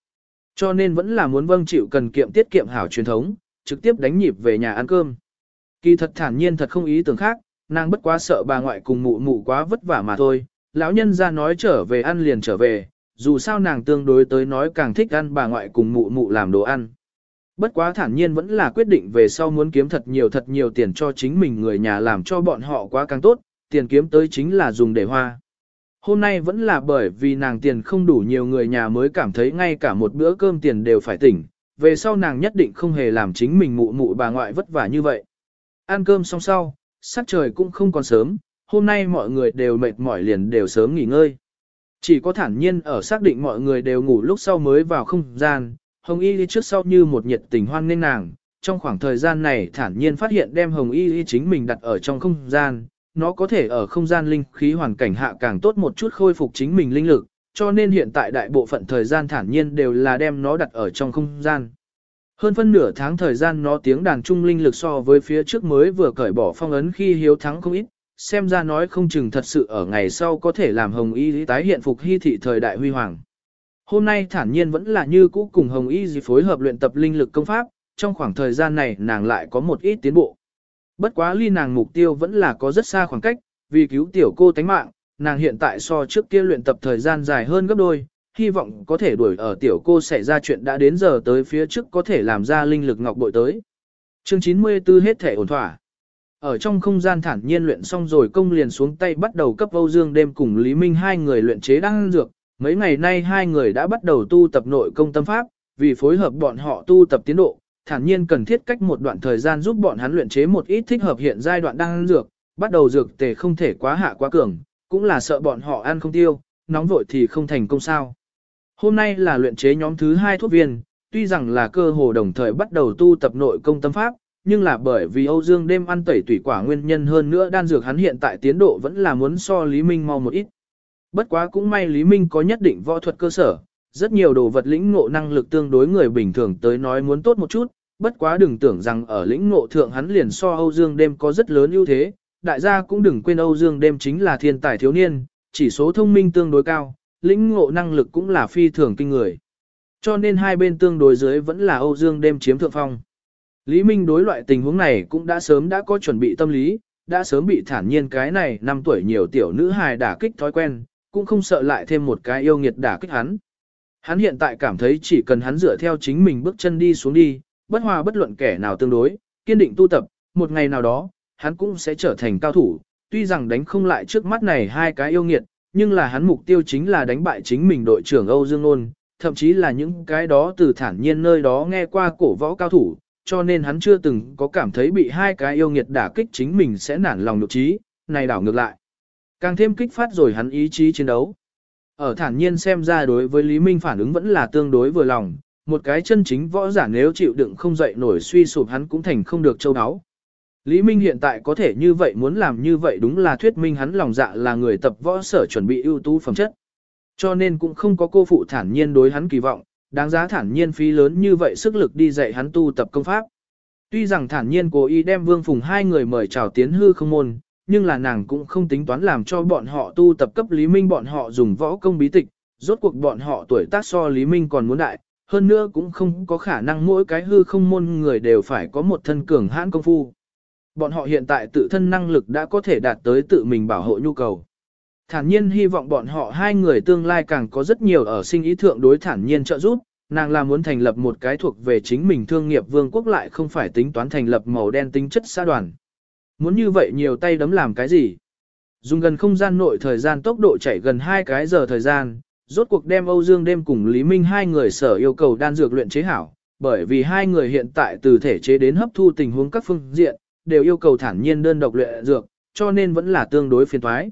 Cho nên vẫn là muốn vâng chịu cần kiệm tiết kiệm hảo truyền thống, trực tiếp đánh nhịp về nhà ăn cơm. Kỳ thật thản nhiên thật không ý tưởng khác, nàng bất quá sợ bà ngoại cùng mụ mụ quá vất vả mà thôi, lão nhân ra nói trở về ăn liền trở về, dù sao nàng tương đối tới nói càng thích ăn bà ngoại cùng mụ mụ làm đồ ăn. Bất quá thản nhiên vẫn là quyết định về sau muốn kiếm thật nhiều thật nhiều tiền cho chính mình người nhà làm cho bọn họ quá càng tốt, tiền kiếm tới chính là dùng để hoa. Hôm nay vẫn là bởi vì nàng tiền không đủ nhiều người nhà mới cảm thấy ngay cả một bữa cơm tiền đều phải tỉnh, về sau nàng nhất định không hề làm chính mình mụ mụ bà ngoại vất vả như vậy. Ăn cơm xong sau, sắc trời cũng không còn sớm, hôm nay mọi người đều mệt mỏi liền đều sớm nghỉ ngơi. Chỉ có thản nhiên ở xác định mọi người đều ngủ lúc sau mới vào không gian, Hồng Y đi trước sau như một nhiệt tình hoan nghênh nàng, trong khoảng thời gian này thản nhiên phát hiện đem Hồng Y chính mình đặt ở trong không gian, nó có thể ở không gian linh khí hoàn cảnh hạ càng tốt một chút khôi phục chính mình linh lực, cho nên hiện tại đại bộ phận thời gian thản nhiên đều là đem nó đặt ở trong không gian. Hơn phân nửa tháng thời gian nó tiếng đàn trung linh lực so với phía trước mới vừa cởi bỏ phong ấn khi hiếu thắng không ít, xem ra nói không chừng thật sự ở ngày sau có thể làm Hồng Y tái hiện phục hy thị thời đại huy hoàng. Hôm nay thản nhiên vẫn là như cũ cùng Hồng Y phối hợp luyện tập linh lực công pháp, trong khoảng thời gian này nàng lại có một ít tiến bộ. Bất quá ly nàng mục tiêu vẫn là có rất xa khoảng cách, vì cứu tiểu cô tánh mạng, nàng hiện tại so trước kia luyện tập thời gian dài hơn gấp đôi, hy vọng có thể đuổi ở tiểu cô xảy ra chuyện đã đến giờ tới phía trước có thể làm ra linh lực ngọc bội tới. Chương 94 hết thể ổn thỏa. Ở trong không gian thản nhiên luyện xong rồi công liền xuống tay bắt đầu cấp Âu Dương đêm cùng Lý Minh hai người luyện chế đan dược. Mấy ngày nay hai người đã bắt đầu tu tập nội công tâm pháp, vì phối hợp bọn họ tu tập tiến độ, thản nhiên cần thiết cách một đoạn thời gian giúp bọn hắn luyện chế một ít thích hợp hiện giai đoạn đang dược, bắt đầu dược tề không thể quá hạ quá cường, cũng là sợ bọn họ ăn không tiêu, nóng vội thì không thành công sao. Hôm nay là luyện chế nhóm thứ hai thuốc viên, tuy rằng là cơ hồ đồng thời bắt đầu tu tập nội công tâm pháp, nhưng là bởi vì Âu Dương đêm ăn tẩy tủy quả nguyên nhân hơn nữa đan dược hắn hiện tại tiến độ vẫn là muốn so Lý Minh mau một ít. Bất quá cũng may Lý Minh có nhất định võ thuật cơ sở, rất nhiều đồ vật lĩnh ngộ năng lực tương đối người bình thường tới nói muốn tốt một chút, bất quá đừng tưởng rằng ở lĩnh ngộ thượng hắn liền so Âu Dương đêm có rất lớn ưu thế, đại gia cũng đừng quên Âu Dương đêm chính là thiên tài thiếu niên, chỉ số thông minh tương đối cao, lĩnh ngộ năng lực cũng là phi thường kinh người. Cho nên hai bên tương đối dưới vẫn là Âu Dương đêm chiếm thượng phong. Lý Minh đối loại tình huống này cũng đã sớm đã có chuẩn bị tâm lý, đã sớm bị thản nhiên cái này năm tuổi nhiều tiểu nữ hài đả kích thói quen, cũng không sợ lại thêm một cái yêu nghiệt đả kích hắn. Hắn hiện tại cảm thấy chỉ cần hắn dựa theo chính mình bước chân đi xuống đi, bất hòa bất luận kẻ nào tương đối, kiên định tu tập, một ngày nào đó, hắn cũng sẽ trở thành cao thủ, tuy rằng đánh không lại trước mắt này hai cái yêu nghiệt, nhưng là hắn mục tiêu chính là đánh bại chính mình đội trưởng Âu Dương Nôn, thậm chí là những cái đó từ thản nhiên nơi đó nghe qua cổ võ cao thủ, cho nên hắn chưa từng có cảm thấy bị hai cái yêu nghiệt đả kích chính mình sẽ nản lòng nội trí, này đảo ngược lại. Càng thêm kích phát rồi hắn ý chí chiến đấu. Ở thản nhiên xem ra đối với Lý Minh phản ứng vẫn là tương đối vừa lòng, một cái chân chính võ giả nếu chịu đựng không dậy nổi suy sụp hắn cũng thành không được châu áo. Lý Minh hiện tại có thể như vậy muốn làm như vậy đúng là thuyết minh hắn lòng dạ là người tập võ sở chuẩn bị ưu tú phẩm chất. Cho nên cũng không có cô phụ thản nhiên đối hắn kỳ vọng, đáng giá thản nhiên phí lớn như vậy sức lực đi dạy hắn tu tập công pháp. Tuy rằng thản nhiên cố ý đem Vương Phùng hai người mời chào tiến hư không môn, nhưng là nàng cũng không tính toán làm cho bọn họ tu tập cấp Lý Minh bọn họ dùng võ công bí tịch, rốt cuộc bọn họ tuổi tác so Lý Minh còn muốn đại, hơn nữa cũng không có khả năng mỗi cái hư không môn người đều phải có một thân cường hãn công phu. Bọn họ hiện tại tự thân năng lực đã có thể đạt tới tự mình bảo hộ nhu cầu. Thản nhiên hy vọng bọn họ hai người tương lai càng có rất nhiều ở sinh ý thượng đối thản nhiên trợ giúp, nàng là muốn thành lập một cái thuộc về chính mình thương nghiệp vương quốc lại không phải tính toán thành lập màu đen tính chất xã đoàn. Muốn như vậy nhiều tay đấm làm cái gì? Dùng gần không gian nội thời gian tốc độ chạy gần 2 cái giờ thời gian, rốt cuộc đem Âu Dương đêm cùng Lý Minh hai người sở yêu cầu đan dược luyện chế hảo, bởi vì hai người hiện tại từ thể chế đến hấp thu tình huống các phương diện, đều yêu cầu thản nhiên đơn độc luyện dược, cho nên vẫn là tương đối phiền toái.